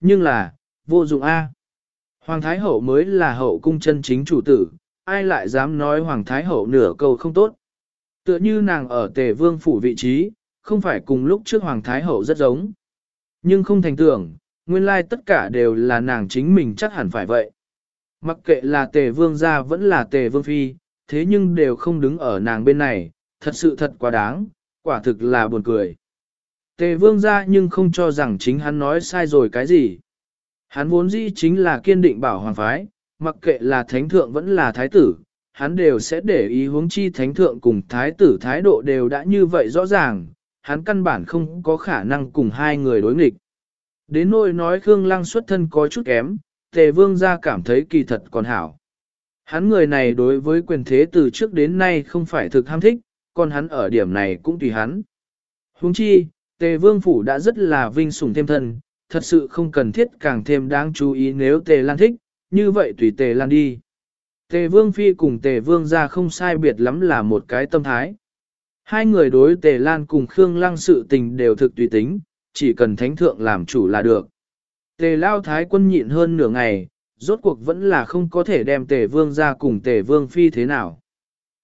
Nhưng là, vô dụng A. Hoàng Thái Hậu mới là hậu cung chân chính chủ tử, ai lại dám nói Hoàng Thái Hậu nửa câu không tốt. Tựa như nàng ở tề vương phủ vị trí, không phải cùng lúc trước Hoàng Thái Hậu rất giống. Nhưng không thành tưởng, nguyên lai tất cả đều là nàng chính mình chắc hẳn phải vậy. Mặc kệ là tề vương gia vẫn là tề vương phi, thế nhưng đều không đứng ở nàng bên này, thật sự thật quá đáng, quả thực là buồn cười. Tề vương ra nhưng không cho rằng chính hắn nói sai rồi cái gì. Hắn vốn dĩ chính là kiên định bảo hoàng phái, mặc kệ là thánh thượng vẫn là thái tử, hắn đều sẽ để ý hướng chi thánh thượng cùng thái tử thái độ đều đã như vậy rõ ràng, hắn căn bản không có khả năng cùng hai người đối nghịch. Đến nỗi nói Khương Lăng xuất thân có chút kém, tề vương ra cảm thấy kỳ thật còn hảo. Hắn người này đối với quyền thế từ trước đến nay không phải thực ham thích, còn hắn ở điểm này cũng tùy hắn. Huống chi, tề vương phủ đã rất là vinh sủng thêm thân, thật sự không cần thiết càng thêm đáng chú ý nếu tề lan thích, như vậy tùy tề lan đi. Tề vương phi cùng tề vương ra không sai biệt lắm là một cái tâm thái. Hai người đối tề lan cùng Khương lăng sự tình đều thực tùy tính, chỉ cần thánh thượng làm chủ là được. Tề lao thái quân nhịn hơn nửa ngày, rốt cuộc vẫn là không có thể đem tề vương ra cùng tề vương phi thế nào.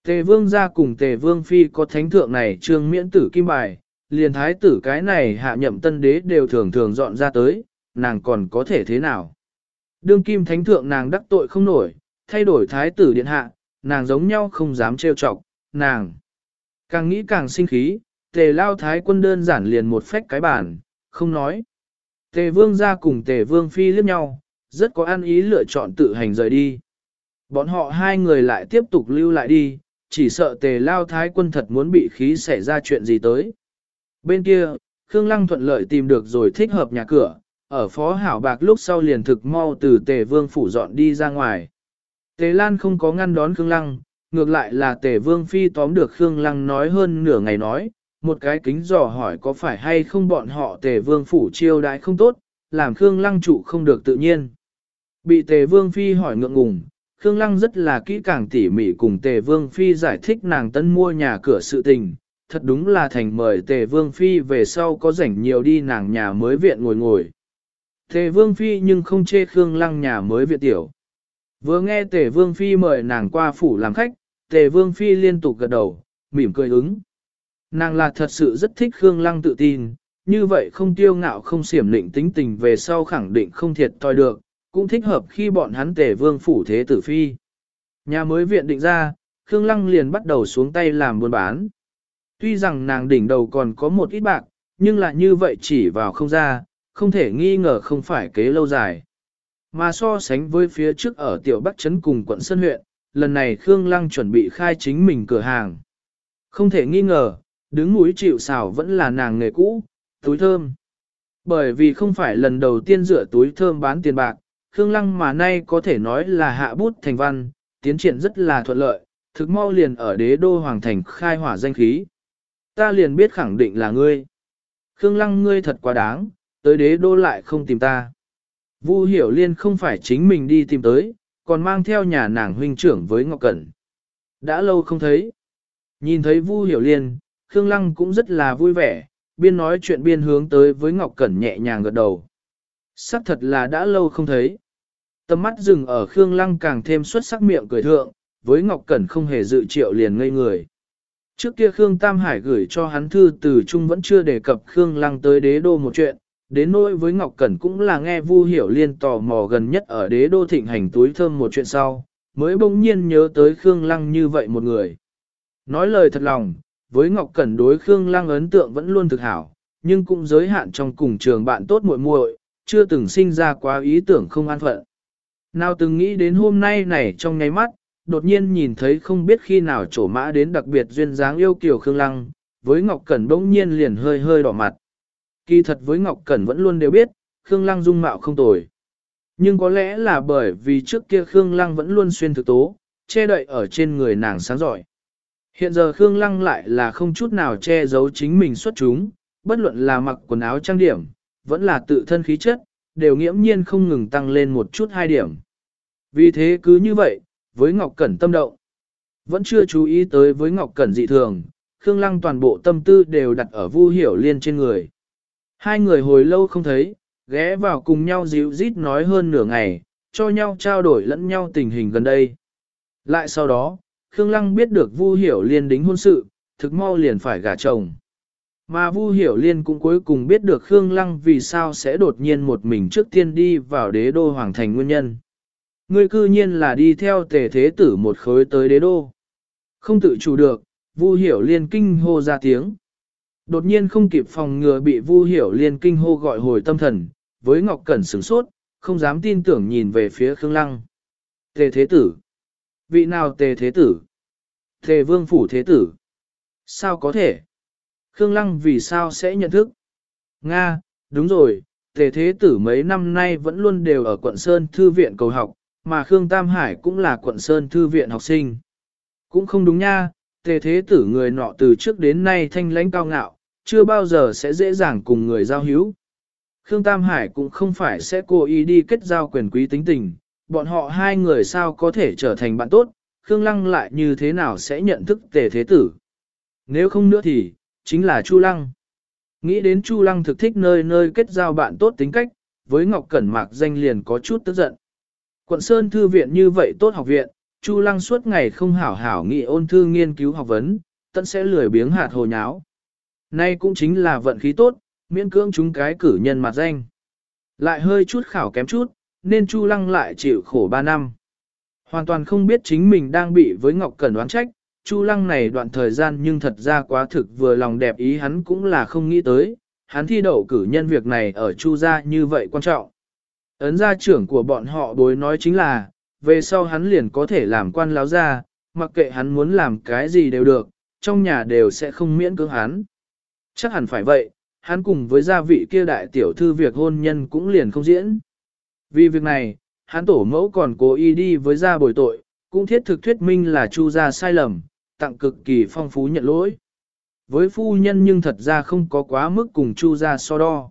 Tề vương ra cùng tề vương phi có thánh thượng này trương miễn tử kim bài, liền thái tử cái này hạ nhậm tân đế đều thường thường dọn ra tới, nàng còn có thể thế nào. Đương kim thánh thượng nàng đắc tội không nổi, thay đổi thái tử điện hạ, nàng giống nhau không dám trêu chọc, nàng. Càng nghĩ càng sinh khí, tề lao thái quân đơn giản liền một phách cái bản, không nói. Tề vương ra cùng tề vương phi liếc nhau, rất có ăn ý lựa chọn tự hành rời đi. Bọn họ hai người lại tiếp tục lưu lại đi, chỉ sợ tề lao thái quân thật muốn bị khí xảy ra chuyện gì tới. Bên kia, Khương Lăng thuận lợi tìm được rồi thích hợp nhà cửa, ở phó hảo bạc lúc sau liền thực mau từ tề vương phủ dọn đi ra ngoài. Tề Lan không có ngăn đón Khương Lăng, ngược lại là tề vương phi tóm được Khương Lăng nói hơn nửa ngày nói, một cái kính dò hỏi có phải hay không bọn họ tề vương phủ chiêu đãi không tốt, làm Khương Lăng trụ không được tự nhiên. Bị tề vương phi hỏi ngượng ngùng, Khương Lăng rất là kỹ càng tỉ mỉ cùng tề vương phi giải thích nàng tân mua nhà cửa sự tình, thật đúng là thành mời tề vương phi về sau có rảnh nhiều đi nàng nhà mới viện ngồi ngồi. Tề vương phi nhưng không chê Khương Lăng nhà mới viện tiểu. Vừa nghe tề vương phi mời nàng qua phủ làm khách, tề vương phi liên tục gật đầu, mỉm cười ứng. Nàng là thật sự rất thích Khương Lăng tự tin, như vậy không tiêu ngạo không xiểm định tính tình về sau khẳng định không thiệt toi được, cũng thích hợp khi bọn hắn tề vương phủ thế tử phi. Nhà mới viện định ra, Khương Lăng liền bắt đầu xuống tay làm buôn bán. Tuy rằng nàng đỉnh đầu còn có một ít bạc, nhưng là như vậy chỉ vào không ra, không thể nghi ngờ không phải kế lâu dài. Mà so sánh với phía trước ở tiểu Bắc Trấn cùng quận Sơn huyện, lần này Khương Lăng chuẩn bị khai chính mình cửa hàng. Không thể nghi ngờ, đứng mũi chịu xào vẫn là nàng nghề cũ, túi thơm. Bởi vì không phải lần đầu tiên rửa túi thơm bán tiền bạc, Khương Lăng mà nay có thể nói là hạ bút thành văn, tiến triển rất là thuận lợi, thực mau liền ở đế đô hoàng thành khai hỏa danh khí. Ta liền biết khẳng định là ngươi. Khương Lăng ngươi thật quá đáng, tới đế đô lại không tìm ta. Vu Hiểu Liên không phải chính mình đi tìm tới, còn mang theo nhà nàng huynh trưởng với Ngọc Cẩn. Đã lâu không thấy. Nhìn thấy Vu Hiểu Liên, Khương Lăng cũng rất là vui vẻ, biên nói chuyện biên hướng tới với Ngọc Cẩn nhẹ nhàng gật đầu. Sắc thật là đã lâu không thấy. Tầm mắt dừng ở Khương Lăng càng thêm xuất sắc miệng cười thượng, với Ngọc Cẩn không hề dự triệu liền ngây người. Trước kia Khương Tam Hải gửi cho hắn thư từ Chung vẫn chưa đề cập Khương Lăng tới đế đô một chuyện, đến nỗi với Ngọc Cẩn cũng là nghe Vu Hiểu Liên tò mò gần nhất ở đế đô thịnh hành túi thơm một chuyện sau, mới bỗng nhiên nhớ tới Khương Lăng như vậy một người. Nói lời thật lòng, với Ngọc Cẩn đối Khương Lăng ấn tượng vẫn luôn thực hảo, nhưng cũng giới hạn trong cùng trường bạn tốt muội muội, chưa từng sinh ra quá ý tưởng không an phận. Nào từng nghĩ đến hôm nay này trong nháy mắt, đột nhiên nhìn thấy không biết khi nào trổ mã đến đặc biệt duyên dáng yêu kiều Khương Lăng, với Ngọc Cẩn bỗng nhiên liền hơi hơi đỏ mặt. Kỳ thật với Ngọc Cẩn vẫn luôn đều biết, Khương Lăng dung mạo không tồi. Nhưng có lẽ là bởi vì trước kia Khương Lăng vẫn luôn xuyên thực tố, che đậy ở trên người nàng sáng giỏi. Hiện giờ Khương Lăng lại là không chút nào che giấu chính mình xuất chúng, bất luận là mặc quần áo trang điểm, vẫn là tự thân khí chất, đều nghiễm nhiên không ngừng tăng lên một chút hai điểm. Vì thế cứ như vậy, với Ngọc Cẩn tâm động. Vẫn chưa chú ý tới với Ngọc Cẩn dị thường, Khương Lăng toàn bộ tâm tư đều đặt ở Vu Hiểu Liên trên người. Hai người hồi lâu không thấy, Ghé vào cùng nhau dịu rít nói hơn nửa ngày, cho nhau trao đổi lẫn nhau tình hình gần đây. Lại sau đó, Khương Lăng biết được Vu Hiểu Liên đính hôn sự, thực mau liền phải gả chồng. Mà Vu Hiểu Liên cũng cuối cùng biết được Khương Lăng vì sao sẽ đột nhiên một mình trước tiên đi vào đế đô hoàng thành nguyên nhân. Ngươi cư nhiên là đi theo tề thế tử một khối tới đế đô. Không tự chủ được, Vu Hiểu Liên kinh hô ra tiếng. Đột nhiên không kịp phòng ngừa bị Vu Hiểu Liên kinh hô gọi hồi tâm thần, với Ngọc Cẩn sửng sốt, không dám tin tưởng nhìn về phía Khương Lăng. Tề thế tử. Vị nào tề thế tử? Tề vương phủ thế tử. Sao có thể? Khương Lăng vì sao sẽ nhận thức? Nga, đúng rồi, tề thế tử mấy năm nay vẫn luôn đều ở quận Sơn Thư viện cầu học, mà Khương Tam Hải cũng là quận Sơn Thư viện học sinh. Cũng không đúng nha, tề thế tử người nọ từ trước đến nay thanh lãnh cao ngạo, chưa bao giờ sẽ dễ dàng cùng người giao hữu. Khương Tam Hải cũng không phải sẽ cố ý đi kết giao quyền quý tính tình, bọn họ hai người sao có thể trở thành bạn tốt, Khương Lăng lại như thế nào sẽ nhận thức tề thế tử. Nếu không nữa thì, chính là Chu Lăng. Nghĩ đến Chu Lăng thực thích nơi nơi kết giao bạn tốt tính cách, với Ngọc Cẩn Mạc danh liền có chút tức giận. Quận Sơn Thư viện như vậy tốt học viện, Chu Lăng suốt ngày không hảo hảo nghị ôn thư nghiên cứu học vấn, tận sẽ lười biếng hạt hồ nháo. Nay cũng chính là vận khí tốt, miễn cưỡng chúng cái cử nhân mặt danh. Lại hơi chút khảo kém chút, nên Chu Lăng lại chịu khổ 3 năm. Hoàn toàn không biết chính mình đang bị với Ngọc Cẩn đoán trách, Chu Lăng này đoạn thời gian nhưng thật ra quá thực vừa lòng đẹp ý hắn cũng là không nghĩ tới, hắn thi đậu cử nhân việc này ở Chu gia như vậy quan trọng. Ấn gia trưởng của bọn họ đối nói chính là, về sau hắn liền có thể làm quan láo gia, mặc kệ hắn muốn làm cái gì đều được, trong nhà đều sẽ không miễn cưỡng hắn. Chắc hẳn phải vậy, hắn cùng với gia vị kia đại tiểu thư việc hôn nhân cũng liền không diễn. Vì việc này, hắn tổ mẫu còn cố ý đi với gia bồi tội, cũng thiết thực thuyết minh là chu gia sai lầm, tặng cực kỳ phong phú nhận lỗi. Với phu nhân nhưng thật ra không có quá mức cùng chu gia so đo.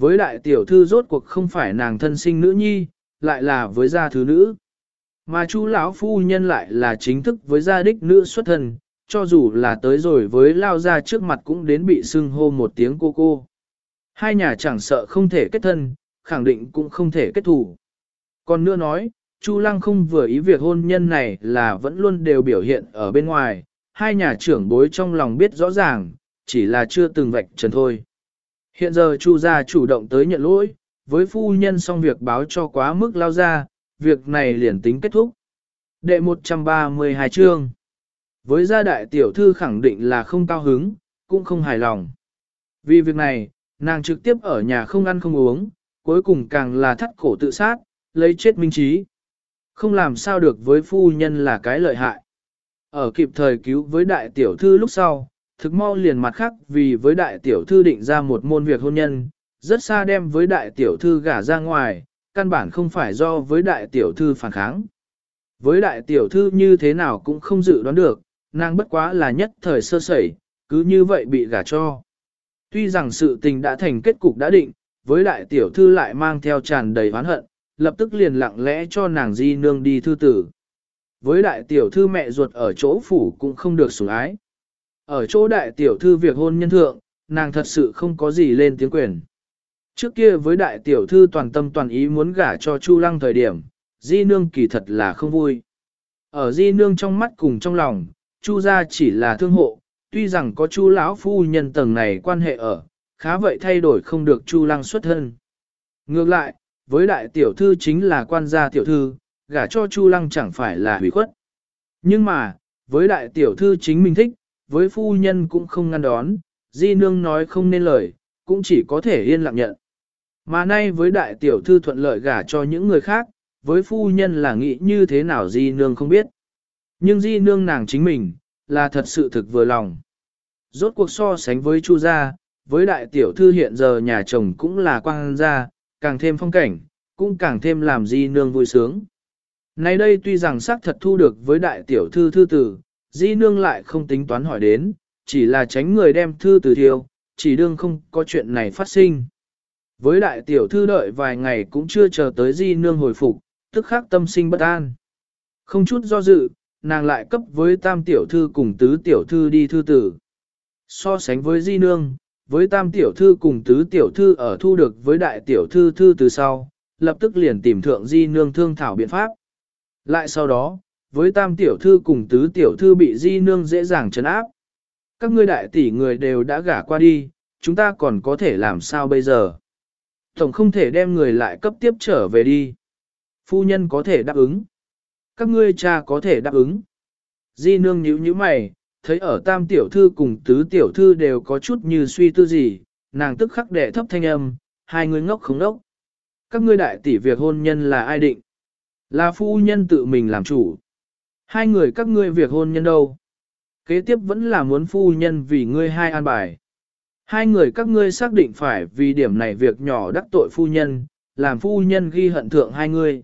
Với đại tiểu thư rốt cuộc không phải nàng thân sinh nữ nhi, lại là với gia thứ nữ. Mà chú lão phu nhân lại là chính thức với gia đích nữ xuất thân, cho dù là tới rồi với lao ra trước mặt cũng đến bị sưng hô một tiếng cô cô. Hai nhà chẳng sợ không thể kết thân, khẳng định cũng không thể kết thủ. Còn nữa nói, Chu Lăng không vừa ý việc hôn nhân này là vẫn luôn đều biểu hiện ở bên ngoài, hai nhà trưởng bối trong lòng biết rõ ràng, chỉ là chưa từng vạch trần thôi. Hiện giờ Chu gia chủ động tới nhận lỗi, với phu nhân xong việc báo cho quá mức lao ra, việc này liền tính kết thúc. Đệ 132 chương Với gia đại tiểu thư khẳng định là không cao hứng, cũng không hài lòng. Vì việc này, nàng trực tiếp ở nhà không ăn không uống, cuối cùng càng là thắt cổ tự sát, lấy chết minh trí. Không làm sao được với phu nhân là cái lợi hại. Ở kịp thời cứu với đại tiểu thư lúc sau, thực mau liền mặt khác vì với đại tiểu thư định ra một môn việc hôn nhân, rất xa đem với đại tiểu thư gả ra ngoài, căn bản không phải do với đại tiểu thư phản kháng. Với đại tiểu thư như thế nào cũng không dự đoán được, nàng bất quá là nhất thời sơ sẩy, cứ như vậy bị gả cho. Tuy rằng sự tình đã thành kết cục đã định, với đại tiểu thư lại mang theo tràn đầy oán hận, lập tức liền lặng lẽ cho nàng di nương đi thư tử. Với đại tiểu thư mẹ ruột ở chỗ phủ cũng không được sủng ái. Ở chỗ đại tiểu thư việc hôn nhân thượng, nàng thật sự không có gì lên tiếng quyền. Trước kia với đại tiểu thư toàn tâm toàn ý muốn gả cho Chu Lăng thời điểm, di nương kỳ thật là không vui. Ở di nương trong mắt cùng trong lòng, Chu gia chỉ là thương hộ, tuy rằng có Chu lão phu nhân tầng này quan hệ ở, khá vậy thay đổi không được Chu Lăng xuất thân. Ngược lại, với đại tiểu thư chính là quan gia tiểu thư, gả cho Chu Lăng chẳng phải là hủy khuất. Nhưng mà, với đại tiểu thư chính mình thích, với phu nhân cũng không ngăn đón, di nương nói không nên lời, cũng chỉ có thể yên lặng nhận. Mà nay với đại tiểu thư thuận lợi gả cho những người khác, với phu nhân là nghĩ như thế nào di nương không biết. Nhưng di nương nàng chính mình, là thật sự thực vừa lòng. Rốt cuộc so sánh với chu gia, với đại tiểu thư hiện giờ nhà chồng cũng là quang gia, càng thêm phong cảnh, cũng càng thêm làm di nương vui sướng. Nay đây tuy rằng xác thật thu được với đại tiểu thư thư tử, di nương lại không tính toán hỏi đến, chỉ là tránh người đem thư từ thiêu, chỉ đương không có chuyện này phát sinh. Với đại tiểu thư đợi vài ngày cũng chưa chờ tới di nương hồi phục, tức khắc tâm sinh bất an. Không chút do dự, nàng lại cấp với tam tiểu thư cùng tứ tiểu thư đi thư tử. So sánh với di nương, với tam tiểu thư cùng tứ tiểu thư ở thu được với đại tiểu thư thư từ sau, lập tức liền tìm thượng di nương thương thảo biện pháp. Lại sau đó, với tam tiểu thư cùng tứ tiểu thư bị di nương dễ dàng chấn áp. Các ngươi đại tỷ người đều đã gả qua đi, chúng ta còn có thể làm sao bây giờ? Tổng không thể đem người lại cấp tiếp trở về đi. Phu nhân có thể đáp ứng. Các ngươi cha có thể đáp ứng. Di nương nhíu nhíu mày, thấy ở tam tiểu thư cùng tứ tiểu thư đều có chút như suy tư gì, nàng tức khắc đệ thấp thanh âm, hai người ngốc không ngốc. Các ngươi đại tỷ việc hôn nhân là ai định? Là phu nhân tự mình làm chủ. Hai người các ngươi việc hôn nhân đâu? Kế tiếp vẫn là muốn phu nhân vì ngươi hai an bài. Hai người các ngươi xác định phải vì điểm này việc nhỏ đắc tội phu nhân, làm phu nhân ghi hận thượng hai ngươi.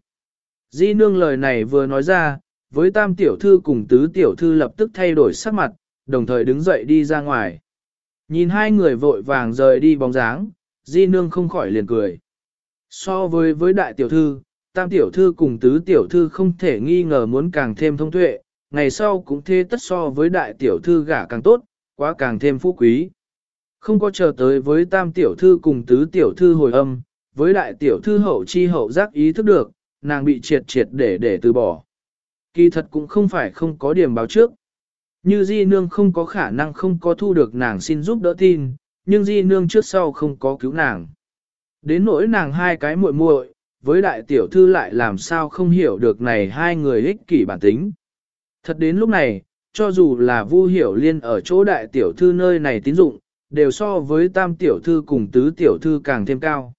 Di nương lời này vừa nói ra, với tam tiểu thư cùng tứ tiểu thư lập tức thay đổi sắc mặt, đồng thời đứng dậy đi ra ngoài. Nhìn hai người vội vàng rời đi bóng dáng, di nương không khỏi liền cười. So với với đại tiểu thư, tam tiểu thư cùng tứ tiểu thư không thể nghi ngờ muốn càng thêm thông tuệ, ngày sau cũng thế tất so với đại tiểu thư gả càng tốt, quá càng thêm phú quý. Không có chờ tới với tam tiểu thư cùng tứ tiểu thư hồi âm, với đại tiểu thư hậu chi hậu giác ý thức được, nàng bị triệt triệt để để từ bỏ. Kỳ thật cũng không phải không có điểm báo trước. Như Di Nương không có khả năng không có thu được nàng xin giúp đỡ tin, nhưng Di Nương trước sau không có cứu nàng. Đến nỗi nàng hai cái muội muội, với đại tiểu thư lại làm sao không hiểu được này hai người ích kỷ bản tính. Thật đến lúc này, cho dù là Vu Hiểu Liên ở chỗ đại tiểu thư nơi này tín dụng, đều so với tam tiểu thư cùng tứ tiểu thư càng thêm cao.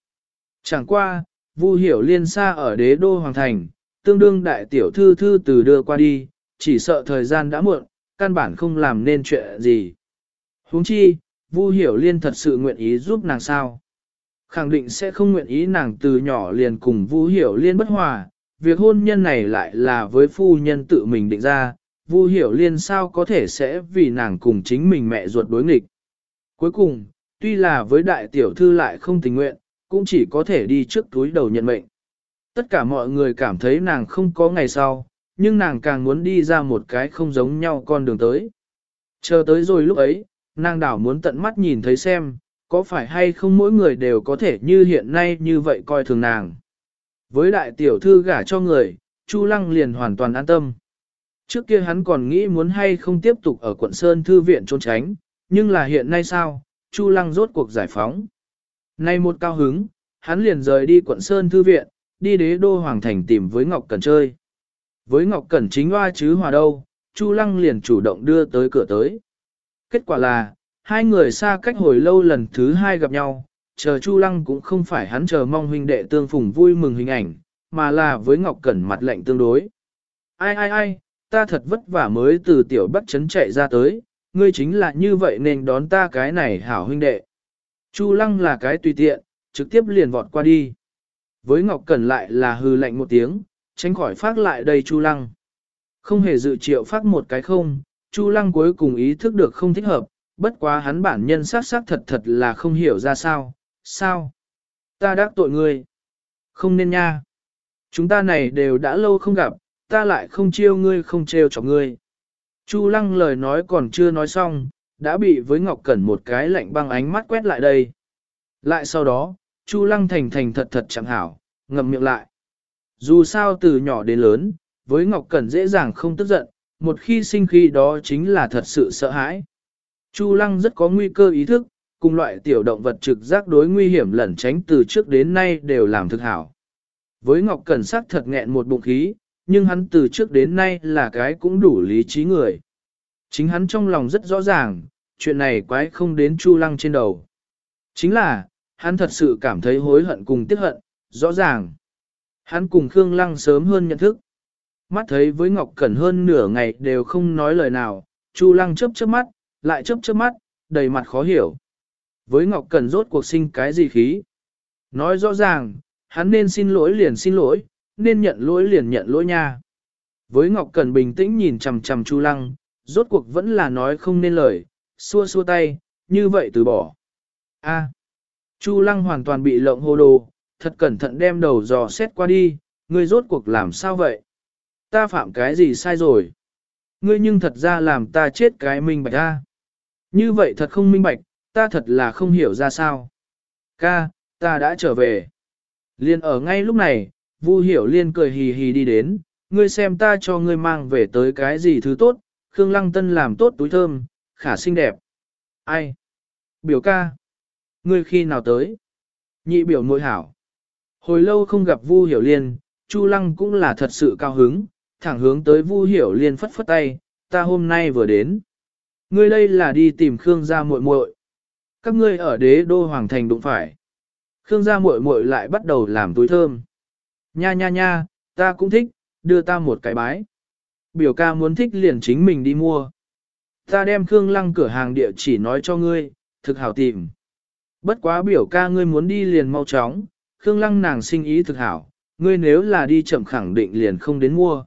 Chẳng qua, Vu Hiểu Liên xa ở đế đô hoàng thành, tương đương đại tiểu thư thư từ đưa qua đi, chỉ sợ thời gian đã muộn, căn bản không làm nên chuyện gì. huống chi, Vu Hiểu Liên thật sự nguyện ý giúp nàng sao? Khẳng định sẽ không nguyện ý nàng từ nhỏ liền cùng Vu Hiểu Liên bất hòa, việc hôn nhân này lại là với phu nhân tự mình định ra, Vu Hiểu Liên sao có thể sẽ vì nàng cùng chính mình mẹ ruột đối nghịch. Cuối cùng, tuy là với đại tiểu thư lại không tình nguyện, cũng chỉ có thể đi trước túi đầu nhận mệnh. Tất cả mọi người cảm thấy nàng không có ngày sau, nhưng nàng càng muốn đi ra một cái không giống nhau con đường tới. Chờ tới rồi lúc ấy, nàng đảo muốn tận mắt nhìn thấy xem, có phải hay không mỗi người đều có thể như hiện nay như vậy coi thường nàng. Với đại tiểu thư gả cho người, Chu Lăng liền hoàn toàn an tâm. Trước kia hắn còn nghĩ muốn hay không tiếp tục ở quận Sơn Thư viện trốn tránh, nhưng là hiện nay sao, Chu Lăng rốt cuộc giải phóng. Nay một cao hứng, hắn liền rời đi quận Sơn Thư viện, đi đế đô hoàng thành tìm với Ngọc Cẩn chơi. Với Ngọc Cẩn chính hoa chứ hòa đâu, Chu Lăng liền chủ động đưa tới cửa tới. Kết quả là, hai người xa cách hồi lâu lần thứ hai gặp nhau, chờ Chu Lăng cũng không phải hắn chờ mong huynh đệ tương phùng vui mừng hình ảnh, mà là với Ngọc Cẩn mặt lạnh tương đối. Ai ai ai, ta thật vất vả mới từ tiểu bắc trấn chạy ra tới, ngươi chính là như vậy nên đón ta cái này hảo huynh đệ. Chu Lăng là cái tùy tiện, trực tiếp liền vọt qua đi. Với Ngọc Cẩn lại là hư lạnh một tiếng, tránh khỏi phát lại đây Chu Lăng. Không hề dự triệu phát một cái không, Chu Lăng cuối cùng ý thức được không thích hợp, bất quá hắn bản nhân sát sát thật thật là không hiểu ra sao, sao? Ta đắc tội ngươi. Không nên nha. Chúng ta này đều đã lâu không gặp, ta lại không chiêu ngươi không trêu cho ngươi. Chu Lăng lời nói còn chưa nói xong, đã bị với Ngọc Cẩn một cái lạnh băng ánh mắt quét lại đây. Lại sau đó, Chu Lăng thành thành thật thật chẳng hảo, ngậm miệng lại. Dù sao từ nhỏ đến lớn, với Ngọc Cẩn dễ dàng không tức giận, một khi sinh khí đó chính là thật sự sợ hãi. Chu Lăng rất có nguy cơ ý thức, cùng loại tiểu động vật trực giác đối nguy hiểm lẩn tránh từ trước đến nay đều làm thực hảo. Với Ngọc Cẩn sắc thật nghẹn một bụng khí, nhưng hắn từ trước đến nay là cái cũng đủ lý trí người. Chính hắn trong lòng rất rõ ràng, chuyện này quái không đến Chu Lăng trên đầu. Chính là, hắn thật sự cảm thấy hối hận cùng tiếc hận, rõ ràng. Hắn cùng Khương Lăng sớm hơn nhận thức. Mắt thấy với Ngọc Cẩn hơn nửa ngày đều không nói lời nào, Chu Lăng chớp chớp mắt, lại chớp chớp mắt, đầy mặt khó hiểu. Với Ngọc cần rốt cuộc sinh cái gì khí? Nói rõ ràng, hắn nên xin lỗi liền xin lỗi, nên nhận lỗi liền nhận lỗi nha. Với Ngọc cần bình tĩnh nhìn chằm chằm Chu Lăng, rốt cuộc vẫn là nói không nên lời, xua xua tay, như vậy từ bỏ. A. Chu Lăng hoàn toàn bị lộng hồ đồ, thật cẩn thận đem đầu dò xét qua đi, ngươi rốt cuộc làm sao vậy? Ta phạm cái gì sai rồi? Ngươi nhưng thật ra làm ta chết cái mình bạch a. Như vậy thật không minh bạch, ta thật là không hiểu ra sao. Ca, ta đã trở về. Liên ở ngay lúc này, Vu Hiểu Liên cười hì hì đi đến, ngươi xem ta cho ngươi mang về tới cái gì thứ tốt, Khương Lăng Tân làm tốt túi thơm, khả xinh đẹp. Ai? Biểu ca. Ngươi khi nào tới? Nhị biểu nội hảo. Hồi lâu không gặp Vu Hiểu Liên, Chu Lăng cũng là thật sự cao hứng, thẳng hướng tới Vu Hiểu Liên phất phất tay, ta hôm nay vừa đến. Ngươi đây là đi tìm Khương gia muội muội. Các ngươi ở đế đô hoàng thành đụng phải. Khương gia muội muội lại bắt đầu làm túi thơm. Nha nha nha, ta cũng thích, đưa ta một cái bái. Biểu ca muốn thích liền chính mình đi mua. Ta đem Khương Lăng cửa hàng địa chỉ nói cho ngươi, thực hảo tìm. Bất quá biểu ca ngươi muốn đi liền mau chóng, Khương Lăng nàng sinh ý thực hảo, ngươi nếu là đi chậm khẳng định liền không đến mua.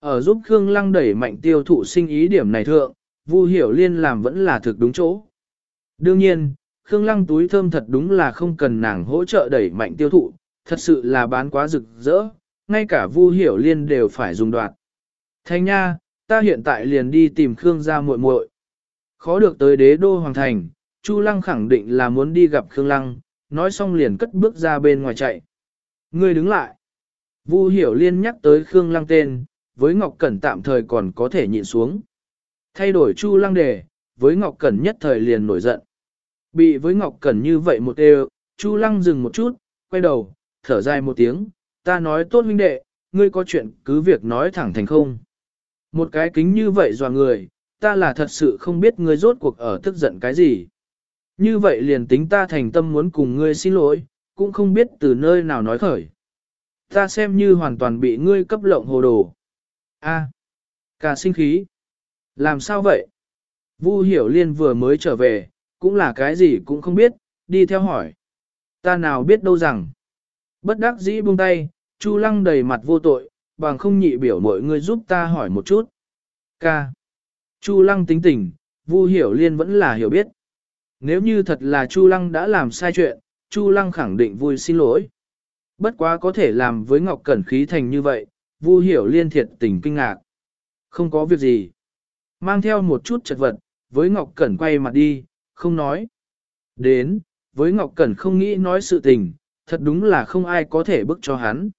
Ở giúp Khương Lăng đẩy mạnh tiêu thụ sinh ý điểm này thượng, Vu Hiểu Liên làm vẫn là thực đúng chỗ. Đương nhiên, Khương Lăng túi thơm thật đúng là không cần nàng hỗ trợ đẩy mạnh tiêu thụ, thật sự là bán quá rực rỡ, ngay cả Vu Hiểu Liên đều phải dùng đoạt. Thanh nha, ta hiện tại liền đi tìm Khương gia muội muội. Khó được tới đế đô hoàng thành, Chu Lăng khẳng định là muốn đi gặp Khương Lăng, nói xong liền cất bước ra bên ngoài chạy. Ngươi đứng lại. Vu Hiểu Liên nhắc tới Khương Lăng tên, với Ngọc Cẩn tạm thời còn có thể nhịn xuống. Thay đổi Chu Lăng đề, với Ngọc Cẩn nhất thời liền nổi giận. Bị với Ngọc Cẩn như vậy một đều, Chu Lăng dừng một chút, quay đầu, thở dài một tiếng, ta nói tốt huynh đệ, ngươi có chuyện cứ việc nói thẳng thành không. Một cái kính như vậy dò người, ta là thật sự không biết ngươi rốt cuộc ở tức giận cái gì. Như vậy liền tính ta thành tâm muốn cùng ngươi xin lỗi, cũng không biết từ nơi nào nói khởi. Ta xem như hoàn toàn bị ngươi cấp lộng hồ đồ. A, cả sinh khí. Làm sao vậy? Vu Hiểu Liên vừa mới trở về, cũng là cái gì cũng không biết, đi theo hỏi. Ta nào biết đâu rằng. Bất đắc dĩ buông tay, Chu Lăng đầy mặt vô tội, bằng không nhị biểu mọi người giúp ta hỏi một chút. Ca. Chu Lăng tính tình, Vu Hiểu Liên vẫn là hiểu biết. Nếu như thật là Chu Lăng đã làm sai chuyện, Chu Lăng khẳng định vui xin lỗi. Bất quá có thể làm với Ngọc Cẩn khí thành như vậy, Vu Hiểu Liên thiệt tình kinh ngạc. Không có việc gì. Mang theo một chút chật vật, với Ngọc Cẩn quay mặt đi, không nói. Đến, với Ngọc Cẩn không nghĩ nói sự tình, thật đúng là không ai có thể bức cho hắn.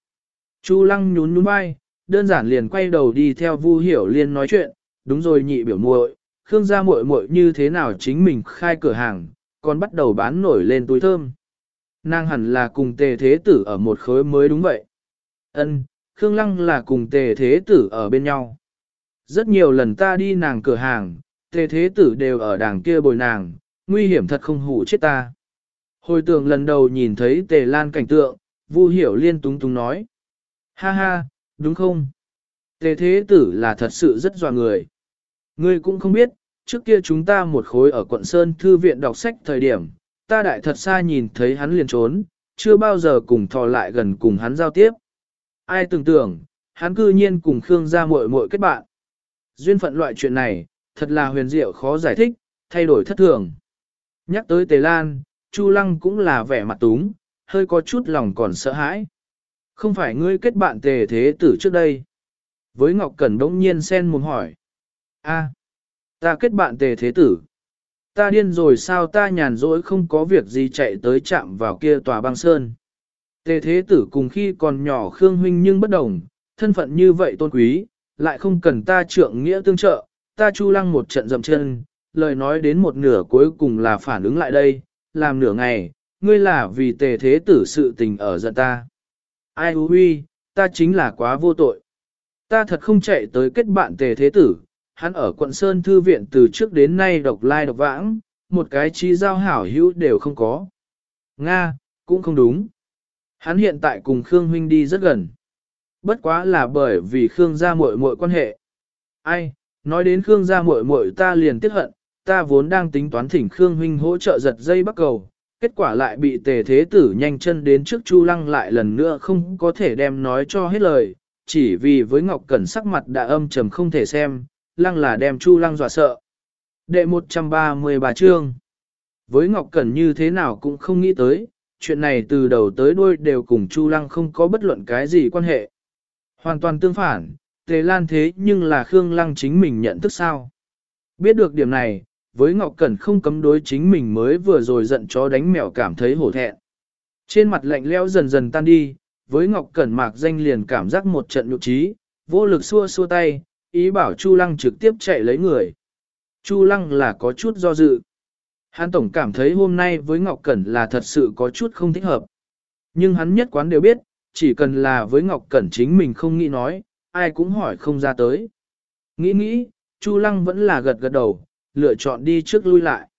Chu Lăng nhún nhún vai, đơn giản liền quay đầu đi theo Vu Hiểu Liên nói chuyện, đúng rồi nhị biểu muội, Khương gia muội muội như thế nào chính mình khai cửa hàng, còn bắt đầu bán nổi lên túi thơm. Nàng hẳn là cùng tề thế tử ở một khối mới đúng vậy. Ân, Khương Lăng là cùng tề thế tử ở bên nhau. Rất nhiều lần ta đi nàng cửa hàng, tề thế tử đều ở đàng kia bồi nàng, nguy hiểm thật không hủ chết ta. Hồi tưởng lần đầu nhìn thấy tề lan cảnh tượng, Vu hiểu liên túng túng nói. Ha ha, đúng không? Tề thế tử là thật sự rất dọa người. Ngươi cũng không biết, trước kia chúng ta một khối ở quận Sơn Thư viện đọc sách thời điểm, ta đại thật xa nhìn thấy hắn liền trốn, chưa bao giờ cùng thò lại gần cùng hắn giao tiếp. Ai tưởng tưởng, hắn cư nhiên cùng Khương gia muội muội kết bạn. Duyên phận loại chuyện này, thật là huyền diệu khó giải thích, thay đổi thất thường. Nhắc tới Tề Lan, Chu Lăng cũng là vẻ mặt túng, hơi có chút lòng còn sợ hãi. Không phải ngươi kết bạn Tề Thế Tử trước đây. Với Ngọc Cẩn đống nhiên sen mồm hỏi. a ta kết bạn Tề Thế Tử. Ta điên rồi sao ta nhàn rỗi không có việc gì chạy tới chạm vào kia tòa băng sơn. Tề Thế Tử cùng khi còn nhỏ Khương Huynh nhưng bất đồng, thân phận như vậy tôn quý, lại không cần ta trượng nghĩa tương trợ, ta chu lăng một trận dậm chân, lời nói đến một nửa cuối cùng là phản ứng lại đây, làm nửa ngày, ngươi là vì tề thế tử sự tình ở giận ta. Ai hư huy, ta chính là quá vô tội. Ta thật không chạy tới kết bạn tề thế tử, hắn ở quận Sơn Thư Viện từ trước đến nay độc lai độc vãng, một cái chi giao hảo hữu đều không có. Nga, cũng không đúng. Hắn hiện tại cùng Khương Huynh đi rất gần. Bất quá là bởi vì Khương gia muội muội quan hệ. Ai, nói đến Khương gia muội muội ta liền tiếc hận, ta vốn đang tính toán thỉnh Khương huynh hỗ trợ giật dây bắt cầu, kết quả lại bị tề thế tử nhanh chân đến trước Chu Lăng lại lần nữa không có thể đem nói cho hết lời, chỉ vì với Ngọc Cẩn sắc mặt đã âm trầm không thể xem, Lăng là đem Chu Lăng dọa sợ. Đệ 133 chương Với Ngọc Cẩn như thế nào cũng không nghĩ tới, chuyện này từ đầu tới đuôi đều cùng Chu Lăng không có bất luận cái gì quan hệ. Hoàn toàn tương phản, Tề Lan thế nhưng là Khương Lăng chính mình nhận thức sao. Biết được điểm này, với Ngọc Cẩn không cấm đối chính mình mới vừa rồi giận chó đánh mèo cảm thấy hổ thẹn. Trên mặt lạnh leo dần dần tan đi, với Ngọc Cẩn mạc danh liền cảm giác một trận nhục trí, vô lực xua xua tay, ý bảo Chu Lăng trực tiếp chạy lấy người. Chu Lăng là có chút do dự. Hắn tổng cảm thấy hôm nay với Ngọc Cẩn là thật sự có chút không thích hợp. Nhưng hắn nhất quán đều biết, chỉ cần là với Ngọc Cẩn chính mình không nghĩ nói, ai cũng hỏi không ra tới. Nghĩ nghĩ, Chu Lăng vẫn là gật gật đầu, lựa chọn đi trước lui lại.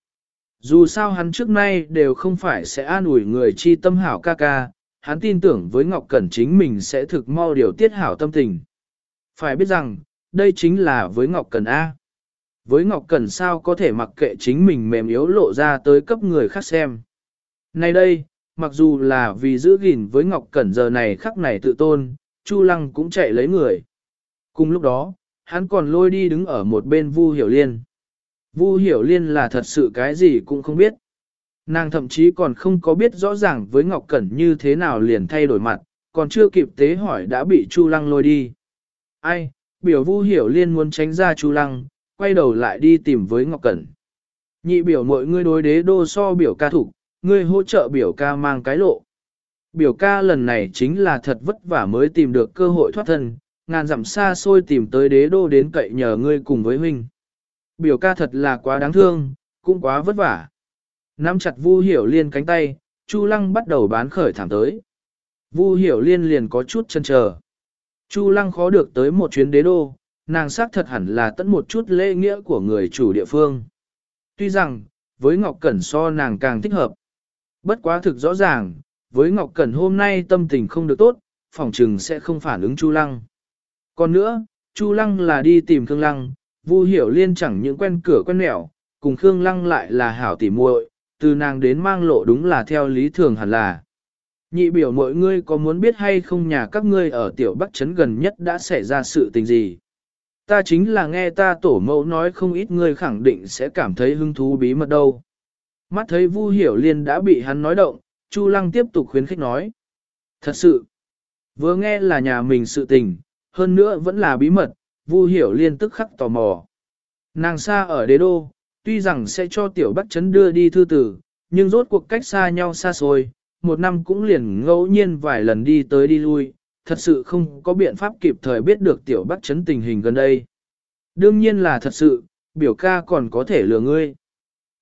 Dù sao hắn trước nay đều không phải sẽ an ủi người chi tâm hảo ca ca, hắn tin tưởng với Ngọc Cẩn chính mình sẽ thực mau điều tiết hảo tâm tình. Phải biết rằng, đây chính là với Ngọc Cẩn A. Với Ngọc Cẩn sao có thể mặc kệ chính mình mềm yếu lộ ra tới cấp người khác xem. Nay đây, mặc dù là vì giữ gìn với Ngọc Cẩn giờ này khắc này tự tôn, Chu Lăng cũng chạy lấy người. Cùng lúc đó, hắn còn lôi đi đứng ở một bên Vu Hiểu Liên. Vu Hiểu Liên là thật sự cái gì cũng không biết. Nàng thậm chí còn không có biết rõ ràng với Ngọc Cẩn như thế nào liền thay đổi mặt, còn chưa kịp tế hỏi đã bị Chu Lăng lôi đi. Ai, biểu Vu Hiểu Liên muốn tránh ra Chu Lăng, quay đầu lại đi tìm với Ngọc Cẩn. Nhị biểu mọi người đối đế đô so biểu ca thủ, ngươi hỗ trợ biểu ca mang cái lộ. Biểu ca lần này chính là thật vất vả mới tìm được cơ hội thoát thân, ngàn dặm xa xôi tìm tới đế đô đến cậy nhờ ngươi cùng với huynh. Biểu ca thật là quá đáng thương, cũng quá vất vả. Nắm chặt Vu Hiểu Liên cánh tay, Chu Lăng bắt đầu bán khởi thảm tới. Vu Hiểu Liên liền có chút chân chờ. Chu Lăng khó được tới một chuyến đế đô, nàng xác thật hẳn là tận một chút lễ nghĩa của người chủ địa phương. Tuy rằng, với Ngọc Cẩn so nàng càng thích hợp. Bất quá thực rõ ràng, với Ngọc Cẩn hôm nay tâm tình không được tốt, phòng trừng sẽ không phản ứng Chu Lăng. Còn nữa, Chu Lăng là đi tìm Khương Lăng, Vu Hiểu Liên chẳng những quen cửa quen nẻo, cùng Khương Lăng lại là hảo tỉ muội, từ nàng đến mang lộ đúng là theo lý thường hẳn là. Nhị biểu mọi ngươi có muốn biết hay không nhà các ngươi ở tiểu Bắc Trấn gần nhất đã xảy ra sự tình gì? Ta chính là nghe ta tổ mẫu nói không ít người khẳng định sẽ cảm thấy hứng thú bí mật đâu. Mắt thấy Vu Hiểu Liên đã bị hắn nói động, Chu Lăng tiếp tục khuyến khích nói. Thật sự, vừa nghe là nhà mình sự tình, hơn nữa vẫn là bí mật, Vu Hiểu Liên tức khắc tò mò. Nàng xa ở đế đô, tuy rằng sẽ cho tiểu bắc chấn đưa đi thư tử, nhưng rốt cuộc cách xa nhau xa xôi, một năm cũng liền ngẫu nhiên vài lần đi tới đi lui, thật sự không có biện pháp kịp thời biết được tiểu bắc chấn tình hình gần đây. Đương nhiên là thật sự, biểu ca còn có thể lừa ngươi.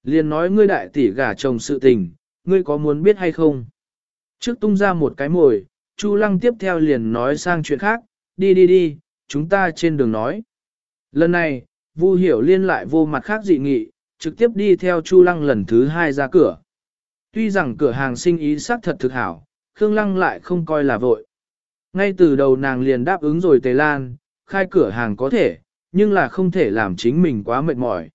Liền nói ngươi đại tỷ gả chồng sự tình, ngươi có muốn biết hay không? Trước tung ra một cái mồi, Chu Lăng tiếp theo liền nói sang chuyện khác, đi đi đi, chúng ta trên đường nói. Lần này, Vu Hiểu Liên lại vô mặt khác dị nghị, trực tiếp đi theo Chu Lăng lần thứ hai ra cửa. Tuy rằng cửa hàng sinh ý sắc thật thực hảo, Khương Lăng lại không coi là vội. Ngay từ đầu nàng liền đáp ứng rồi Tề Lan, khai cửa hàng có thể, nhưng là không thể làm chính mình quá mệt mỏi.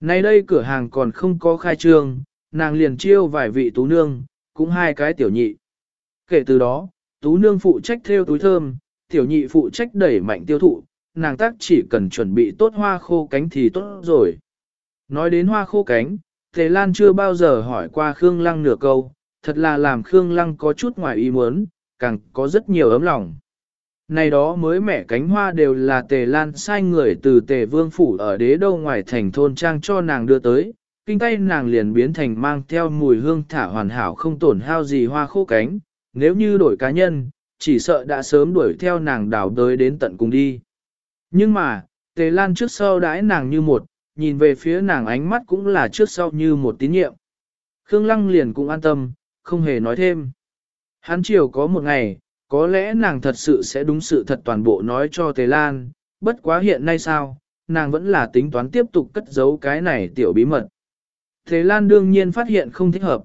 Nay đây cửa hàng còn không có khai trương, nàng liền chiêu vài vị tú nương, cũng hai cái tiểu nhị. Kể từ đó, tú nương phụ trách theo túi thơm, tiểu nhị phụ trách đẩy mạnh tiêu thụ, nàng tác chỉ cần chuẩn bị tốt hoa khô cánh thì tốt rồi. Nói đến hoa khô cánh, Tề Lan chưa bao giờ hỏi qua Khương Lăng nửa câu, thật là làm Khương Lăng có chút ngoài ý muốn, càng có rất nhiều ấm lòng. Này đó mới mẻ cánh hoa đều là Tề Lan sai người từ Tề Vương Phủ ở đế đâu ngoài thành thôn trang cho nàng đưa tới, kinh tay nàng liền biến thành mang theo mùi hương thả hoàn hảo không tổn hao gì hoa khô cánh, nếu như đổi cá nhân, chỉ sợ đã sớm đuổi theo nàng đảo tới đến tận cùng đi. Nhưng mà, Tề Lan trước sau đãi nàng như một, nhìn về phía nàng ánh mắt cũng là trước sau như một tín nhiệm. Khương Lăng liền cũng an tâm, không hề nói thêm. Hắn chiều có một ngày, có lẽ nàng thật sự sẽ đúng sự thật toàn bộ nói cho Tề Lan, bất quá hiện nay sao, nàng vẫn là tính toán tiếp tục cất giấu cái này tiểu bí mật. Tề Lan đương nhiên phát hiện không thích hợp.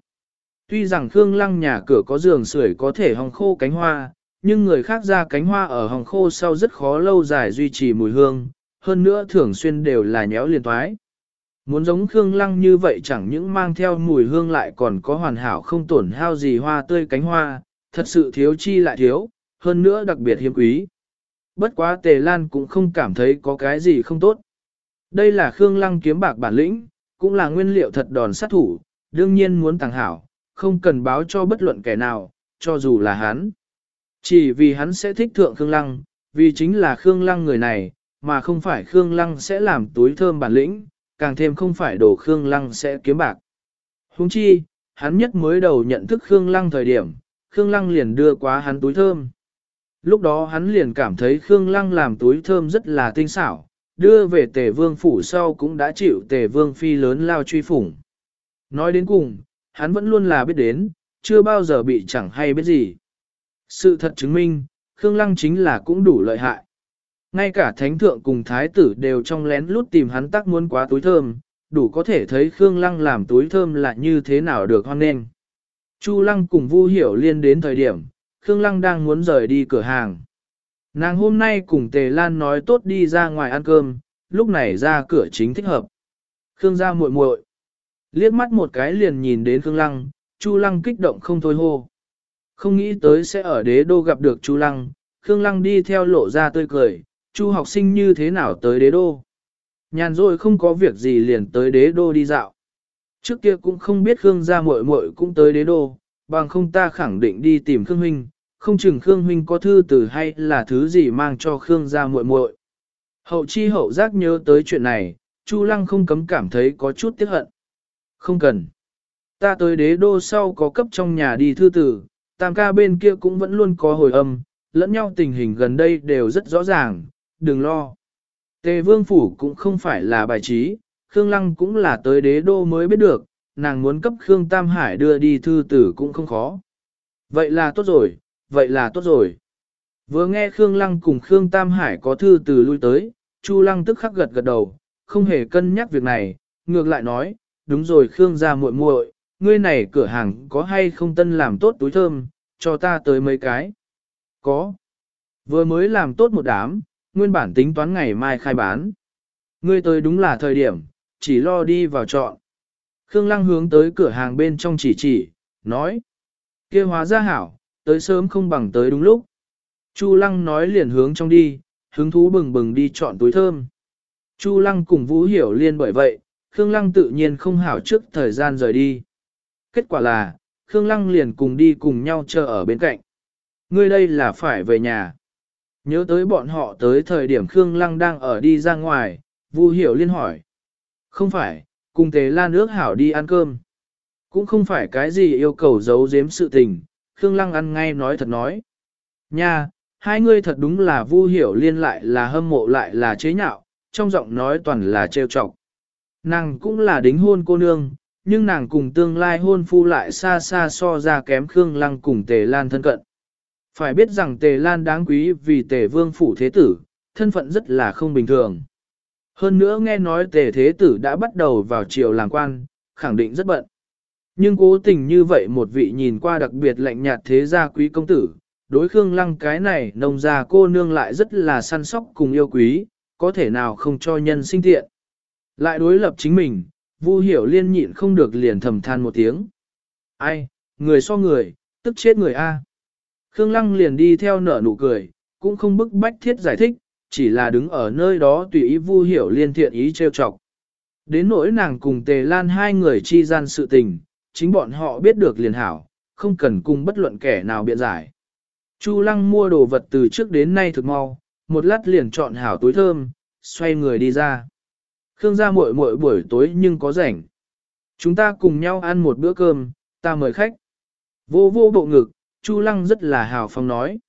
Tuy rằng Khương Lăng nhà cửa có giường sưởi có thể hong khô cánh hoa, nhưng người khác ra cánh hoa ở hồng khô sau rất khó lâu dài duy trì mùi hương, hơn nữa thường xuyên đều là nhéo liền toái. Muốn giống Khương Lăng như vậy chẳng những mang theo mùi hương lại còn có hoàn hảo không tổn hao gì hoa tươi cánh hoa, thật sự thiếu chi lại thiếu, hơn nữa đặc biệt hiếm quý. Bất quá Tề Lan cũng không cảm thấy có cái gì không tốt. Đây là Khương Lăng kiếm bạc bản lĩnh, cũng là nguyên liệu thật đòn sát thủ, đương nhiên muốn tàng hảo, không cần báo cho bất luận kẻ nào, cho dù là hắn. Chỉ vì hắn sẽ thích thượng Khương Lăng, vì chính là Khương Lăng người này, mà không phải Khương Lăng sẽ làm túi thơm bản lĩnh, càng thêm không phải đồ Khương Lăng sẽ kiếm bạc. Huống chi, hắn nhất mới đầu nhận thức Khương Lăng thời điểm, Khương Lăng liền đưa quá hắn túi thơm. Lúc đó hắn liền cảm thấy Khương Lăng làm túi thơm rất là tinh xảo, đưa về tề vương phủ sau cũng đã chịu tề vương phi lớn lao truy phủng. Nói đến cùng, hắn vẫn luôn là biết đến, chưa bao giờ bị chẳng hay biết gì. Sự thật chứng minh, Khương Lăng chính là cũng đủ lợi hại. Ngay cả thánh thượng cùng thái tử đều trong lén lút tìm hắn tác muốn quá túi thơm, đủ có thể thấy Khương Lăng làm túi thơm là như thế nào được hoan nghênh. Chu Lăng cùng Vu Hiểu Liên đến thời điểm, Khương Lăng đang muốn rời đi cửa hàng. Nàng hôm nay cùng Tề Lan nói tốt đi ra ngoài ăn cơm, lúc này ra cửa chính thích hợp. Khương ra muội muội, liếc mắt một cái liền nhìn đến Khương Lăng, Chu Lăng kích động không thôi hô. Không nghĩ tới sẽ ở đế đô gặp được Chu Lăng, Khương Lăng đi theo lộ ra tươi cười, Chu học sinh như thế nào tới đế đô. Nhàn rồi không có việc gì liền tới đế đô đi dạo. Trước kia cũng không biết Khương gia muội muội cũng tới đế đô, bằng không ta khẳng định đi tìm Khương huynh, không chừng Khương huynh có thư từ hay là thứ gì mang cho Khương gia muội muội. Hậu chi hậu giác nhớ tới chuyện này, Chu Lăng không cấm cảm thấy có chút tiếc hận. Không cần. Ta tới đế đô sau có cấp trong nhà đi thư tử, tam ca bên kia cũng vẫn luôn có hồi âm, lẫn nhau tình hình gần đây đều rất rõ ràng, đừng lo. Tề vương phủ cũng không phải là bài trí, Khương Lăng cũng là tới đế đô mới biết được, nàng muốn cấp Khương Tam Hải đưa đi thư tử cũng không khó. Vậy là tốt rồi, vậy là tốt rồi. Vừa nghe Khương Lăng cùng Khương Tam Hải có thư từ lui tới, Chu Lăng tức khắc gật gật đầu, không hề cân nhắc việc này, ngược lại nói, đúng rồi Khương gia muội muội, ngươi này cửa hàng có hay không tân làm tốt túi thơm, cho ta tới mấy cái. Có. Vừa mới làm tốt một đám, nguyên bản tính toán ngày mai khai bán. Ngươi tới đúng là thời điểm, chỉ lo đi vào chọn. Khương Lăng hướng tới cửa hàng bên trong chỉ chỉ, nói. kia hóa ra hảo, tới sớm không bằng tới đúng lúc. Chu Lăng nói liền hướng trong đi, hứng thú bừng bừng đi chọn túi thơm. Chu Lăng cùng Vũ Hiểu Liên bởi vậy, Khương Lăng tự nhiên không hảo trước thời gian rời đi. Kết quả là, Khương Lăng liền cùng đi cùng nhau chờ ở bên cạnh. Ngươi đây là phải về nhà. Nhớ tới bọn họ tới thời điểm Khương Lăng đang ở đi ra ngoài, Vu Hiểu Liên hỏi. Không phải, cùng Tề Lan nước hảo đi ăn cơm. Cũng không phải cái gì yêu cầu giấu giếm sự tình, Khương Lăng ăn ngay nói thật nói. Nha, hai ngươi thật đúng là Vu Hiểu Liên lại là hâm mộ lại là chế nhạo, trong giọng nói toàn là trêu chọc. Nàng cũng là đính hôn cô nương, nhưng nàng cùng tương lai hôn phu lại xa xa so ra kém Khương Lăng cùng Tề Lan thân cận. Phải biết rằng Tề Lan đáng quý vì Tề Vương Phủ Thế Tử, thân phận rất là không bình thường. Hơn nữa nghe nói Tề Thế Tử đã bắt đầu vào triều làm quan, khẳng định rất bận. Nhưng cố tình như vậy một vị nhìn qua đặc biệt lạnh nhạt thế gia quý công tử, đối Khương Lăng cái này nông gia cô nương lại rất là săn sóc cùng yêu quý, có thể nào không cho nhân sinh thiện. Lại đối lập chính mình, Vu hiểu liên nhịn không được liền thầm than một tiếng. Ai, người so người, tức chết người A. Khương Lăng liền đi theo nở nụ cười, cũng không bức bách thiết giải thích, chỉ là đứng ở nơi đó tùy ý Vu hiểu liên thiện ý trêu chọc. Đến nỗi nàng cùng Tề Lan hai người chi gian sự tình, chính bọn họ biết được liền hảo, không cần cùng bất luận kẻ nào biện giải. Chu Lăng mua đồ vật từ trước đến nay thực mau, một lát liền chọn hảo túi thơm, xoay người đi ra. Khương gia muội muội buổi tối nhưng có rảnh. Chúng ta cùng nhau ăn một bữa cơm, ta mời khách. Vô vô bộ ngực, Chu Lăng rất là hào phóng nói.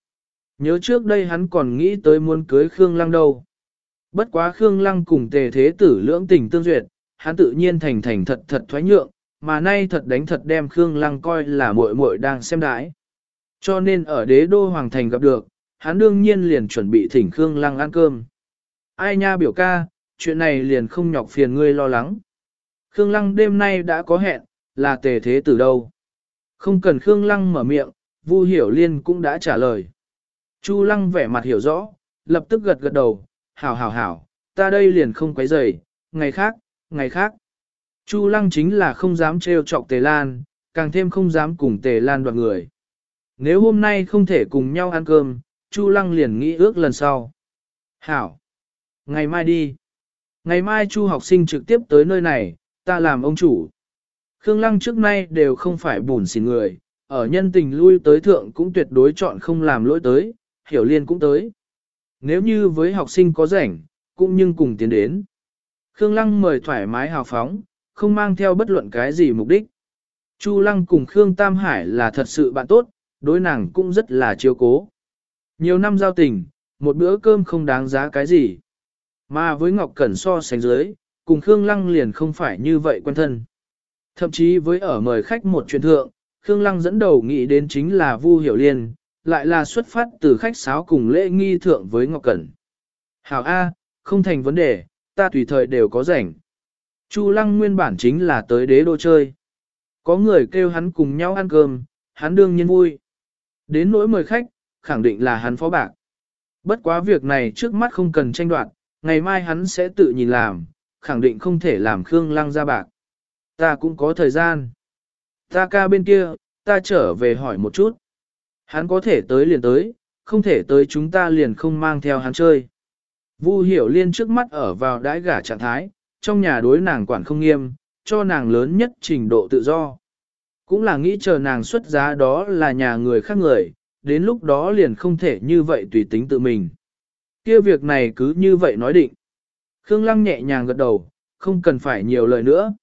Nhớ trước đây hắn còn nghĩ tới muốn cưới Khương Lăng đâu. Bất quá Khương Lăng cùng tề thế tử lưỡng tình tương duyệt, hắn tự nhiên thành thành thật thật thoái nhượng, mà nay thật đánh thật đem Khương Lăng coi là muội muội đang xem đãi. Cho nên ở đế đô hoàng thành gặp được, hắn đương nhiên liền chuẩn bị thỉnh Khương Lăng ăn cơm. Ai nha biểu ca, chuyện này liền không nhọc phiền ngươi lo lắng. Khương Lăng đêm nay đã có hẹn, là tề thế tử đâu. Không cần Khương Lăng mở miệng, Vu Hiểu Liên cũng đã trả lời. Chu Lăng vẻ mặt hiểu rõ, lập tức gật gật đầu, hảo hảo hảo, ta đây liền không quấy rầy, ngày khác, ngày khác. Chu Lăng chính là không dám trêu chọc Tề Lan, càng thêm không dám cùng Tề Lan đoạt người. Nếu hôm nay không thể cùng nhau ăn cơm, Chu Lăng liền nghĩ ước lần sau. Hảo! Ngày mai đi. Ngày mai Chu học sinh trực tiếp tới nơi này, ta làm ông chủ. Khương Lăng trước nay đều không phải bùn xỉn người, ở nhân tình lui tới thượng cũng tuyệt đối chọn không làm lỗi tới, hiểu liên cũng tới. Nếu như với học sinh có rảnh, cũng nhưng cùng tiến đến. Khương Lăng mời thoải mái hào phóng, không mang theo bất luận cái gì mục đích. Chu Lăng cùng Khương Tam Hải là thật sự bạn tốt, đối nàng cũng rất là chiếu cố. Nhiều năm giao tình, một bữa cơm không đáng giá cái gì. Mà với Ngọc Cẩn so sánh dưới, cùng Khương Lăng liền không phải như vậy quen thân. Thậm chí với ở mời khách một chuyện thượng, Khương Lăng dẫn đầu nghĩ đến chính là Vu Hiểu Liên, lại là xuất phát từ khách sáo cùng lễ nghi thượng với Ngọc Cẩn. Hảo A, không thành vấn đề, ta tùy thời đều có rảnh. Chu Lăng nguyên bản chính là tới đế đô chơi. Có người kêu hắn cùng nhau ăn cơm, hắn đương nhiên vui. Đến nỗi mời khách, khẳng định là hắn phó bạc. Bất quá việc này trước mắt không cần tranh đoạt, ngày mai hắn sẽ tự nhìn làm, khẳng định không thể làm Khương Lăng ra bạc. Ta cũng có thời gian. Ta ca bên kia, ta trở về hỏi một chút. Hắn có thể tới liền tới, không thể tới chúng ta liền không mang theo hắn chơi. Vu hiểu liên trước mắt ở vào đãi gả trạng thái, trong nhà đối nàng quản không nghiêm, cho nàng lớn nhất trình độ tự do. Cũng là nghĩ chờ nàng xuất giá đó là nhà người khác người, đến lúc đó liền không thể như vậy tùy tính tự mình. kia việc này cứ như vậy nói định. Khương Lăng nhẹ nhàng gật đầu, không cần phải nhiều lời nữa.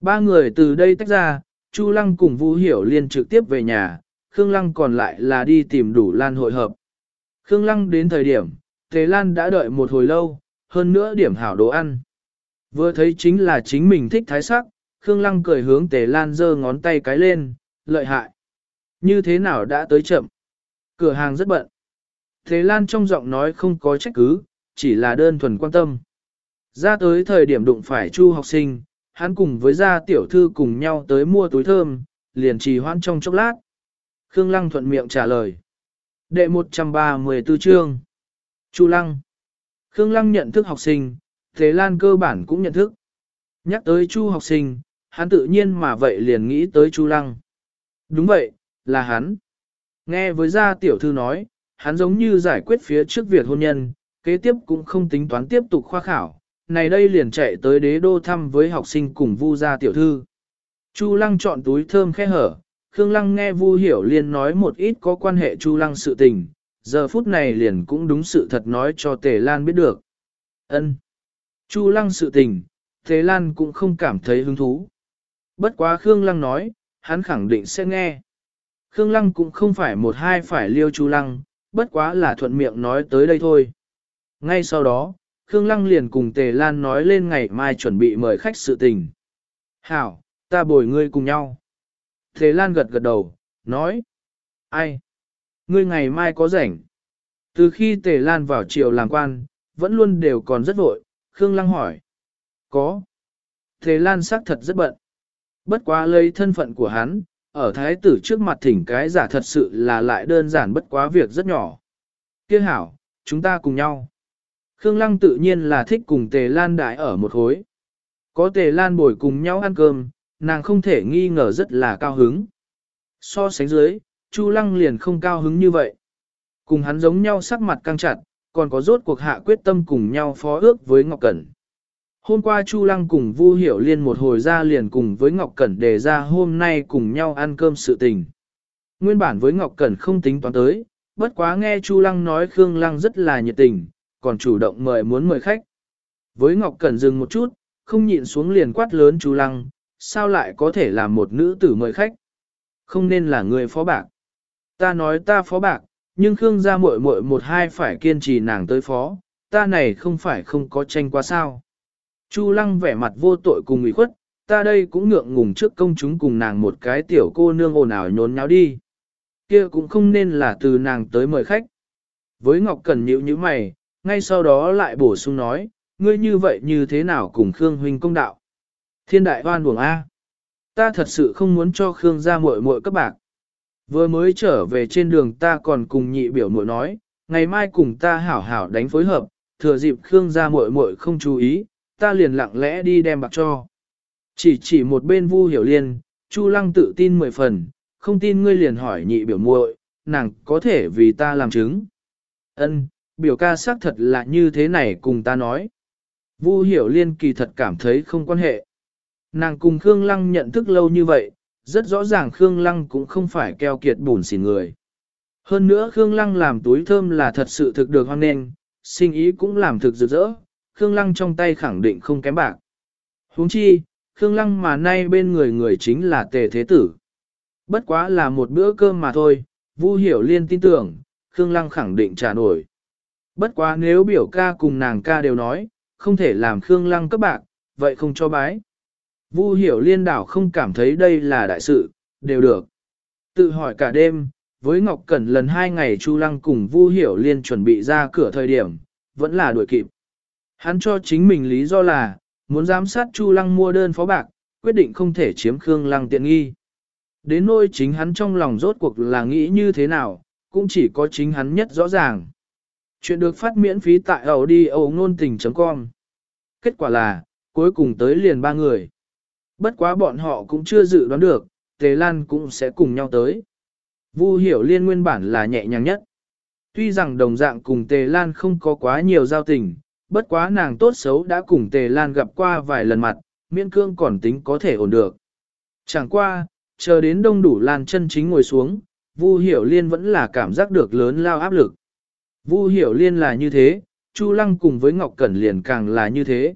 Ba người từ đây tách ra, Chu Lăng cùng Vu Hiểu Liên trực tiếp về nhà, Khương Lăng còn lại là đi tìm đủ Lan hội hợp. Khương Lăng đến thời điểm, Tề Lan đã đợi một hồi lâu, hơn nữa điểm hảo đồ ăn. Vừa thấy chính là chính mình thích thái sắc, Khương Lăng cười hướng Tề Lan giơ ngón tay cái lên, lợi hại. Như thế nào đã tới chậm? Cửa hàng rất bận. Tề Lan trong giọng nói không có trách cứ, chỉ là đơn thuần quan tâm. Ra tới thời điểm đụng phải Chu học sinh, hắn cùng với gia tiểu thư cùng nhau tới mua túi thơm, liền trì hoãn trong chốc lát. Khương Lăng thuận miệng trả lời. Đệ 134 chương. Chu Lăng. Khương Lăng nhận thức học sinh, Thế Lan cơ bản cũng nhận thức. Nhắc tới Chu học sinh, hắn tự nhiên mà vậy liền nghĩ tới Chu Lăng. Đúng vậy, là hắn. Nghe với gia tiểu thư nói, hắn giống như giải quyết phía trước việc hôn nhân, kế tiếp cũng không tính toán tiếp tục khoa khảo, này đây liền chạy tới đế đô thăm với học sinh cùng vu gia tiểu thư. Chu Lăng chọn túi thơm khe hở, Khương Lăng nghe Vu Hiểu Liên nói một ít có quan hệ Chu Lăng sự tình, giờ phút này liền cũng đúng sự thật nói cho Tề Lan biết được. Ân. Chu Lăng sự tình, Tề Lan cũng không cảm thấy hứng thú. Bất quá Khương Lăng nói, hắn khẳng định sẽ nghe. Khương Lăng cũng không phải một hai phải liêu Chu Lăng, bất quá là thuận miệng nói tới đây thôi. Ngay sau đó, Khương Lăng liền cùng Tề Lan nói lên ngày mai chuẩn bị mời khách sự tình. Hảo, ta bồi ngươi cùng nhau. Thế Lan gật gật đầu, nói. Ai? Ngươi ngày mai có rảnh. Từ khi Tề Lan vào triều làm quan, vẫn luôn đều còn rất vội, Khương Lăng hỏi. Có. Tề Lan xác thật rất bận. Bất quá lấy thân phận của hắn, ở thái tử trước mặt thỉnh cái giả thật sự là lại đơn giản bất quá việc rất nhỏ. Kiếc hảo, chúng ta cùng nhau. Khương Lăng tự nhiên là thích cùng Tề Lan đại ở một hối. Có Tề Lan bồi cùng nhau ăn cơm, nàng không thể nghi ngờ rất là cao hứng. So sánh dưới, Chu Lăng liền không cao hứng như vậy. Cùng hắn giống nhau sắc mặt căng chặt, còn có rốt cuộc hạ quyết tâm cùng nhau phó ước với Ngọc Cẩn. Hôm qua Chu Lăng cùng Vu Hiểu Liên một hồi ra liền cùng với Ngọc Cẩn đề ra hôm nay cùng nhau ăn cơm sự tình. Nguyên bản với Ngọc Cẩn không tính toán tới, bất quá nghe Chu Lăng nói Khương Lăng rất là nhiệt tình, còn chủ động mời muốn mời khách. Với Ngọc Cẩn dừng một chút, không nhịn xuống liền quát lớn Chu Lăng, sao lại có thể là một nữ tử mời khách? Không nên là người phó bạc. Ta nói ta phó bạc, nhưng Khương gia muội muội một hai phải kiên trì nàng tới phó, ta này không phải không có tranh qua sao. Chu Lăng vẻ mặt vô tội cùng ủy khuất, ta đây cũng ngượng ngùng trước công chúng cùng nàng một cái tiểu cô nương ồn ào nhốn nháo đi. Kia cũng không nên là từ nàng tới mời khách. Với Ngọc Cần nhíu như mày, ngay sau đó lại bổ sung nói, ngươi như vậy như thế nào cùng Khương huynh công đạo. Thiên đại hoan buồng A. Ta thật sự không muốn cho Khương gia muội muội các bạc. Vừa mới trở về trên đường ta còn cùng nhị biểu muội nói, ngày mai cùng ta hảo hảo đánh phối hợp, thừa dịp Khương gia muội muội không chú ý, ta liền lặng lẽ đi đem bạc cho. Chỉ chỉ một bên Vu Hiểu Liên, Chu Lăng tự tin mười phần, không tin ngươi liền hỏi nhị biểu muội, nàng có thể vì ta làm chứng. Ân, biểu ca xác thật là như thế này cùng ta nói. Vu Hiểu Liên kỳ thật cảm thấy không quan hệ. Nàng cùng Khương Lăng nhận thức lâu như vậy, rất rõ ràng Khương Lăng cũng không phải keo kiệt bùn xỉn người. Hơn nữa Khương Lăng làm túi thơm là thật sự thực được hoan nghênh, sinh ý cũng làm thực rực rỡ, Khương Lăng trong tay khẳng định không kém bạc. huống chi, Khương Lăng mà nay bên người người chính là tề thế tử. Bất quá là một bữa cơm mà thôi, Vu Hiểu Liên tin tưởng, Khương Lăng khẳng định trả nổi. Bất quá nếu biểu ca cùng nàng ca đều nói, không thể làm Khương Lăng cấp bạc, vậy không cho bái. Vu Hiểu Liên đảo không cảm thấy đây là đại sự, đều được. Tự hỏi cả đêm, với Ngọc Cẩn lần hai ngày Chu Lăng cùng Vu Hiểu Liên chuẩn bị ra cửa thời điểm, vẫn là đuổi kịp. Hắn cho chính mình lý do là, muốn giám sát Chu Lăng mua đơn phó bạc, quyết định không thể chiếm Khương Lăng tiện nghi. Đến nỗi chính hắn trong lòng rốt cuộc là nghĩ như thế nào, cũng chỉ có chính hắn nhất rõ ràng. Chuyện được phát miễn phí tại audio nôn tình.com Kết quả là, cuối cùng tới liền ba người. Bất quá bọn họ cũng chưa dự đoán được, Tề Lan cũng sẽ cùng nhau tới. Vu hiểu liên nguyên bản là nhẹ nhàng nhất. Tuy rằng đồng dạng cùng Tề Lan không có quá nhiều giao tình, bất quá nàng tốt xấu đã cùng Tề Lan gặp qua vài lần mặt, miễn cương còn tính có thể ổn được. Chẳng qua, chờ đến đông đủ Lan chân chính ngồi xuống, Vu Hiểu Liên vẫn là cảm giác được lớn lao áp lực. Vu Hiểu Liên là như thế, Chu Lăng cùng với Ngọc Cẩn liền càng là như thế.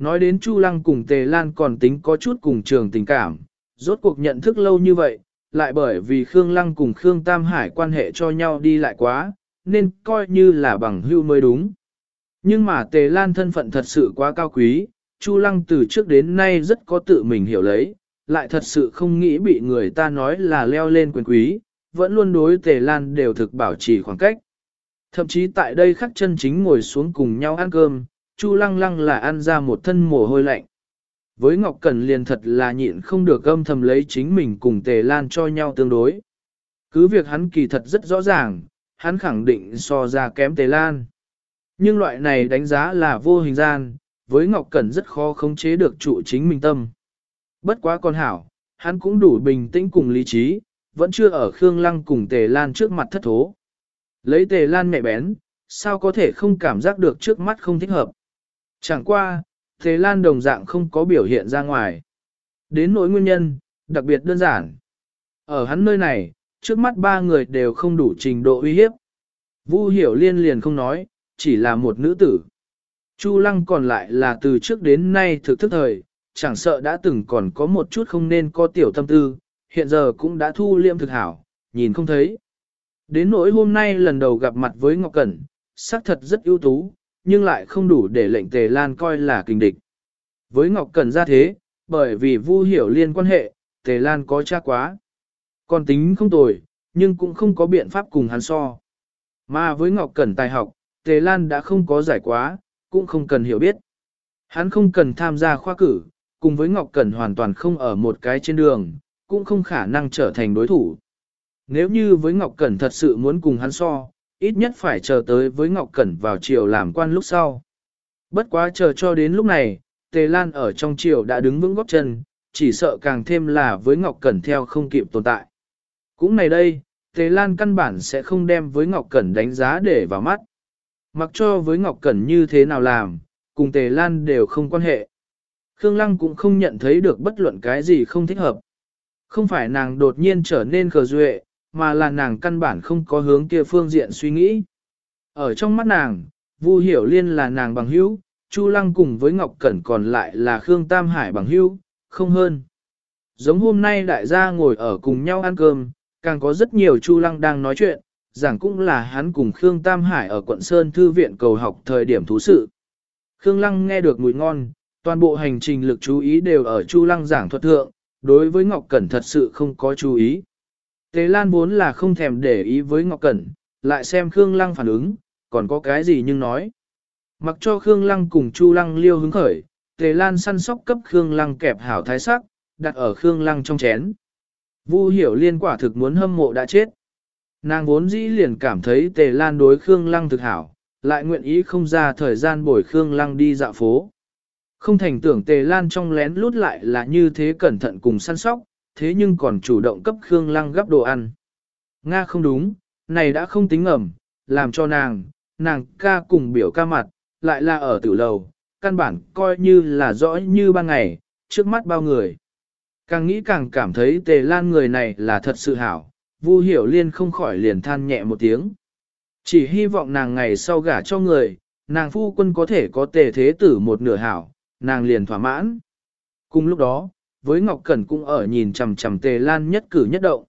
Nói đến Chu Lăng cùng Tề Lan còn tính có chút cùng trường tình cảm, rốt cuộc nhận thức lâu như vậy, lại bởi vì Khương Lăng cùng Khương Tam Hải quan hệ cho nhau đi lại quá, nên coi như là bằng hưu mới đúng. Nhưng mà Tề Lan thân phận thật sự quá cao quý, Chu Lăng từ trước đến nay rất có tự mình hiểu lấy, lại thật sự không nghĩ bị người ta nói là leo lên quyền quý, vẫn luôn đối Tề Lan đều thực bảo trì khoảng cách. Thậm chí tại đây khắc chân chính ngồi xuống cùng nhau ăn cơm, Chu Lăng Lăng là ăn ra một thân mồ hôi lạnh. Với Ngọc Cần liền thật là nhịn không được âm thầm lấy chính mình cùng Tề Lan cho nhau tương đối. Cứ việc hắn kỳ thật rất rõ ràng, hắn khẳng định so ra kém Tề Lan. Nhưng loại này đánh giá là vô hình gian, với Ngọc Cẩn rất khó khống chế được trụ chính mình tâm. Bất quá con hảo, hắn cũng đủ bình tĩnh cùng lý trí, vẫn chưa ở Khương Lăng cùng Tề Lan trước mặt thất thố. Lấy Tề Lan mẹ bén, sao có thể không cảm giác được trước mắt không thích hợp. Chẳng qua, thế Lan đồng dạng không có biểu hiện ra ngoài. Đến nỗi nguyên nhân, đặc biệt đơn giản. Ở hắn nơi này, trước mắt ba người đều không đủ trình độ uy hiếp. Vu hiểu liên liền không nói, chỉ là một nữ tử. Chu lăng còn lại là từ trước đến nay thực thức thời, chẳng sợ đã từng còn có một chút không nên có tiểu tâm tư, hiện giờ cũng đã thu liêm thực hảo, nhìn không thấy. Đến nỗi hôm nay lần đầu gặp mặt với Ngọc Cẩn, xác thật rất ưu tú, nhưng lại không đủ để lệnh Tề Lan coi là kinh địch. Với Ngọc Cẩn ra thế, bởi vì Vu hiểu liên quan hệ, Tề Lan có cha quá. Còn tính không tồi, nhưng cũng không có biện pháp cùng hắn so. Mà với Ngọc Cẩn tài học, Tề Lan đã không có giải quá, cũng không cần hiểu biết. Hắn không cần tham gia khoa cử, cùng với Ngọc Cẩn hoàn toàn không ở một cái trên đường, cũng không khả năng trở thành đối thủ. Nếu như với Ngọc Cẩn thật sự muốn cùng hắn so, ít nhất phải chờ tới với Ngọc Cẩn vào triều làm quan lúc sau. Bất quá chờ cho đến lúc này, Tề Lan ở trong triều đã đứng vững góp chân, chỉ sợ càng thêm là với Ngọc Cẩn theo không kịp tồn tại. Cũng này đây, Tề Lan căn bản sẽ không đem với Ngọc Cẩn đánh giá để vào mắt. Mặc cho với Ngọc Cẩn như thế nào làm, cùng Tề Lan đều không quan hệ. Khương Lăng cũng không nhận thấy được bất luận cái gì không thích hợp. Không phải nàng đột nhiên trở nên khờ duệ, mà là nàng căn bản không có hướng kia phương diện suy nghĩ. Ở trong mắt nàng, Vu Hiểu Liên là nàng bằng hữu, Chu Lăng cùng với Ngọc Cẩn còn lại là Khương Tam Hải bằng hữu, không hơn. Giống hôm nay đại gia ngồi ở cùng nhau ăn cơm, càng có rất nhiều Chu Lăng đang nói chuyện, giảng cũng là hắn cùng Khương Tam Hải ở quận Sơn Thư viện cầu học thời điểm thú sự. Khương Lăng nghe được mùi ngon, toàn bộ hành trình lực chú ý đều ở Chu Lăng giảng thuật thượng, đối với Ngọc Cẩn thật sự không có chú ý. Tế Lan vốn là không thèm để ý với Ngọc Cẩn, lại xem Khương Lăng phản ứng, còn có cái gì nhưng nói. Mặc cho Khương Lăng cùng Chu Lăng liêu hứng khởi, Tề Lan săn sóc cấp Khương Lăng kẹp hảo thái sắc, đặt ở Khương Lăng trong chén. Vu hiểu liên quả thực muốn hâm mộ đã chết. Nàng vốn dĩ liền cảm thấy Tề Lan đối Khương Lăng thực hảo, lại nguyện ý không ra thời gian bồi Khương Lăng đi dạo phố. Không thành tưởng Tề Lan trong lén lút lại là như thế cẩn thận cùng săn sóc, thế nhưng còn chủ động cấp Khương Lăng gấp đồ ăn. Nga không đúng, này đã không tính ẩm, làm cho nàng, nàng ca cùng biểu ca mặt, lại là ở tử lầu, căn bản coi như là rõ như ban ngày, trước mắt bao người. Càng nghĩ càng cảm thấy tề lan người này là thật sự hảo, Vu hiểu liên không khỏi liền than nhẹ một tiếng. Chỉ hy vọng nàng ngày sau gả cho người, nàng phu quân có thể có tề thế tử một nửa hảo, nàng liền thỏa mãn. Cùng lúc đó, với Ngọc Cẩn cũng ở nhìn chằm chằm Tề Lan nhất cử nhất động.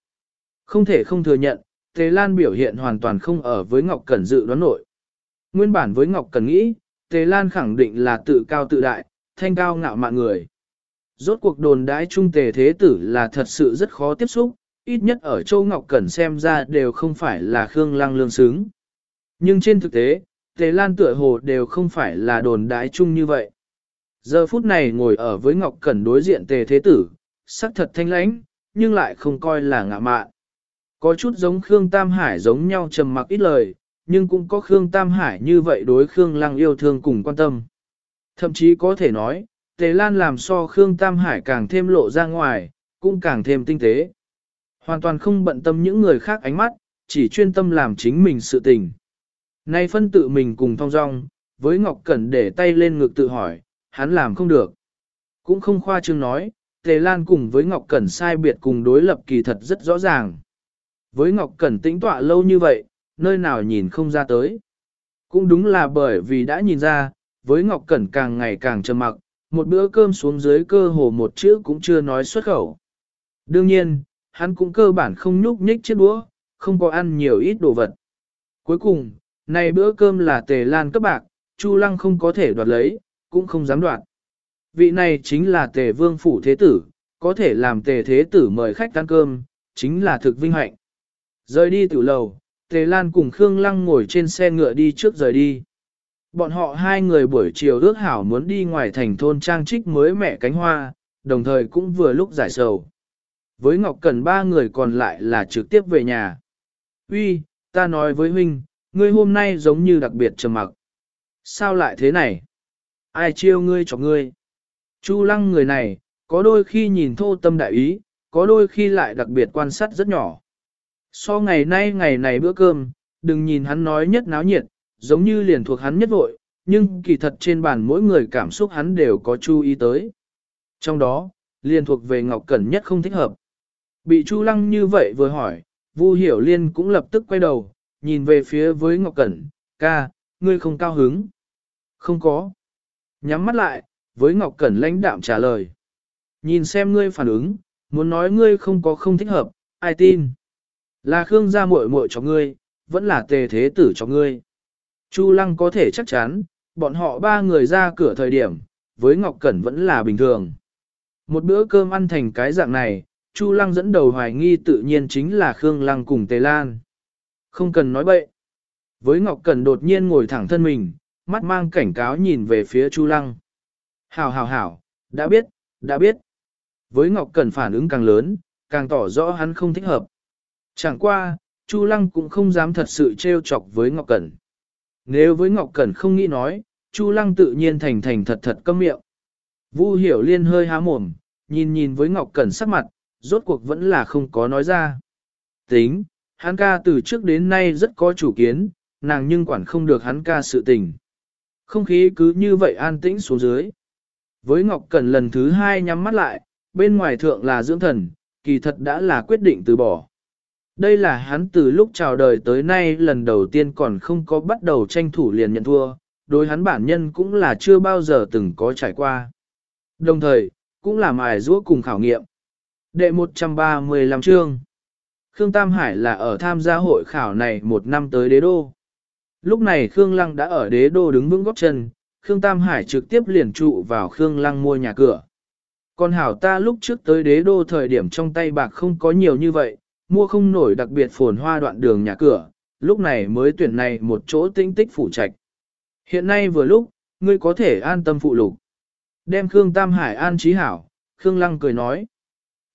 Không thể không thừa nhận, Tề Lan biểu hiện hoàn toàn không ở với Ngọc Cẩn dự đoán nổi Nguyên bản với Ngọc Cẩn nghĩ, Tề Lan khẳng định là tự cao tự đại, thanh cao ngạo mạn người. Rốt cuộc đồn đãi trung tề thế tử là thật sự rất khó tiếp xúc, ít nhất ở Châu Ngọc Cẩn xem ra đều không phải là Khương Lăng lương xứng. Nhưng trên thực tế, Tề Lan tựa hồ đều không phải là đồn đãi chung như vậy. Giờ phút này ngồi ở với Ngọc Cẩn đối diện Tề Thế Tử, sắc thật thanh lãnh, nhưng lại không coi là ngạ mạn. Có chút giống Khương Tam Hải giống nhau trầm mặc ít lời, nhưng cũng có Khương Tam Hải như vậy đối Khương Lăng yêu thương cùng quan tâm. Thậm chí có thể nói, Tề Lan làm so Khương Tam Hải càng thêm lộ ra ngoài, cũng càng thêm tinh tế. Hoàn toàn không bận tâm những người khác ánh mắt, chỉ chuyên tâm làm chính mình sự tình. Nay phân tự mình cùng thong dong, với Ngọc Cẩn để tay lên ngực tự hỏi, hắn làm không được. Cũng không khoa trương nói, Tề Lan cùng với Ngọc Cẩn sai biệt cùng đối lập kỳ thật rất rõ ràng. Với Ngọc Cẩn tĩnh tọa lâu như vậy, nơi nào nhìn không ra tới. Cũng đúng là bởi vì đã nhìn ra, với Ngọc Cẩn càng ngày càng trầm mặc, một bữa cơm xuống dưới cơ hồ một chữ cũng chưa nói xuất khẩu. Đương nhiên, hắn cũng cơ bản không nhúc nhích chiếc đũa, không có ăn nhiều ít đồ vật. Cuối cùng, này bữa cơm là tề lan cấp bạc, Chu Lăng không có thể đoạt lấy, cũng không dám đoạt. Vị này chính là tề vương phủ thế tử, có thể làm tề thế tử mời khách ăn cơm, chính là thực vinh hạnh. Rời đi tiểu lầu, tề lan cùng Khương Lăng ngồi trên xe ngựa đi trước rời đi. Bọn họ hai người buổi chiều ước hảo muốn đi ngoài thành thôn trang trích mới mẹ cánh hoa, đồng thời cũng vừa lúc giải sầu. Với Ngọc Cần ba người còn lại là trực tiếp về nhà. Uy, ta nói với huynh, ngươi hôm nay giống như đặc biệt trầm mặc. Sao lại thế này? Ai chiêu ngươi cho ngươi? Chu lăng người này, có đôi khi nhìn thô tâm đại ý, có đôi khi lại đặc biệt quan sát rất nhỏ. So ngày nay ngày này bữa cơm, đừng nhìn hắn nói nhất náo nhiệt, giống như liền thuộc hắn nhất vội, nhưng kỳ thật trên bàn mỗi người cảm xúc hắn đều có chú ý tới. Trong đó, liền thuộc về Ngọc Cẩn nhất không thích hợp. Bị Chu Lăng như vậy vừa hỏi, Vu Hiểu Liên cũng lập tức quay đầu, nhìn về phía với Ngọc Cẩn, ca, ngươi không cao hứng. Không có. Nhắm mắt lại, với Ngọc Cẩn lãnh đạm trả lời. Nhìn xem ngươi phản ứng, muốn nói ngươi không có không thích hợp, ai tin. Là Khương gia muội muội cho ngươi, vẫn là tề thế tử cho ngươi. Chu Lăng có thể chắc chắn, bọn họ ba người ra cửa thời điểm, với Ngọc Cẩn vẫn là bình thường. Một bữa cơm ăn thành cái dạng này, Chu Lăng dẫn đầu hoài nghi tự nhiên chính là Khương Lăng cùng Tề Lan. Không cần nói bậy. Với Ngọc Cẩn đột nhiên ngồi thẳng thân mình, mắt mang cảnh cáo nhìn về phía Chu Lăng. Hảo hảo hảo, đã biết, đã biết. Với Ngọc Cẩn phản ứng càng lớn, càng tỏ rõ hắn không thích hợp. Chẳng qua, Chu Lăng cũng không dám thật sự trêu chọc với Ngọc Cẩn. Nếu với Ngọc Cẩn không nghĩ nói, Chu Lăng tự nhiên thành thành thật thật câm miệng. Vu Hiểu Liên hơi há mồm, nhìn nhìn với Ngọc Cẩn sắc mặt, rốt cuộc vẫn là không có nói ra. Tính, hắn ca từ trước đến nay rất có chủ kiến, nàng nhưng quản không được hắn ca sự tình. Không khí cứ như vậy an tĩnh xuống dưới. Với Ngọc Cẩn lần thứ hai nhắm mắt lại, bên ngoài thượng là dưỡng thần, kỳ thật đã là quyết định từ bỏ. Đây là hắn từ lúc chào đời tới nay lần đầu tiên còn không có bắt đầu tranh thủ liền nhận thua, đối hắn bản nhân cũng là chưa bao giờ từng có trải qua. Đồng thời, cũng là mài rũa cùng khảo nghiệm. Đệ 135 chương Khương Tam Hải là ở tham gia hội khảo này một năm tới đế đô. Lúc này Khương Lăng đã ở đế đô đứng vững góc chân, Khương Tam Hải trực tiếp liền trụ vào Khương Lăng mua nhà cửa. Còn hảo ta lúc trước tới đế đô thời điểm trong tay bạc không có nhiều như vậy, mua không nổi đặc biệt phồn hoa đoạn đường nhà cửa, lúc này mới tuyển này một chỗ tinh tích phủ trạch. Hiện nay vừa lúc, ngươi có thể an tâm phụ lục. Đem Khương Tam Hải an trí hảo, Khương Lăng cười nói.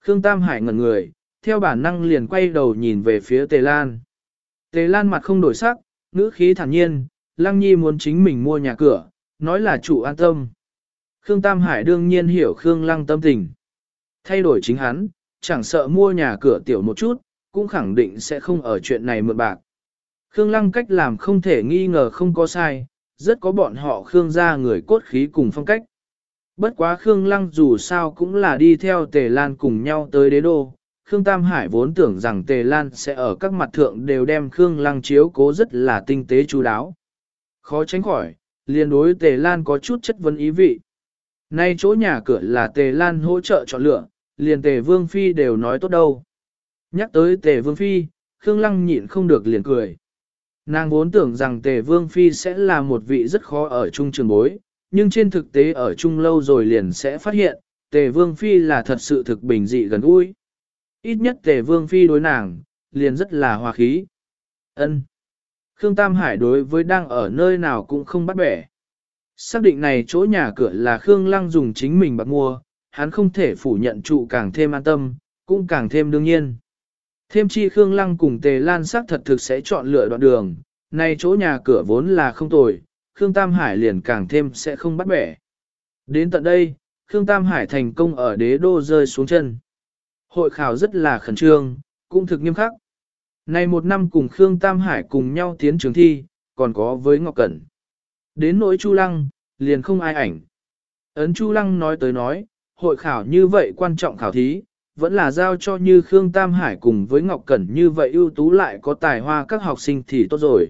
Khương Tam Hải ngẩn người, theo bản năng liền quay đầu nhìn về phía Tề Lan. Tề Lan mặt không đổi sắc, ngữ khí thản nhiên, Lăng Nhi muốn chính mình mua nhà cửa, nói là chủ an tâm. Khương Tam Hải đương nhiên hiểu Khương Lăng tâm tình. Thay đổi chính hắn, chẳng sợ mua nhà cửa tiểu một chút, cũng khẳng định sẽ không ở chuyện này mượn bạc. Khương Lăng cách làm không thể nghi ngờ không có sai, rất có bọn họ Khương gia người cốt khí cùng phong cách. Bất quá Khương Lăng dù sao cũng là đi theo Tề Lan cùng nhau tới đế đô. Khương Tam Hải vốn tưởng rằng Tề Lan sẽ ở các mặt thượng đều đem Khương Lăng chiếu cố rất là tinh tế chú đáo. Khó tránh khỏi, liền đối Tề Lan có chút chất vấn ý vị. Nay chỗ nhà cửa là Tề Lan hỗ trợ chọn lựa, liền Tề Vương Phi đều nói tốt đâu. Nhắc tới Tề Vương Phi, Khương Lăng nhịn không được liền cười. Nàng vốn tưởng rằng Tề Vương Phi sẽ là một vị rất khó ở chung trường bối, nhưng trên thực tế ở chung lâu rồi liền sẽ phát hiện, Tề Vương Phi là thật sự thực bình dị gần gũi. Ít nhất Tề Vương Phi đối nàng, liền rất là hòa khí. ân Khương Tam Hải đối với đang ở nơi nào cũng không bắt bẻ. Xác định này chỗ nhà cửa là Khương Lăng dùng chính mình bạc mua, hắn không thể phủ nhận trụ càng thêm an tâm, cũng càng thêm đương nhiên. Thêm chi Khương Lăng cùng Tề Lan sắc thật thực sẽ chọn lựa đoạn đường, này chỗ nhà cửa vốn là không tồi, Khương Tam Hải liền càng thêm sẽ không bắt bẻ. Đến tận đây, Khương Tam Hải thành công ở đế đô rơi xuống chân. Hội khảo rất là khẩn trương, cũng thực nghiêm khắc. Này một năm cùng Khương Tam Hải cùng nhau tiến trường thi, còn có với Ngọc Cẩn. Đến nỗi Chu Lăng, liền không ai ảnh. Ấn Chu Lăng nói tới nói, hội khảo như vậy quan trọng khảo thí, vẫn là giao cho như Khương Tam Hải cùng với Ngọc Cẩn như vậy ưu tú lại có tài hoa các học sinh thì tốt rồi.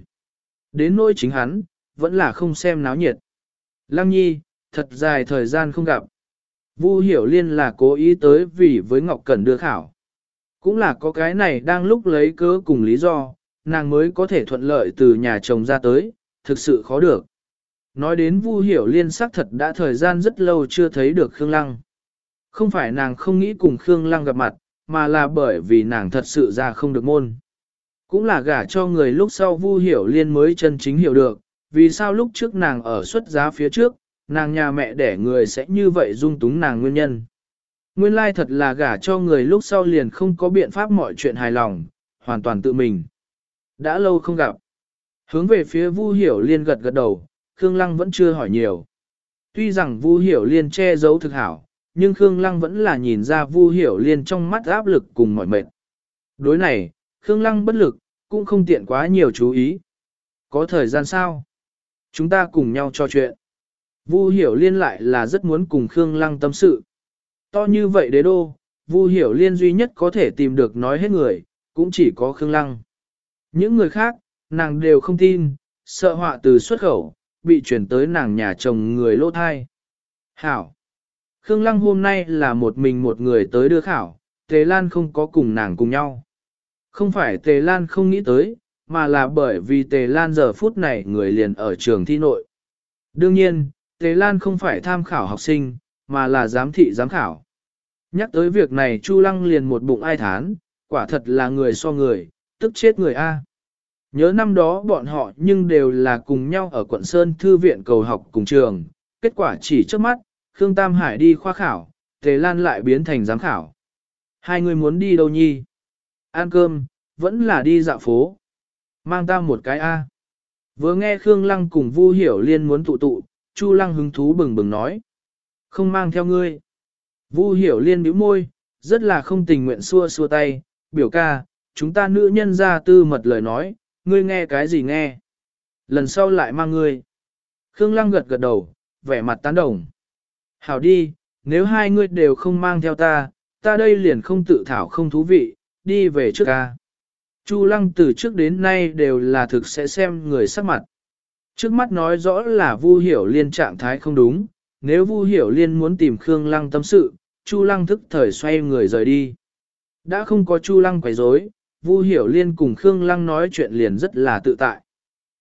Đến nỗi chính hắn, vẫn là không xem náo nhiệt. Lăng nhi, thật dài thời gian không gặp. Vu hiểu liên là cố ý tới vì với Ngọc Cẩn đưa khảo. Cũng là có cái này đang lúc lấy cớ cùng lý do, nàng mới có thể thuận lợi từ nhà chồng ra tới, thực sự khó được. Nói đến Vu Hiểu Liên xác thật đã thời gian rất lâu chưa thấy được Khương Lăng. Không phải nàng không nghĩ cùng Khương Lăng gặp mặt, mà là bởi vì nàng thật sự ra không được môn. Cũng là gả cho người lúc sau Vu Hiểu Liên mới chân chính hiểu được, vì sao lúc trước nàng ở xuất giá phía trước, nàng nhà mẹ đẻ người sẽ như vậy dung túng nàng nguyên nhân. Nguyên lai thật là gả cho người lúc sau liền không có biện pháp mọi chuyện hài lòng, hoàn toàn tự mình. Đã lâu không gặp. Hướng về phía Vu Hiểu Liên gật gật đầu, Khương Lăng vẫn chưa hỏi nhiều. Tuy rằng Vu Hiểu Liên che giấu thực hảo, nhưng Khương Lăng vẫn là nhìn ra Vu Hiểu Liên trong mắt áp lực cùng mọi mệt. Đối này, Khương Lăng bất lực, cũng không tiện quá nhiều chú ý. Có thời gian sao? Chúng ta cùng nhau trò chuyện. Vu Hiểu Liên lại là rất muốn cùng Khương Lăng tâm sự. To như vậy đế đô, Vu Hiểu Liên duy nhất có thể tìm được nói hết người, cũng chỉ có Khương Lăng. Những người khác, nàng đều không tin, sợ họa từ xuất khẩu, bị chuyển tới nàng nhà chồng người lỗ thai. Hảo! Khương Lăng hôm nay là một mình một người tới đưa khảo, Tề Lan không có cùng nàng cùng nhau. Không phải Tề Lan không nghĩ tới, mà là bởi vì Tề Lan giờ phút này người liền ở trường thi nội. Đương nhiên, Tề Lan không phải tham khảo học sinh, mà là giám thị giám khảo. Nhắc tới việc này Chu Lăng liền một bụng ai thán, quả thật là người so người, tức chết người A. Nhớ năm đó bọn họ nhưng đều là cùng nhau ở quận Sơn Thư viện cầu học cùng trường, kết quả chỉ trước mắt, Khương Tam Hải đi khoa khảo, Tề Lan lại biến thành giám khảo. Hai người muốn đi đâu nhi? Ăn cơm, vẫn là đi dạo phố. Mang ta một cái A. Vừa nghe Khương Lăng cùng Vu Hiểu Liên muốn tụ tụ, Chu Lăng hứng thú bừng bừng nói. Không mang theo ngươi. Vu Hiểu Liên bĩu môi, rất là không tình nguyện xua xua tay, biểu ca, chúng ta nữ nhân ra tư mật lời nói, ngươi nghe cái gì nghe. Lần sau lại mang ngươi. Khương Lăng gật gật đầu, vẻ mặt tán đồng. Hảo đi, nếu hai ngươi đều không mang theo ta, ta đây liền không tự thảo không thú vị, đi về trước ca. Chu Lăng từ trước đến nay đều là thực sẽ xem người sắc mặt. Trước mắt nói rõ là Vu Hiểu Liên trạng thái không đúng, nếu Vu Hiểu Liên muốn tìm Khương Lăng tâm sự, Chu Lăng thức thời xoay người rời đi. Đã không có Chu Lăng quấy rối, Vu Hiểu Liên cùng Khương Lăng nói chuyện liền rất là tự tại.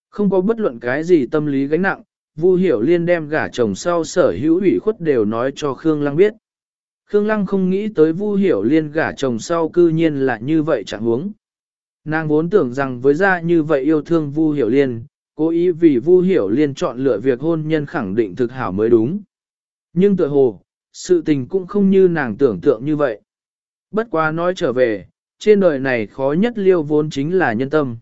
Không có bất luận cái gì tâm lý gánh nặng, Vu Hiểu Liên đem gả chồng sau sở hữu ủy khuất đều nói cho Khương Lăng biết. Khương Lăng không nghĩ tới Vu Hiểu Liên gả chồng sau cư nhiên là như vậy chẳng huống. Nàng vốn tưởng rằng với gia như vậy yêu thương Vu Hiểu Liên, cố ý vì Vu Hiểu Liên chọn lựa việc hôn nhân khẳng định thực hảo mới đúng. Nhưng tự hồ, sự tình cũng không như nàng tưởng tượng như vậy. Bất quá nói trở về, trên đời này khó nhất liêu vốn chính là nhân tâm.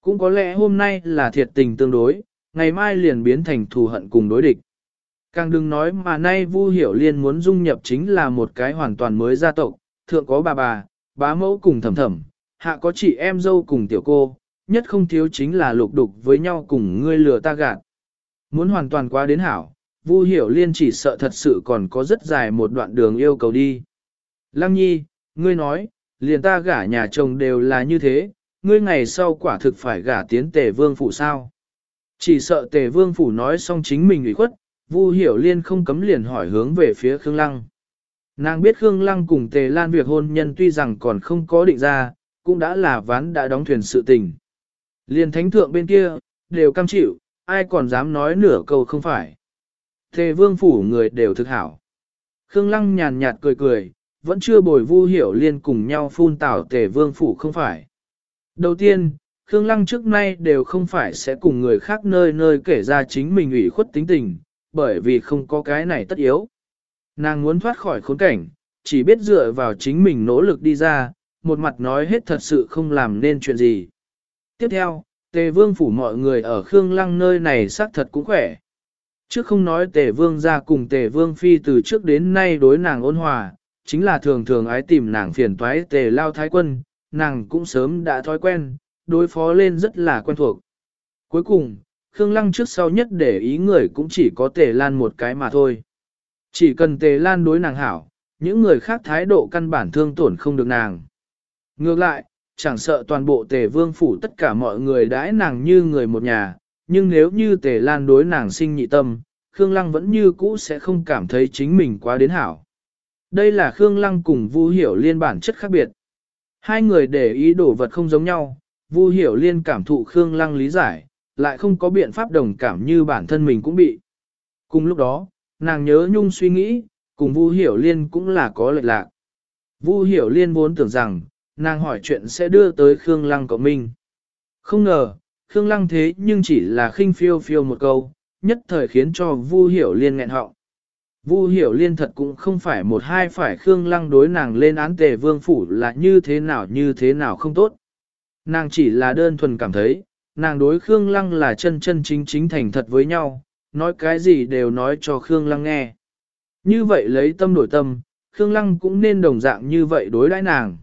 Cũng có lẽ hôm nay là thiệt tình tương đối, ngày mai liền biến thành thù hận cùng đối địch. Càng đừng nói mà nay Vu Hiểu Liên muốn dung nhập chính là một cái hoàn toàn mới gia tộc, thượng có bà bà, bá mẫu cùng thầm thầm, hạ có chị em dâu cùng tiểu cô, nhất không thiếu chính là lục đục với nhau cùng ngươi lừa ta gạt. Muốn hoàn toàn qua đến hảo, Vu Hiểu Liên chỉ sợ thật sự còn có rất dài một đoạn đường yêu cầu đi. Lăng Nhi, ngươi nói, liền ta gả nhà chồng đều là như thế, ngươi ngày sau quả thực phải gả tiến tề vương phủ sao. Chỉ sợ tề vương phủ nói xong chính mình ủy khuất, Vu Hiểu Liên không cấm liền hỏi hướng về phía Khương Lăng. Nàng biết Khương Lăng cùng Tề Lan việc hôn nhân tuy rằng còn không có định ra, cũng đã là ván đã đóng thuyền sự tình. Liên thánh thượng bên kia, đều cam chịu, ai còn dám nói nửa câu không phải. Tề vương phủ người đều thực hảo. Khương Lăng nhàn nhạt cười cười, vẫn chưa bồi Vu Hiểu Liên cùng nhau phun tảo Tề vương phủ không phải. Đầu tiên, Khương Lăng trước nay đều không phải sẽ cùng người khác nơi nơi kể ra chính mình ủy khuất tính tình, bởi vì không có cái này tất yếu. Nàng muốn thoát khỏi khốn cảnh, chỉ biết dựa vào chính mình nỗ lực đi ra, một mặt nói hết thật sự không làm nên chuyện gì. Tiếp theo, tề vương phủ mọi người ở Khương Lăng nơi này xác thật cũng khỏe. Trước không nói tề vương ra cùng tề vương phi từ trước đến nay đối nàng ôn hòa, chính là thường thường ái tìm nàng phiền toái tề lao thái quân, nàng cũng sớm đã thói quen, đối phó lên rất là quen thuộc. Cuối cùng, Khương Lăng trước sau nhất để ý người cũng chỉ có Tề Lan một cái mà thôi. Chỉ cần Tề Lan đối nàng hảo, những người khác thái độ căn bản thương tổn không được nàng. Ngược lại, chẳng sợ toàn bộ Tề Vương Phủ tất cả mọi người đãi nàng như người một nhà, nhưng nếu như Tề Lan đối nàng sinh nhị tâm, Khương Lăng vẫn như cũ sẽ không cảm thấy chính mình quá đến hảo. Đây là Khương Lăng cùng Vu Hiểu Liên bản chất khác biệt. Hai người để ý đồ vật không giống nhau, Vu Hiểu Liên cảm thụ Khương Lăng lý giải, lại không có biện pháp đồng cảm như bản thân mình cũng bị. Cùng lúc đó, nàng nhớ nhung suy nghĩ, cùng Vu Hiểu Liên cũng là có lệch lạc. Vu Hiểu Liên vốn tưởng rằng, nàng hỏi chuyện sẽ đưa tới Khương Lăng của mình. Không ngờ, Khương Lăng thế nhưng chỉ là khinh phiêu phiêu một câu, nhất thời khiến cho Vu Hiểu Liên nghẹn họng. Vu Hiểu Liên thật cũng không phải một hai phải Khương Lăng đối nàng lên án tề vương phủ là như thế nào như thế nào không tốt. Nàng chỉ là đơn thuần cảm thấy, nàng đối Khương Lăng là chân chân chính chính thành thật với nhau, nói cái gì đều nói cho Khương Lăng nghe. Như vậy lấy tâm đổi tâm, Khương Lăng cũng nên đồng dạng như vậy đối đãi nàng.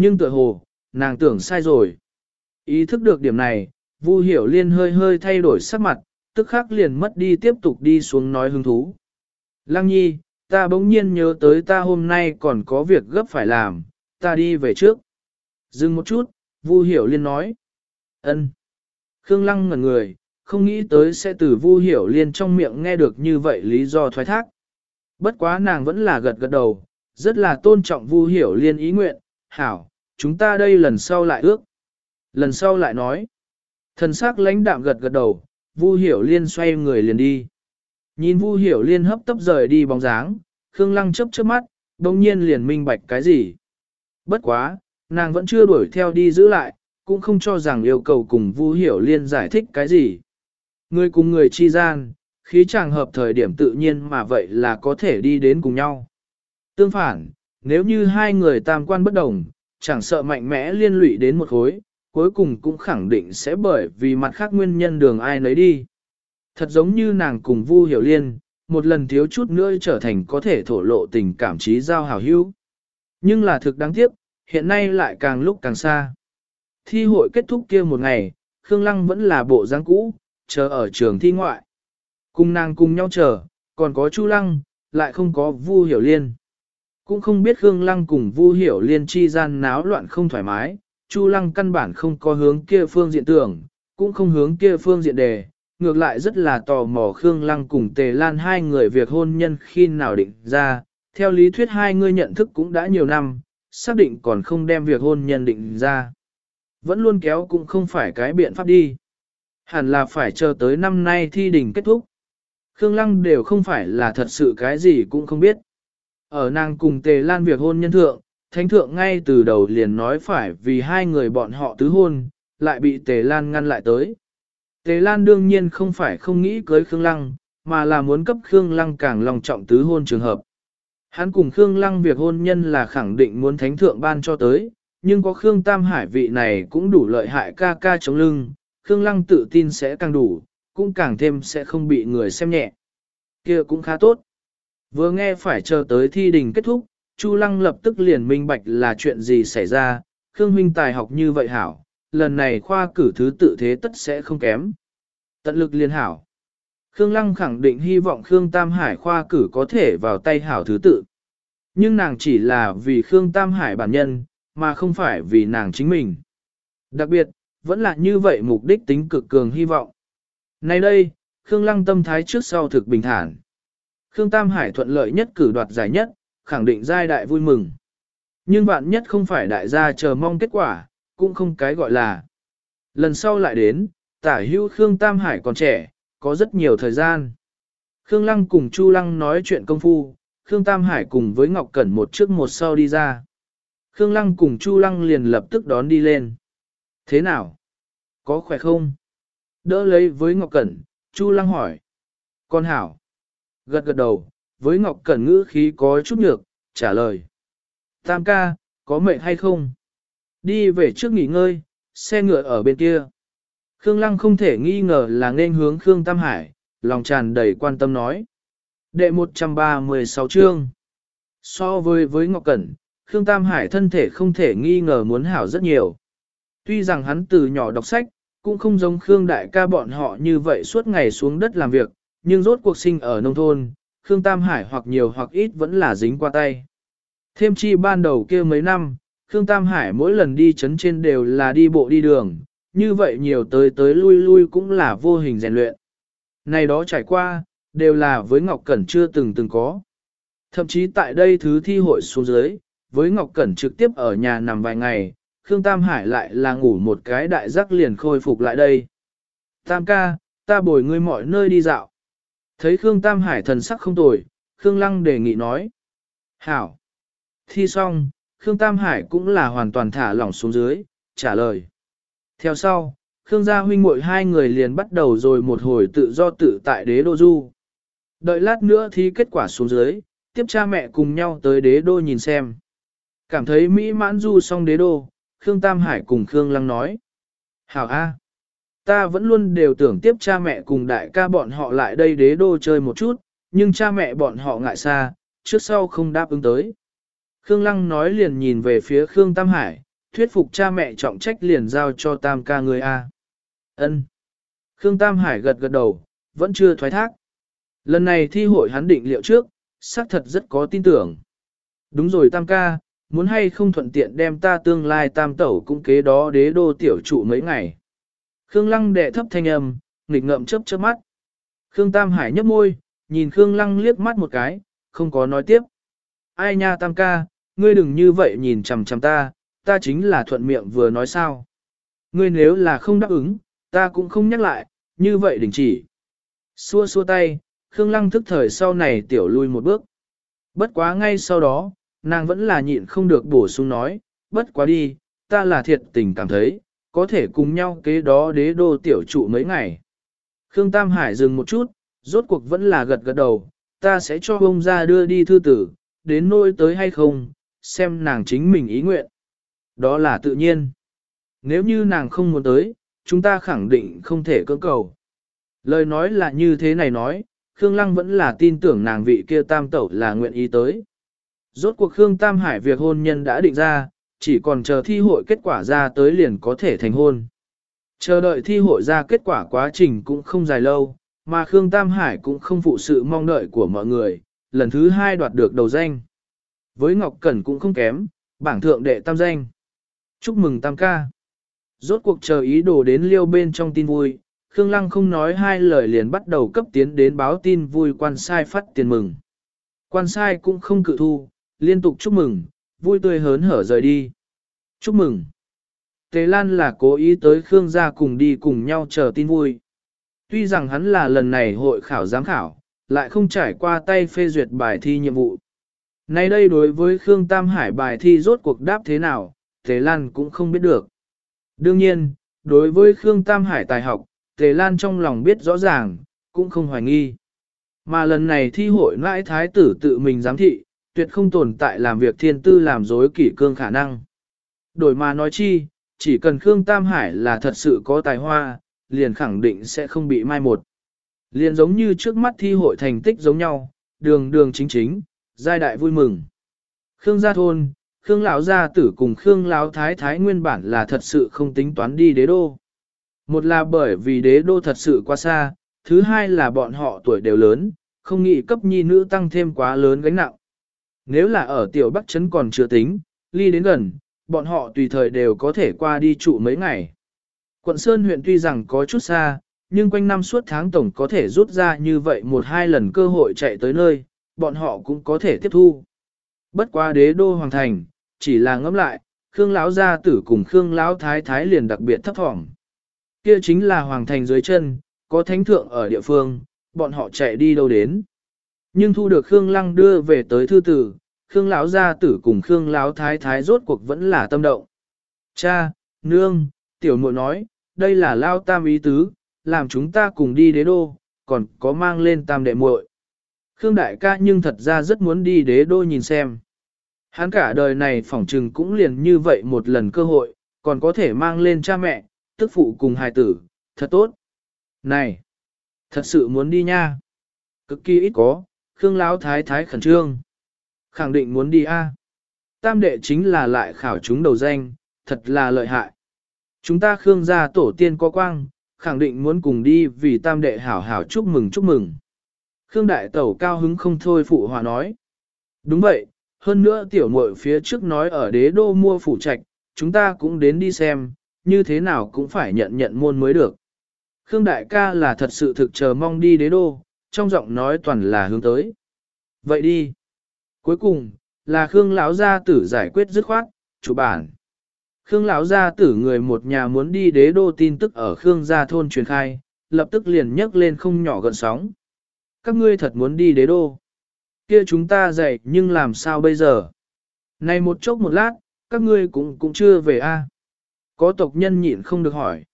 Nhưng tựa hồ, nàng tưởng sai rồi. Ý thức được điểm này, Vu Hiểu Liên hơi hơi thay đổi sắc mặt, tức khắc liền mất đi tiếp tục đi xuống nói hứng thú. Lăng nhi, ta bỗng nhiên nhớ tới ta hôm nay còn có việc gấp phải làm, ta đi về trước. Dừng một chút, Vu Hiểu Liên nói. ân. Khương Lăng ngẩn người, không nghĩ tới sẽ từ Vu Hiểu Liên trong miệng nghe được như vậy lý do thoái thác. Bất quá nàng vẫn là gật gật đầu, rất là tôn trọng Vu Hiểu Liên ý nguyện, hảo, chúng ta đây lần sau lại ước. Lần sau lại nói. Thần sắc lãnh đạm gật gật đầu, Vu Hiểu Liên xoay người liền đi. Nhìn Vu Hiểu Liên hấp tấp rời đi bóng dáng, Khương Lăng chớp chớp mắt, đồng nhiên liền minh bạch cái gì. Bất quá, nàng vẫn chưa đuổi theo đi giữ lại, cũng không cho rằng yêu cầu cùng Vu Hiểu Liên giải thích cái gì. Người cùng người chi gian, khí chàng hợp thời điểm tự nhiên mà vậy là có thể đi đến cùng nhau. Tương phản, nếu như hai người tam quan bất đồng, chẳng sợ mạnh mẽ liên lụy đến một khối, cuối cùng cũng khẳng định sẽ bởi vì mặt khác nguyên nhân đường ai nấy đi. Thật giống như nàng cùng Vu Hiểu Liên, một lần thiếu chút nữa trở thành có thể thổ lộ tình cảm trí giao hảo hữu. Nhưng là thực đáng tiếc, hiện nay lại càng lúc càng xa. Thi hội kết thúc kia một ngày, Khương Lăng vẫn là bộ dáng cũ, chờ ở trường thi ngoại. Cùng nàng cùng nhau chờ, còn có Chu Lăng, lại không có Vu Hiểu Liên. Cũng không biết Khương Lăng cùng Vu Hiểu Liên chi gian náo loạn không thoải mái, Chu Lăng căn bản không có hướng kia phương diện tưởng, cũng không hướng kia phương diện đề, ngược lại rất là tò mò Khương Lăng cùng Tề Lan hai người việc hôn nhân khi nào định ra, theo lý thuyết hai người nhận thức cũng đã nhiều năm, xác định còn không đem việc hôn nhân định ra. Vẫn luôn kéo cũng không phải cái biện pháp đi. Hẳn là phải chờ tới năm nay thi đình kết thúc. Khương Lăng đều không phải là thật sự cái gì cũng không biết. Ở nàng cùng Tề Lan việc hôn nhân thượng, Thánh thượng ngay từ đầu liền nói phải vì hai người bọn họ tứ hôn, lại bị Tề Lan ngăn lại tới. Tề Lan đương nhiên không phải không nghĩ cưới Khương Lăng, mà là muốn cấp Khương Lăng càng lòng trọng tứ hôn trường hợp. Hắn cùng Khương Lăng việc hôn nhân là khẳng định muốn thánh thượng ban cho tới, nhưng có Khương Tam Hải vị này cũng đủ lợi hại ca ca chống lưng, Khương Lăng tự tin sẽ càng đủ, cũng càng thêm sẽ không bị người xem nhẹ. kia cũng khá tốt. Vừa nghe phải chờ tới thi đình kết thúc, Chu Lăng lập tức liền minh bạch là chuyện gì xảy ra, Khương huynh tài học như vậy hảo, lần này khoa cử thứ tự thế tất sẽ không kém. Tận lực liên hảo. Khương Lăng khẳng định hy vọng Khương Tam Hải khoa cử có thể vào tay hảo thứ tự. Nhưng nàng chỉ là vì Khương Tam Hải bản nhân, mà không phải vì nàng chính mình. Đặc biệt, vẫn là như vậy mục đích tính cực cường hy vọng. Nay đây, Khương Lăng tâm thái trước sau thực bình thản. Khương Tam Hải thuận lợi nhất cử đoạt giải nhất, khẳng định giai đại vui mừng. Nhưng vạn nhất không phải đại gia chờ mong kết quả, cũng không cái gọi là. Lần sau lại đến, tả hữu Khương Tam Hải còn trẻ, có rất nhiều thời gian. Khương Lăng cùng Chu Lăng nói chuyện công phu, Khương Tam Hải cùng với Ngọc Cẩn một trước một sau đi ra. Khương Lăng cùng Chu Lăng liền lập tức đón đi lên. Thế nào? Có khỏe không? Đỡ lấy với Ngọc Cẩn, Chu Lăng hỏi. Con hảo. Gật gật đầu, với Ngọc Cẩn ngữ khí có chút nhược, trả lời. Tam ca, có mệt hay không? Đi về trước nghỉ ngơi, xe ngựa ở bên kia. Khương Lăng không thể nghi ngờ là nên hướng Khương Tam Hải, lòng tràn đầy quan tâm nói. Đệ 136 chương. So với với Ngọc Cẩn, Khương Tam Hải thân thể không thể nghi ngờ muốn hảo rất nhiều. Tuy rằng hắn từ nhỏ đọc sách, cũng không giống Khương Đại ca bọn họ như vậy suốt ngày xuống đất làm việc, nhưng rốt cuộc sinh ở nông thôn, Khương Tam Hải hoặc nhiều hoặc ít vẫn là dính qua tay. Thêm chi ban đầu kia mấy năm, Khương Tam Hải mỗi lần đi chấn trên đều là đi bộ đi đường, như vậy nhiều tới tới lui lui cũng là vô hình rèn luyện. Này đó trải qua, đều là với Ngọc Cẩn chưa từng từng có. Thậm chí tại đây thứ thi hội xuống dưới, với Ngọc Cẩn trực tiếp ở nhà nằm vài ngày, Khương Tam Hải lại là ngủ một cái đại giác liền khôi phục lại đây. Tam ca, ta bồi ngươi mọi nơi đi dạo. Thấy Khương Tam Hải thần sắc không tồi, Khương Lăng đề nghị nói. Hảo. Thi xong, Khương Tam Hải cũng là hoàn toàn thả lỏng xuống dưới, trả lời. Theo sau, Khương gia huynh muội hai người liền bắt đầu rồi một hồi tự do tự tại đế đô du. Đợi lát nữa thì kết quả xuống dưới, tiếp cha mẹ cùng nhau tới đế đô nhìn xem. Cảm thấy mỹ mãn du xong đế đô, Khương Tam Hải cùng Khương Lăng nói. Hảo A. Ta vẫn luôn đều tưởng tiếp cha mẹ cùng đại ca bọn họ lại đây đế đô chơi một chút, nhưng cha mẹ bọn họ ngại xa, trước sau không đáp ứng tới. Khương Lăng nói liền nhìn về phía Khương Tam Hải, thuyết phục cha mẹ trọng trách liền giao cho Tam ca người A. Ân. Khương Tam Hải gật gật đầu, vẫn chưa thoái thác. Lần này thi hội hắn định liệu trước, xác thật rất có tin tưởng. Đúng rồi Tam ca, muốn hay không thuận tiện đem ta tương lai Tam tẩu cũng kế đó đế đô tiểu trụ mấy ngày. Khương Lăng đệ thấp thanh âm, nghịch ngợm chớp chớp mắt. Khương Tam Hải nhấp môi, nhìn Khương Lăng liếc mắt một cái, không có nói tiếp. Ai nha Tam ca, ngươi đừng như vậy nhìn chằm chằm ta, ta chính là thuận miệng vừa nói sao. Ngươi nếu là không đáp ứng, ta cũng không nhắc lại, như vậy đình chỉ. Xua xua tay, Khương Lăng thức thời sau này tiểu lui một bước. Bất quá ngay sau đó, nàng vẫn là nhịn không được bổ sung nói, bất quá đi, ta là thiệt tình cảm thấy, có thể cùng nhau kế đó đế đô tiểu trụ mấy ngày. Khương Tam Hải dừng một chút, rốt cuộc vẫn là gật gật đầu, ta sẽ cho ông ra đưa đi thư tử, đến nôi tới hay không, xem nàng chính mình ý nguyện. Đó là tự nhiên. Nếu như nàng không muốn tới, chúng ta khẳng định không thể cưỡng cầu. Lời nói là như thế này nói, Khương Lăng vẫn là tin tưởng nàng vị kia tam tẩu là nguyện ý tới. Rốt cuộc Khương Tam Hải việc hôn nhân đã định ra, chỉ còn chờ thi hội kết quả ra tới liền có thể thành hôn. Chờ đợi thi hội ra kết quả quá trình cũng không dài lâu, mà Khương Tam Hải cũng không phụ sự mong đợi của mọi người, lần thứ hai đoạt được đầu danh. Với Ngọc Cẩn cũng không kém, bảng thượng đệ tam danh. Chúc mừng Tam ca. Rốt cuộc chờ ý đồ đến liêu bên trong tin vui, Khương Lăng không nói hai lời liền bắt đầu cấp tiến đến báo tin vui quan sai phát tiền mừng. Quan sai cũng không cự thu, liên tục chúc mừng, vui tươi hớn hở rời đi. Chúc mừng. Tế Lan là cố ý tới Khương gia cùng đi cùng nhau chờ tin vui. Tuy rằng hắn là lần này hội khảo giám khảo, lại không trải qua tay phê duyệt bài thi nhiệm vụ. Nay đây đối với Khương Tam Hải bài thi rốt cuộc đáp thế nào, Tế Lan cũng không biết được. Đương nhiên, đối với Khương Tam Hải tài học, Tề Lan trong lòng biết rõ ràng, cũng không hoài nghi. Mà lần này thi hội nãi thái tử tự mình giám thị, tuyệt không tồn tại làm việc thiên tư làm dối kỷ cương khả năng. Đổi mà nói chi, chỉ cần Khương Tam Hải là thật sự có tài hoa, liền khẳng định sẽ không bị mai một. Liền giống như trước mắt thi hội thành tích giống nhau, đường đường chính chính, giai đại vui mừng. Khương gia thôn, Khương lão gia tử cùng Khương lão thái thái nguyên bản là thật sự không tính toán đi đế đô. Một là bởi vì đế đô thật sự quá xa, thứ hai là bọn họ tuổi đều lớn, không nghĩ cấp nhi nữ tăng thêm quá lớn gánh nặng. Nếu là ở tiểu Bắc Trấn còn chưa tính, ly đến gần, bọn họ tùy thời đều có thể qua đi trụ mấy ngày. Quận Sơn huyện tuy rằng có chút xa, nhưng quanh năm suốt tháng tổng có thể rút ra như vậy một hai lần cơ hội chạy tới nơi, bọn họ cũng có thể tiếp thu. Bất quá đế đô hoàng thành, chỉ là ngẫm lại, Khương lão gia tử cùng Khương lão thái thái liền đặc biệt thấp thỏm. Kia chính là hoàng thành dưới chân, có thánh thượng ở địa phương, bọn họ chạy đi đâu đến. Nhưng thu được Khương Lăng đưa về tới thư tử, Khương lão gia tử cùng Khương lão thái thái rốt cuộc vẫn là tâm động. Cha, nương, tiểu muội nói, đây là lao tam ý tứ, làm chúng ta cùng đi đế đô, còn có mang lên tam đệ muội. Khương đại ca nhưng thật ra rất muốn đi đế đô nhìn xem. Hắn cả đời này phỏng trừng cũng liền như vậy một lần cơ hội, còn có thể mang lên cha mẹ, tức phụ cùng hài tử, thật tốt. Này, thật sự muốn đi nha. Cực kỳ ít có, Khương Lão Thái Thái khẩn trương. Khẳng định muốn đi a. Tam đệ chính là lại khảo chúng đầu danh, thật là lợi hại. Chúng ta Khương gia tổ tiên có quang, khẳng định muốn cùng đi vì tam đệ hảo hảo chúc mừng chúc mừng. Khương đại tẩu cao hứng không thôi phụ hòa nói. Đúng vậy, hơn nữa tiểu muội phía trước nói ở đế đô mua phủ trạch, chúng ta cũng đến đi xem, như thế nào cũng phải nhận nhận môn mới được. Khương đại ca là thật sự thực chờ mong đi đế đô, trong giọng nói toàn là hướng tới. Vậy đi. Cuối cùng, là Khương lão gia tử giải quyết dứt khoát, chủ bản. Khương lão gia tử người một nhà muốn đi đế đô tin tức ở Khương gia thôn truyền khai, lập tức liền nhấc lên không nhỏ gần sóng. Các ngươi thật muốn đi đế đô. Kia chúng ta dạy nhưng làm sao bây giờ? Này một chốc một lát, các ngươi cũng cũng chưa về a. Có tộc nhân nhịn không được hỏi.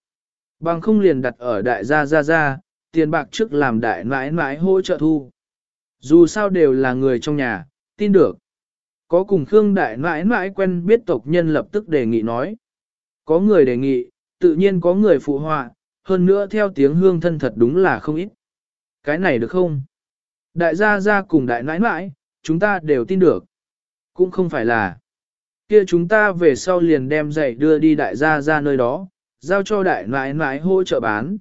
Bằng không liền đặt ở đại gia gia gia, tiền bạc trước làm đại mãi mãi hỗ trợ thu. Dù sao đều là người trong nhà, tin được. Có cùng Khương đại mãi mãi quen biết tộc nhân lập tức đề nghị nói. Có người đề nghị, tự nhiên có người phụ họa, hơn nữa theo tiếng hương thân thật đúng là không ít. Cái này được không? Đại gia gia cùng đại nãi nãi, chúng ta đều tin được. Cũng không phải là. Kia chúng ta về sau liền đem giày đưa đi đại gia gia nơi đó, giao cho đại nãi nãi hỗ trợ bán.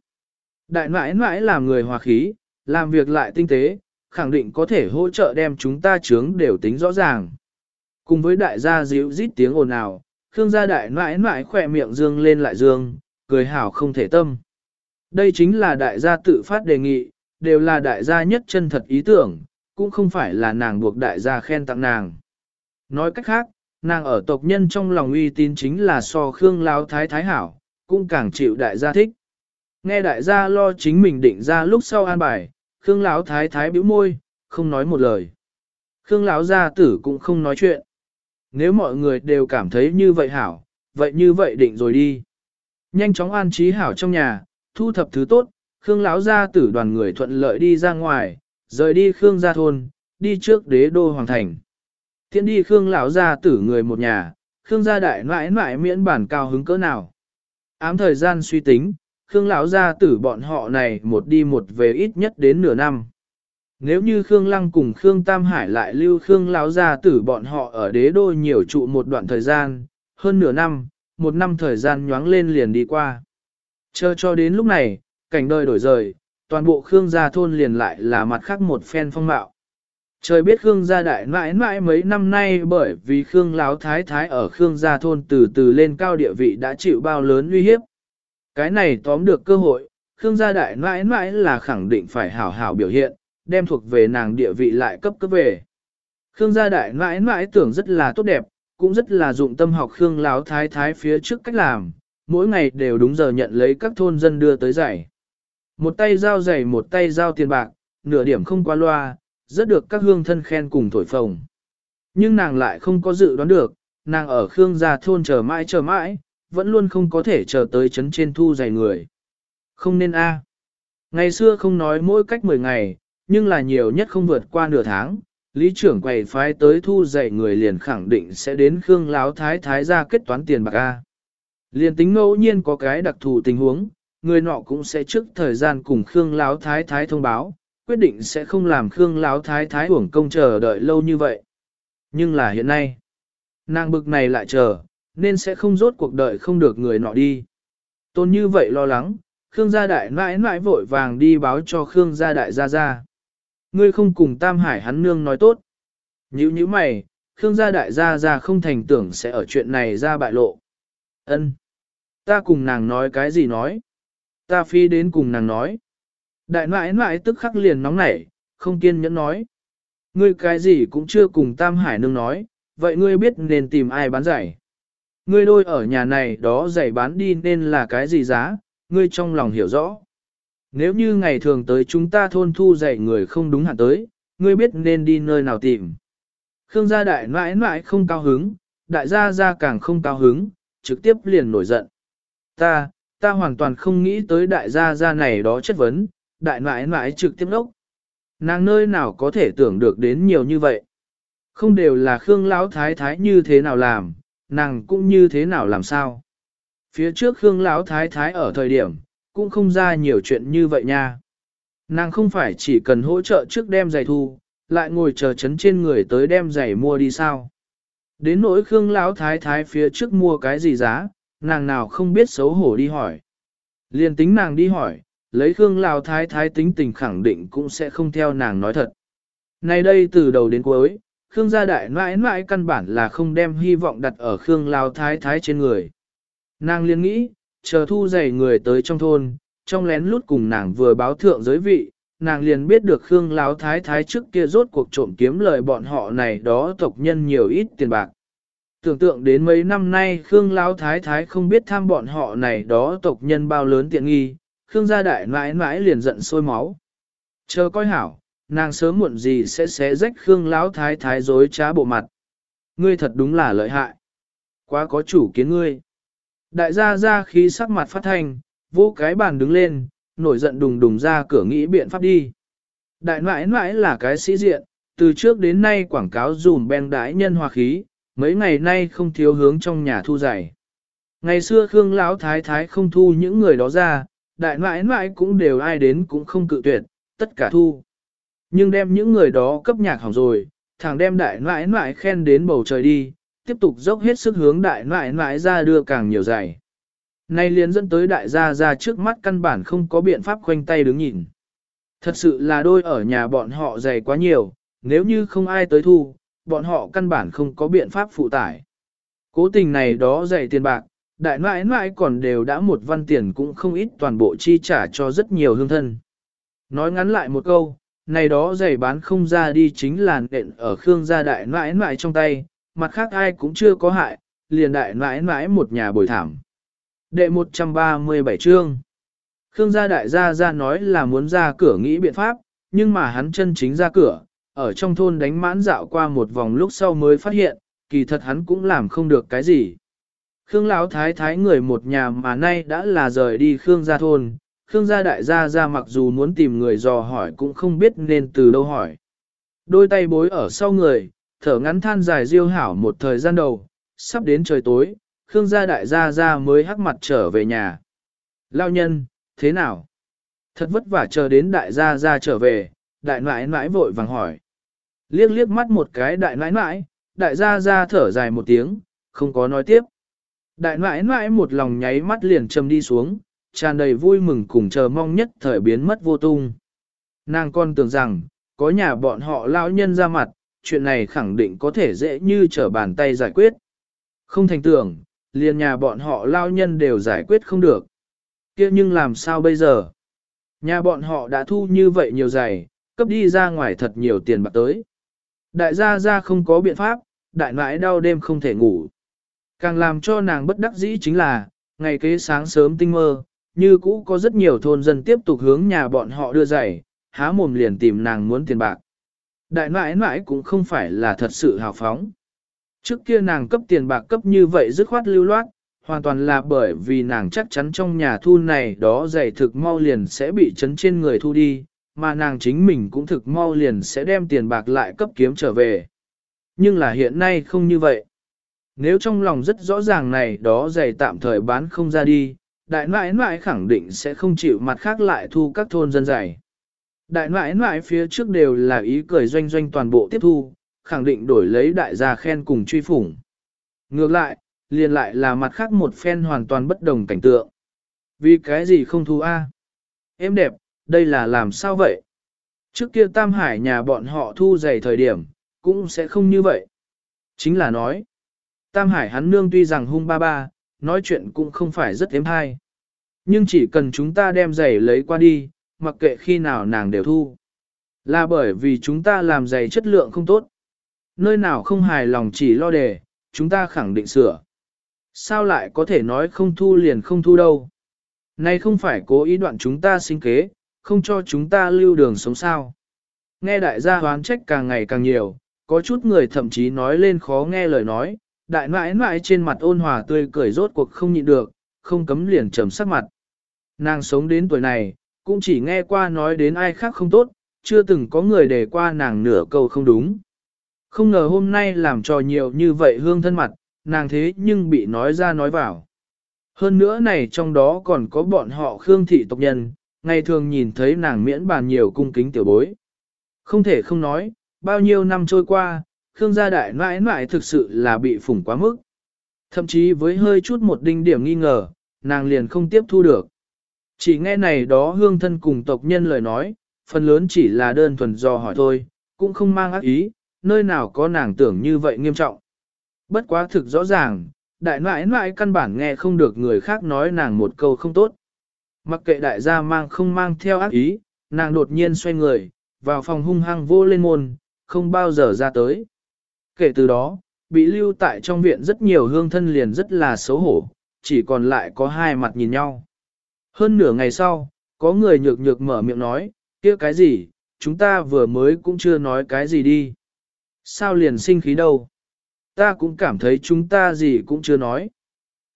Đại nãi nãi là người hòa khí, làm việc lại tinh tế, khẳng định có thể hỗ trợ đem chúng ta chướng đều tính rõ ràng. Cùng với đại gia dịu rít tiếng ồn ào, Khương gia đại nãi nãi khỏe miệng dương lên lại dương, cười hảo không thể tâm. Đây chính là đại gia tự phát đề nghị, đều là đại gia nhất chân thật ý tưởng, cũng không phải là nàng buộc đại gia khen tặng nàng. Nói cách khác, nàng ở tộc nhân trong lòng uy tín chính là so Khương Lão Thái Thái Hảo, cũng càng chịu đại gia thích. Nghe đại gia lo chính mình định ra lúc sau an bài, Khương Lão Thái Thái bĩu môi, không nói một lời. Khương Lão gia tử cũng không nói chuyện. Nếu mọi người đều cảm thấy như vậy hảo, vậy như vậy định rồi đi. Nhanh chóng an trí hảo trong nhà, thu thập thứ tốt, Khương lão gia tử đoàn người thuận lợi đi ra ngoài, rời đi Khương gia thôn, đi trước đế đô hoàng thành. Tiến đi Khương lão gia tử người một nhà, Khương gia đại ngoại mãi miễn bản cao hứng cỡ nào. Ám thời gian suy tính, Khương lão gia tử bọn họ này một đi một về ít nhất đến nửa năm. Nếu như Khương Lăng cùng Khương Tam Hải lại lưu Khương lão gia tử bọn họ ở đế đô nhiều trụ một đoạn thời gian, hơn nửa năm, một năm thời gian nhoáng lên liền đi qua. Chờ cho đến lúc này, cảnh đời đổi rời, toàn bộ Khương gia thôn liền lại là mặt khác một phen phong mạo. Trời biết Khương gia đại mãi mãi mấy năm nay bởi vì Khương Lão Thái Thái ở Khương gia thôn từ từ lên cao địa vị đã chịu bao lớn uy hiếp. Cái này tóm được cơ hội, Khương gia đại mãi mãi là khẳng định phải hảo hảo biểu hiện, đem thuộc về nàng địa vị lại cấp cấp về. Khương gia đại mãi mãi tưởng rất là tốt đẹp, cũng rất là dụng tâm học Khương Láo Thái Thái phía trước cách làm, mỗi ngày đều đúng giờ nhận lấy các thôn dân đưa tới giải. Một tay giao giày một tay giao tiền bạc, nửa điểm không qua loa, rất được các hương thân khen cùng thổi phồng. Nhưng nàng lại không có dự đoán được, nàng ở Khương gia thôn chờ mãi chờ mãi, vẫn luôn không có thể chờ tới chấn trên thu dày người. Không nên a. Ngày xưa không nói mỗi cách 10 ngày, nhưng là nhiều nhất không vượt qua nửa tháng, lý trưởng quầy phái tới thu giày người liền khẳng định sẽ đến Khương Láo Thái Thái ra kết toán tiền bạc A. Liền tính ngẫu nhiên có cái đặc thù tình huống, người nọ cũng sẽ trước thời gian cùng Khương Láo Thái Thái thông báo, quyết định sẽ không làm Khương Láo Thái Thái uổng công chờ đợi lâu như vậy. Nhưng là hiện nay, nàng bực này lại chờ, nên sẽ không rốt cuộc đợi không được người nọ đi. Tôn như vậy lo lắng, Khương gia đại mãi mãi vội vàng đi báo cho Khương gia đại gia gia. Ngươi không cùng Tam Hải hắn nương nói tốt. Nhữ như mày, Khương gia đại gia gia không thành tưởng sẽ ở chuyện này ra bại lộ. Ân, Ta cùng nàng nói cái gì nói? Ta phi đến cùng nàng nói. Đại nãi nãi tức khắc liền nóng nảy, không kiên nhẫn nói. Ngươi cái gì cũng chưa cùng Tam Hải Nương nói, vậy ngươi biết nên tìm ai bán giải? Ngươi đôi ở nhà này đó giày bán đi nên là cái gì giá, ngươi trong lòng hiểu rõ. Nếu như ngày thường tới chúng ta thôn thu giày người không đúng hạn tới, ngươi biết nên đi nơi nào tìm. Khương gia đại mãi mãi không cao hứng, đại gia gia càng không cao hứng, trực tiếp liền nổi giận. Ta, ta hoàn toàn không nghĩ tới đại gia gia này đó chất vấn, đại mãi mãi trực tiếp đốc. Nàng nơi nào có thể tưởng được đến nhiều như vậy. Không đều là Khương Lão Thái Thái như thế nào làm, nàng cũng như thế nào làm sao. Phía trước Khương Lão Thái Thái ở thời điểm, cũng không ra nhiều chuyện như vậy nha. Nàng không phải chỉ cần hỗ trợ trước đem giày thu, lại ngồi chờ chấn trên người tới đem giày mua đi sao. Đến nỗi Khương Lão Thái Thái phía trước mua cái gì giá, nàng nào không biết xấu hổ đi hỏi. Liên tính nàng đi hỏi, lấy Khương Lão Thái Thái tính tình khẳng định cũng sẽ không theo nàng nói thật. Nay đây từ đầu đến cuối, Khương gia đại mãi mãi căn bản là không đem hy vọng đặt ở Khương Lao Thái Thái trên người. Nàng liên nghĩ, chờ thu dày người tới trong thôn, trong lén lút cùng nàng vừa báo thượng giới vị, nàng liền biết được Khương Lão Thái Thái trước kia rốt cuộc trộm kiếm lời bọn họ này đó tộc nhân nhiều ít tiền bạc. Tưởng tượng đến mấy năm nay Khương Lão Thái Thái không biết tham bọn họ này đó tộc nhân bao lớn tiện nghi, Khương gia đại mãi mãi liền giận sôi máu. Chờ coi hảo, nàng sớm muộn gì sẽ xé rách Khương Lão Thái Thái dối trá bộ mặt. Ngươi thật đúng là lợi hại. Quá có chủ kiến ngươi. Đại gia ra khí sắc mặt phát thanh, vô cái bàn đứng lên, nổi giận đùng đùng ra cửa nghĩ biện pháp đi. Đại mãi mãi là cái sĩ diện, từ trước đến nay quảng cáo dùm ben đái nhân hòa khí, mấy ngày nay không thiếu hướng trong nhà thu giải. Ngày xưa Khương Lão Thái Thái không thu những người đó ra, đại mãi mãi cũng đều ai đến cũng không cự tuyệt, tất cả thu. Nhưng đem những người đó cấp nhạc hỏng rồi, thằng đem đại nãi nãi khen đến bầu trời đi, tiếp tục dốc hết sức hướng đại nãi nãi ra đưa càng nhiều giải. Nay liền dẫn tới đại gia ra trước mắt căn bản không có biện pháp khoanh tay đứng nhìn. Thật sự là đôi ở nhà bọn họ dày quá nhiều, nếu như không ai tới thu, bọn họ căn bản không có biện pháp phụ tải. Cố tình này đó dày tiền bạc, đại nãi nãi còn đều đã một văn tiền cũng không ít toàn bộ chi trả cho rất nhiều hương thân. Nói ngắn lại một câu, này đó giày bán không ra đi chính là nện ở Khương gia đại nãi nãi trong tay, mặt khác ai cũng chưa có hại, liền đại nãi nãi một nhà bồi thảm. Đệ 137 chương Khương gia đại gia ra nói là muốn ra cửa nghĩ biện pháp, nhưng mà hắn chân chính ra cửa, ở trong thôn đánh mãn dạo qua một vòng lúc sau mới phát hiện, kỳ thật hắn cũng làm không được cái gì. Khương Lão thái thái người một nhà mà nay đã là rời đi Khương gia thôn, Khương gia đại gia ra mặc dù muốn tìm người dò hỏi cũng không biết nên từ đâu hỏi. Đôi tay bối ở sau người, thở ngắn than dài diêu hảo một thời gian đầu, sắp đến trời tối, Khương gia đại gia ra mới hắc mặt trở về nhà. Lao nhân, thế nào? Thật vất vả chờ đến đại gia ra trở về, đại nãi nãi vội vàng hỏi. Liếc liếc mắt một cái đại nãi nãi, đại gia ra thở dài một tiếng, không có nói tiếp. Đại nãi nãi một lòng nháy mắt liền châm đi xuống, tràn đầy vui mừng cùng chờ mong nhất thời biến mất vô tung. Nàng con tưởng rằng, có nhà bọn họ lão nhân ra mặt, chuyện này khẳng định có thể dễ như trở bàn tay giải quyết. Không thành tưởng, liền nhà bọn họ lao nhân đều giải quyết không được. kia nhưng làm sao bây giờ? Nhà bọn họ đã thu như vậy nhiều giày, cấp đi ra ngoài thật nhiều tiền bạc tới. Đại gia gia không có biện pháp, đại nãi đau đêm không thể ngủ. Càng làm cho nàng bất đắc dĩ chính là, ngày kế sáng sớm tinh mơ, như cũ có rất nhiều thôn dân tiếp tục hướng nhà bọn họ đưa giày, há mồm liền tìm nàng muốn tiền bạc. Đại nãi nãi cũng không phải là thật sự hào phóng. Trước kia nàng cấp tiền bạc cấp như vậy dứt khoát lưu loát, hoàn toàn là bởi vì nàng chắc chắn trong nhà thu này đó giày thực mau liền sẽ bị chấn trên người thu đi, mà nàng chính mình cũng thực mau liền sẽ đem tiền bạc lại cấp kiếm trở về. Nhưng là hiện nay không như vậy. Nếu trong lòng rất rõ ràng này đó giày tạm thời bán không ra đi, đại nãi nãi khẳng định sẽ không chịu mặt khác lại thu các thôn dân dạy. Đại nãi nãi phía trước đều là ý cười doanh doanh toàn bộ tiếp thu, khẳng định đổi lấy đại gia khen cùng truy phủng. Ngược lại, liền lại là mặt khác một phen hoàn toàn bất đồng cảnh tượng. Vì cái gì không thu a? Em đẹp, đây là làm sao vậy? Trước kia Tam Hải nhà bọn họ thu dày thời điểm, cũng sẽ không như vậy. Chính là nói, Tam Hải hắn nương tuy rằng hung ba ba, nói chuyện cũng không phải rất êm hay. Nhưng chỉ cần chúng ta đem giày lấy qua đi, mặc kệ khi nào nàng đều thu. Là bởi vì chúng ta làm giày chất lượng không tốt. Nơi nào không hài lòng chỉ lo đề, chúng ta khẳng định sửa. Sao lại có thể nói không thu liền không thu đâu? Này không phải cố ý đoạn chúng ta sinh kế, không cho chúng ta lưu đường sống sao. Nghe đại gia hoán trách càng ngày càng nhiều, có chút người thậm chí nói lên khó nghe lời nói, đại nãi nãi trên mặt ôn hòa tươi cười rốt cuộc không nhịn được, không cấm liền trầm sắc mặt. Nàng sống đến tuổi này, cũng chỉ nghe qua nói đến ai khác không tốt, chưa từng có người để qua nàng nửa câu không đúng. Không ngờ hôm nay làm trò nhiều như vậy hương thân mặt, nàng thế nhưng bị nói ra nói vào. Hơn nữa này trong đó còn có bọn họ khương thị tộc nhân, ngày thường nhìn thấy nàng miễn bàn nhiều cung kính tiểu bối. Không thể không nói, bao nhiêu năm trôi qua, khương gia đại mãi mãi thực sự là bị phủng quá mức. Thậm chí với hơi chút một đinh điểm nghi ngờ, nàng liền không tiếp thu được. Chỉ nghe này đó hương thân cùng tộc nhân lời nói, phần lớn chỉ là đơn thuần do hỏi thôi, cũng không mang ác ý, nơi nào có nàng tưởng như vậy nghiêm trọng. Bất quá thực rõ ràng, đại nãi nãi căn bản nghe không được người khác nói nàng một câu không tốt. Mặc kệ đại gia mang không mang theo ác ý, nàng đột nhiên xoay người, vào phòng hung hăng vô lên môn, không bao giờ ra tới. Kể từ đó, bị lưu tại trong viện rất nhiều hương thân liền rất là xấu hổ, chỉ còn lại có hai mặt nhìn nhau. Hơn nửa ngày sau, có người nhược nhược mở miệng nói, kia cái gì, chúng ta vừa mới cũng chưa nói cái gì đi. Sao liền sinh khí đâu? Ta cũng cảm thấy chúng ta gì cũng chưa nói.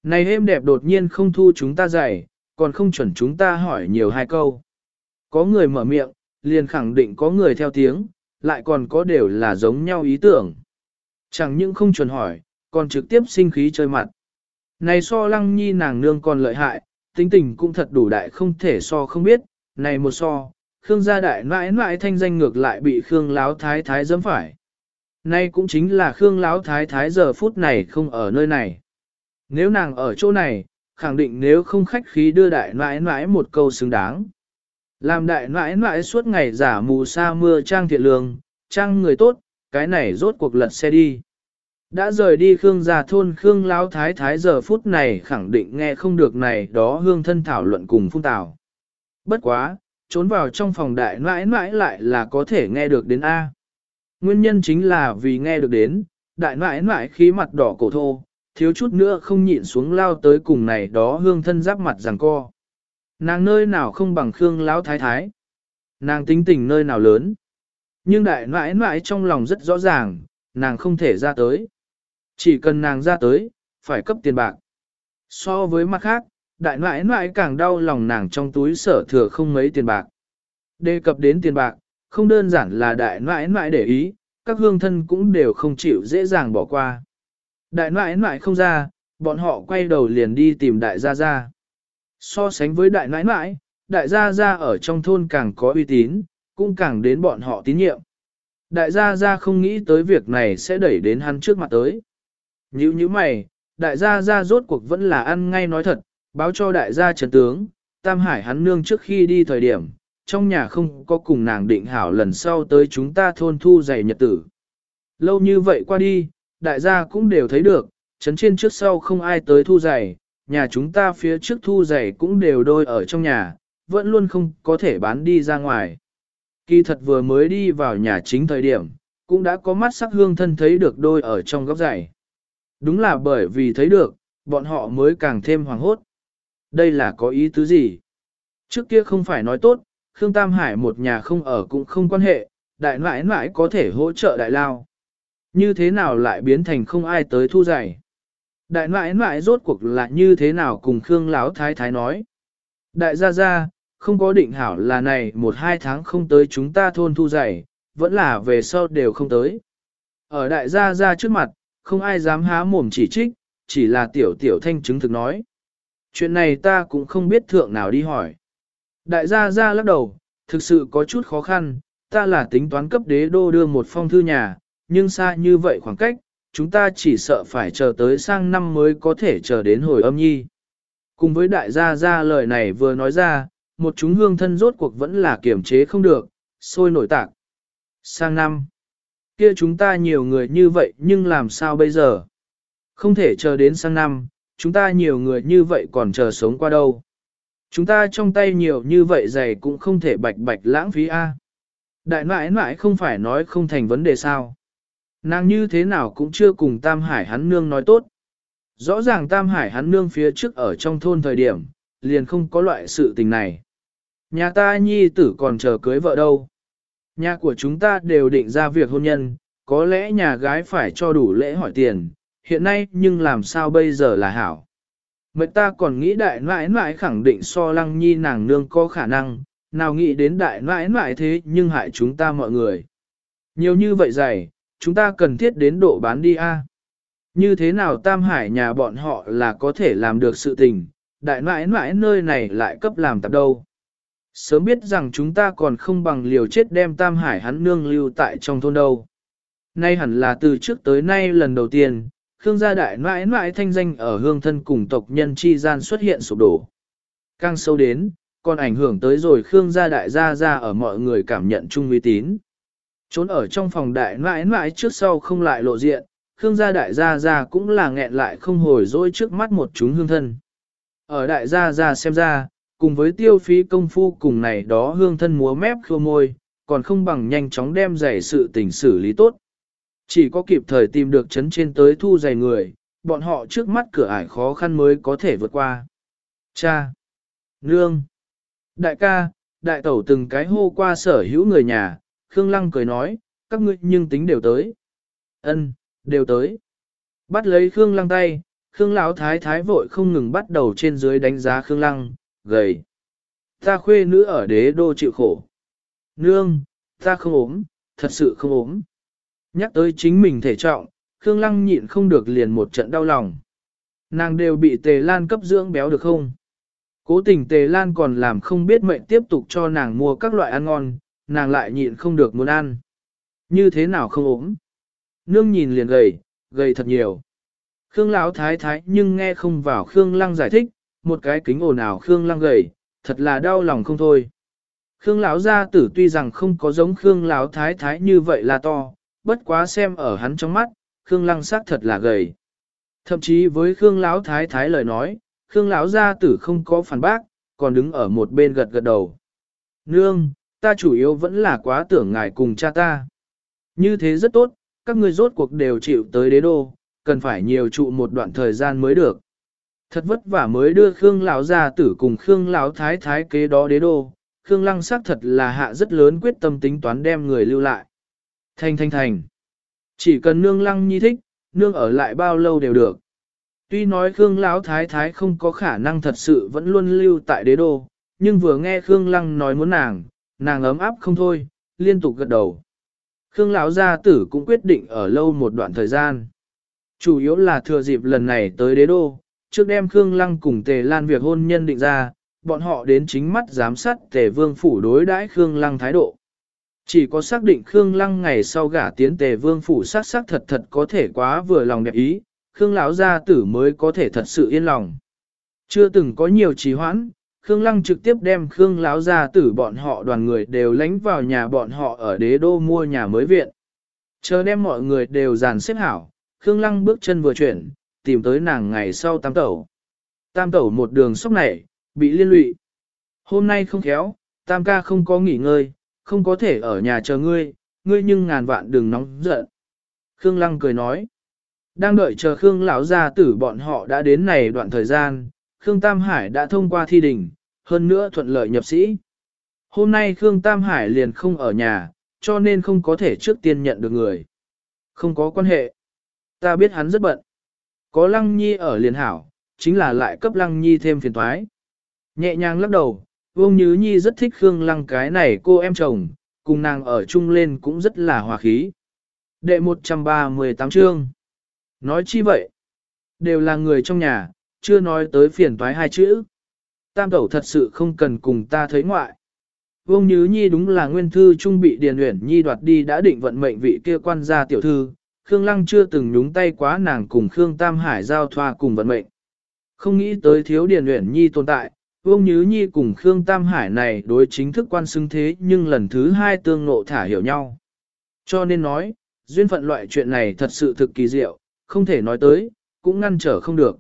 Này êm đẹp đột nhiên không thu chúng ta dạy, còn không chuẩn chúng ta hỏi nhiều hai câu. Có người mở miệng, liền khẳng định có người theo tiếng, lại còn có đều là giống nhau ý tưởng. Chẳng những không chuẩn hỏi, còn trực tiếp sinh khí chơi mặt. Này so lăng nhi nàng nương còn lợi hại, tính tình cũng thật đủ đại không thể so không biết, này một so, Khương gia đại mãi mãi thanh danh ngược lại bị Khương láo thái thái dẫm phải. Nay cũng chính là Khương láo thái thái giờ phút này không ở nơi này. Nếu nàng ở chỗ này, khẳng định nếu không khách khí đưa đại mãi mãi một câu xứng đáng. Làm đại mãi mãi suốt ngày giả mù sa mưa trang thiện lương, trang người tốt, cái này rốt cuộc lật xe đi. Đã rời đi Khương gia thôn Khương Lão Thái Thái giờ phút này khẳng định nghe không được này đó hương thân thảo luận cùng phung tào. Bất quá, trốn vào trong phòng đại mãi mãi lại là có thể nghe được đến A. Nguyên nhân chính là vì nghe được đến, đại mãi mãi khí mặt đỏ cổ thô, thiếu chút nữa không nhịn xuống lao tới cùng này đó hương thân giáp mặt rằng co. Nàng nơi nào không bằng Khương Lão Thái Thái. Nàng tính tình nơi nào lớn. Nhưng đại nãi nãi trong lòng rất rõ ràng, nàng không thể ra tới. Chỉ cần nàng ra tới, phải cấp tiền bạc. So với mặt khác, đại nãi nãi càng đau lòng nàng trong túi sở thừa không mấy tiền bạc. Đề cập đến tiền bạc, không đơn giản là đại nãi nãi để ý, các hương thân cũng đều không chịu dễ dàng bỏ qua. Đại nãi nãi không ra, bọn họ quay đầu liền đi tìm đại gia gia. So sánh với đại nãi nãi, đại gia gia ở trong thôn càng có uy tín, cũng càng đến bọn họ tín nhiệm. Đại gia gia không nghĩ tới việc này sẽ đẩy đến hắn trước mặt tới. Như như mày, đại gia gia rốt cuộc vẫn là ăn ngay nói thật, báo cho đại gia trần tướng, Tam Hải hắn nương trước khi đi thời điểm, trong nhà không có cùng nàng định hảo lần sau tới chúng ta thôn thu giày nhật tử. Lâu như vậy qua đi, đại gia cũng đều thấy được, chấn trên trước sau không ai tới thu giày, nhà chúng ta phía trước thu giày cũng đều đôi ở trong nhà, vẫn luôn không có thể bán đi ra ngoài. Kỳ thật vừa mới đi vào nhà chính thời điểm, cũng đã có mắt sắc hương thân thấy được đôi ở trong góc giày. Đúng là bởi vì thấy được, bọn họ mới càng thêm hoàng hốt. Đây là có ý tứ gì? Trước kia không phải nói tốt, Khương Tam Hải một nhà không ở cũng không quan hệ, đại nãi nãi có thể hỗ trợ đại lao. Như thế nào lại biến thành không ai tới thu giày? Đại nãi nãi rốt cuộc là như thế nào cùng Khương Lão Thái Thái nói? Đại gia gia, không có định hảo là này một hai tháng không tới chúng ta thôn thu giày, vẫn là về sau đều không tới. Ở đại gia gia trước mặt, không ai dám há mồm chỉ trích, chỉ là tiểu tiểu thanh chứng thực nói. Chuyện này ta cũng không biết thượng nào đi hỏi. Đại gia gia lắc đầu, thực sự có chút khó khăn, ta là tính toán cấp đế đô đưa một phong thư nhà, nhưng xa như vậy khoảng cách, chúng ta chỉ sợ phải chờ tới sang năm mới có thể chờ đến hồi âm nhi. Cùng với đại gia gia lời này vừa nói ra, một chúng hương thân rốt cuộc vẫn là kiểm chế không được, sôi nổi tạc. Sang năm, kia chúng ta nhiều người như vậy nhưng làm sao bây giờ? Không thể chờ đến sang năm, chúng ta nhiều người như vậy còn chờ sống qua đâu. Chúng ta trong tay nhiều như vậy giày cũng không thể bạch bạch lãng phí a. Đại nãi nãi không phải nói không thành vấn đề sao. Nàng như thế nào cũng chưa cùng Tam Hải hắn nương nói tốt. Rõ ràng Tam Hải hắn nương phía trước ở trong thôn thời điểm, liền không có loại sự tình này. Nhà ta nhi tử còn chờ cưới vợ đâu. Nhà của chúng ta đều định ra việc hôn nhân, có lẽ nhà gái phải cho đủ lễ hỏi tiền, hiện nay nhưng làm sao bây giờ là hảo. Mệnh ta còn nghĩ đại nãi nãi khẳng định so lăng nhi nàng nương có khả năng, nào nghĩ đến đại nãi nãi thế nhưng hại chúng ta mọi người. Nhiều như vậy dày, chúng ta cần thiết đến độ bán đi a. À? Như thế nào Tam Hải nhà bọn họ là có thể làm được sự tình, đại nãi nãi nơi này lại cấp làm tập đâu. Sớm biết rằng chúng ta còn không bằng liều chết đem Tam Hải hắn nương lưu tại trong thôn đâu. Nay hẳn là từ trước tới nay lần đầu tiên, Khương gia đại mãi mãi thanh danh ở hương thân cùng tộc nhân chi gian xuất hiện sụp đổ. Càng sâu đến, còn ảnh hưởng tới rồi Khương gia đại gia gia ở mọi người cảm nhận chung uy tín. Trốn ở trong phòng đại mãi mãi trước sau không lại lộ diện, Khương gia đại gia gia cũng là nghẹn lại không hồi dỗi trước mắt một chúng hương thân. Ở đại gia gia xem ra, cùng với tiêu phí công phu cùng này đó hương thân múa mép khô môi, còn không bằng nhanh chóng đem giày sự tình xử lý tốt. Chỉ có kịp thời tìm được chấn trên tới thu giày người, bọn họ trước mắt cửa ải khó khăn mới có thể vượt qua. Cha! Nương! Đại ca, đại tẩu từng cái hô qua sở hữu người nhà, Khương Lăng cười nói, các ngươi nhưng tính đều tới. Ân, đều tới. Bắt lấy Khương Lăng tay, Khương Lão Thái Thái vội không ngừng bắt đầu trên dưới đánh giá Khương Lăng, gầy. Ta khuê nữ ở đế đô chịu khổ. Nương, ta không ốm, thật sự không ốm. Nhắc tới chính mình thể trọng, Khương Lăng nhịn không được liền một trận đau lòng. Nàng đều bị tề lan cấp dưỡng béo được không? Cố tình tề lan còn làm không biết mệnh tiếp tục cho nàng mua các loại ăn ngon, nàng lại nhịn không được muốn ăn. Như thế nào không ốm? Nương nhìn liền gầy, gầy thật nhiều. Khương Lão thái thái nhưng nghe không vào Khương Lăng giải thích, một cái kính ồn ào Khương Lăng gầy, thật là đau lòng không thôi. Khương Lão gia tử tuy rằng không có giống Khương Lão thái thái như vậy là to, bất quá xem ở hắn trong mắt, Khương Lăng sắc thật là gầy. Thậm chí với Khương Lão thái thái lời nói, Khương Lão gia tử không có phản bác, còn đứng ở một bên gật gật đầu. Nương, ta chủ yếu vẫn là quá tưởng ngài cùng cha ta. Như thế rất tốt, các ngươi rốt cuộc đều chịu tới đế đô, cần phải nhiều trụ một đoạn thời gian mới được. Thật vất vả mới đưa Khương lão gia tử cùng Khương lão thái thái kế đó đế đô, Khương Lăng xác thật là hạ rất lớn quyết tâm tính toán đem người lưu lại. Thành thành thành. Chỉ cần nương Lăng nhi thích, nương ở lại bao lâu đều được. Tuy nói Khương lão thái thái không có khả năng thật sự vẫn luôn lưu tại đế đô, nhưng vừa nghe Khương Lăng nói muốn nàng, nàng ấm áp không thôi, liên tục gật đầu. Khương lão gia tử cũng quyết định ở lâu một đoạn thời gian. Chủ yếu là thừa dịp lần này tới đế đô, trước đem Khương Lăng cùng Tề Lan việc hôn nhân định ra, bọn họ đến chính mắt giám sát Tề Vương phủ đối đãi Khương Lăng thái độ. Chỉ có xác định Khương Lăng ngày sau gả tiến Tề Vương phủ sát sắc thật thật có thể quá vừa lòng đẹp ý, Khương lão gia tử mới có thể thật sự yên lòng. Chưa từng có nhiều trì hoãn, Khương Lăng trực tiếp đem Khương lão gia tử bọn họ đoàn người đều lánh vào nhà bọn họ ở đế đô mua nhà mới viện. Chờ đem mọi người đều dàn xếp hảo, Khương Lăng bước chân vừa chuyển, tìm tới nàng ngày sau tam tẩu. Tam tẩu một đường sốc nảy, bị liên lụy. Hôm nay không khéo, tam ca không có nghỉ ngơi, không có thể ở nhà chờ ngươi, ngươi nhưng ngàn vạn đừng nóng giận. Khương Lăng cười nói. Đang đợi chờ Khương lão gia tử bọn họ đã đến này đoạn thời gian, Khương Tam Hải đã thông qua thi đình, hơn nữa thuận lợi nhập sĩ. Hôm nay Khương Tam Hải liền không ở nhà, cho nên không có thể trước tiên nhận được người. Không có quan hệ. Ta biết hắn rất bận. Có Lăng Nhi ở liền hảo, chính là lại cấp Lăng Nhi thêm phiền toái. Nhẹ nhàng lắc đầu, Vương Nhứ Nhi rất thích Khương Lăng cái này cô em chồng, cùng nàng ở chung lên cũng rất là hòa khí. Đệ 138 chương. Nói chi vậy? Đều là người trong nhà, chưa nói tới phiền toái hai chữ. Tam tẩu thật sự không cần cùng ta thấy ngoại. Vương Nhứ Nhi đúng là nguyên thư trung bị Điền Uyển Nhi đoạt đi đã định vận mệnh vị kia quan gia tiểu thư, Khương Lăng chưa từng nhúng tay quá nàng cùng Khương Tam Hải giao thoa cùng vận mệnh. Không nghĩ tới thiếu Điền Uyển Nhi tồn tại, Vương Nhứ Nhi cùng Khương Tam Hải này đối chính thức quan xứng thế nhưng lần thứ hai tương ngộ thả hiểu nhau. Cho nên nói, duyên phận loại chuyện này thật sự thực kỳ diệu, không thể nói tới, cũng ngăn trở không được.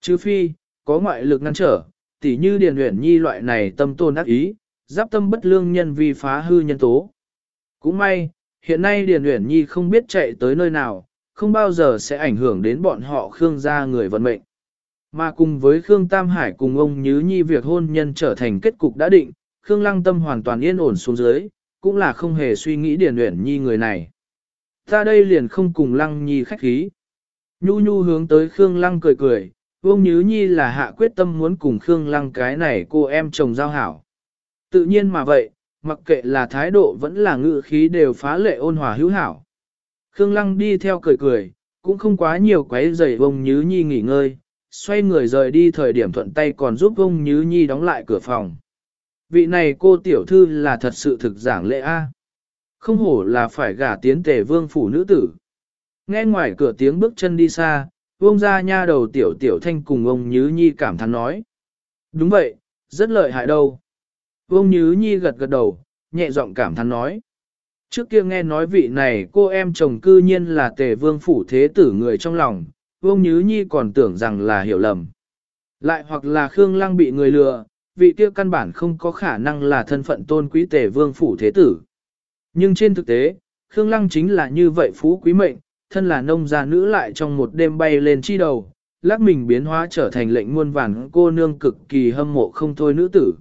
Chứ phi, có ngoại lực ngăn trở, tỉ như Điền Uyển Nhi loại này tâm tôn ác ý, giáp tâm bất lương nhân vi phá hư nhân tố. Cũng may, hiện nay Điền Uyển Nhi không biết chạy tới nơi nào, không bao giờ sẽ ảnh hưởng đến bọn họ Khương gia người vận mệnh. Mà cùng với Khương Tam Hải cùng ông Nhứ Nhi việc hôn nhân trở thành kết cục đã định, Khương Lăng tâm hoàn toàn yên ổn xuống dưới, cũng là không hề suy nghĩ Điền Uyển Nhi người này. Ta đây liền không cùng Lăng Nhi khách khí. Nhu Nhu hướng tới Khương Lăng cười cười, ông Nhứ Nhi là hạ quyết tâm muốn cùng Khương Lăng cái này cô em chồng giao hảo. Tự nhiên mà vậy, mặc kệ là thái độ vẫn là ngự khí đều phá lệ ôn hòa hữu hảo. Khương Lăng đi theo cười cười, cũng không quá nhiều quấy rầy Vương Nhứ Nhi nghỉ ngơi, xoay người rời đi thời điểm thuận tay còn giúp Vương Nhứ Nhi đóng lại cửa phòng. Vị này cô tiểu thư là thật sự thực giảng lệ A. Không hổ là phải gả tiến tề vương phủ nữ tử. Nghe ngoài cửa tiếng bước chân đi xa, vương ra nha đầu tiểu tiểu thanh cùng ông Nhứ Nhi cảm thán nói. Đúng vậy, rất lợi hại đâu. Vương Nhứ Nhi gật gật đầu, nhẹ giọng cảm thán nói. Trước kia nghe nói vị này cô em chồng cư nhiên là tề vương phủ thế tử người trong lòng, Vương Nhứ Nhi còn tưởng rằng là hiểu lầm. Lại hoặc là Khương Lăng bị người lừa, vị kia căn bản không có khả năng là thân phận tôn quý tề vương phủ thế tử. Nhưng trên thực tế, Khương Lăng chính là như vậy phú quý mệnh, thân là nông gia nữ lại trong một đêm bay lên chi đầu, lắc mình biến hóa trở thành lệnh muôn vàn cô nương cực kỳ hâm mộ không thôi nữ tử.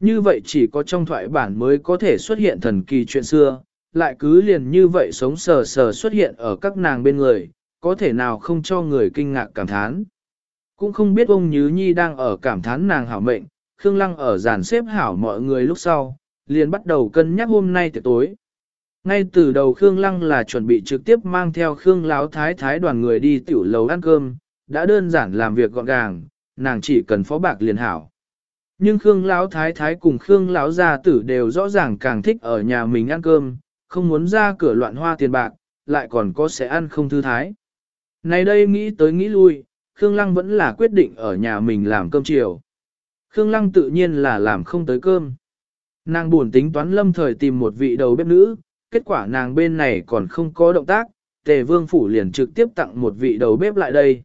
Như vậy chỉ có trong thoại bản mới có thể xuất hiện thần kỳ chuyện xưa, lại cứ liền như vậy sống sờ sờ xuất hiện ở các nàng bên người, có thể nào không cho người kinh ngạc cảm thán. Cũng không biết ông Nhứ Nhi đang ở cảm thán nàng hảo mệnh, Khương Lăng ở giàn xếp hảo mọi người lúc sau, liền bắt đầu cân nhắc hôm nay tiệc tối. Ngay từ đầu Khương Lăng là chuẩn bị trực tiếp mang theo Khương Láo Thái Thái đoàn người đi tiểu lầu ăn cơm, đã đơn giản làm việc gọn gàng, nàng chỉ cần phó bạc liền hảo. Nhưng Khương lão Thái Thái cùng Khương lão gia tử đều rõ ràng càng thích ở nhà mình ăn cơm, không muốn ra cửa loạn hoa tiền bạc, lại còn có sẽ ăn không thư thái. Này đây nghĩ tới nghĩ lui, Khương Lăng vẫn là quyết định ở nhà mình làm cơm chiều. Khương Lăng tự nhiên là làm không tới cơm. Nàng buồn tính toán lâm thời tìm một vị đầu bếp nữ, kết quả nàng bên này còn không có động tác, tề vương phủ liền trực tiếp tặng một vị đầu bếp lại đây.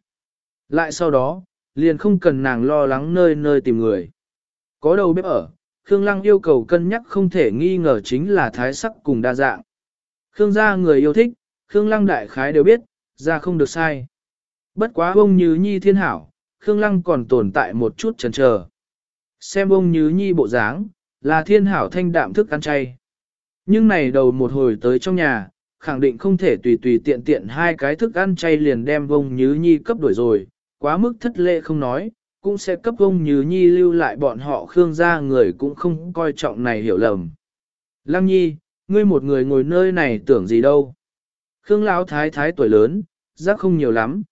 Lại sau đó, liền không cần nàng lo lắng nơi nơi tìm người. Có đầu bếp ở, Khương Lăng yêu cầu cân nhắc không thể nghi ngờ chính là thái sắc cùng đa dạng. Khương gia người yêu thích, Khương Lăng đại khái đều biết, ra không được sai. Bất quá ông như nhi thiên hảo, Khương Lăng còn tồn tại một chút chần chờ. Xem ông như nhi bộ dáng, là thiên hảo thanh đạm thức ăn chay. Nhưng này đầu một hồi tới trong nhà, khẳng định không thể tùy tùy tiện tiện hai cái thức ăn chay liền đem vông như nhi cấp đổi rồi, quá mức thất lệ không nói, cũng sẽ cấp ông như nhi lưu lại bọn họ khương gia người cũng không coi trọng này hiểu lầm. Lăng nhi, ngươi một người ngồi nơi này tưởng gì đâu. Khương lão thái thái tuổi lớn, giác không nhiều lắm.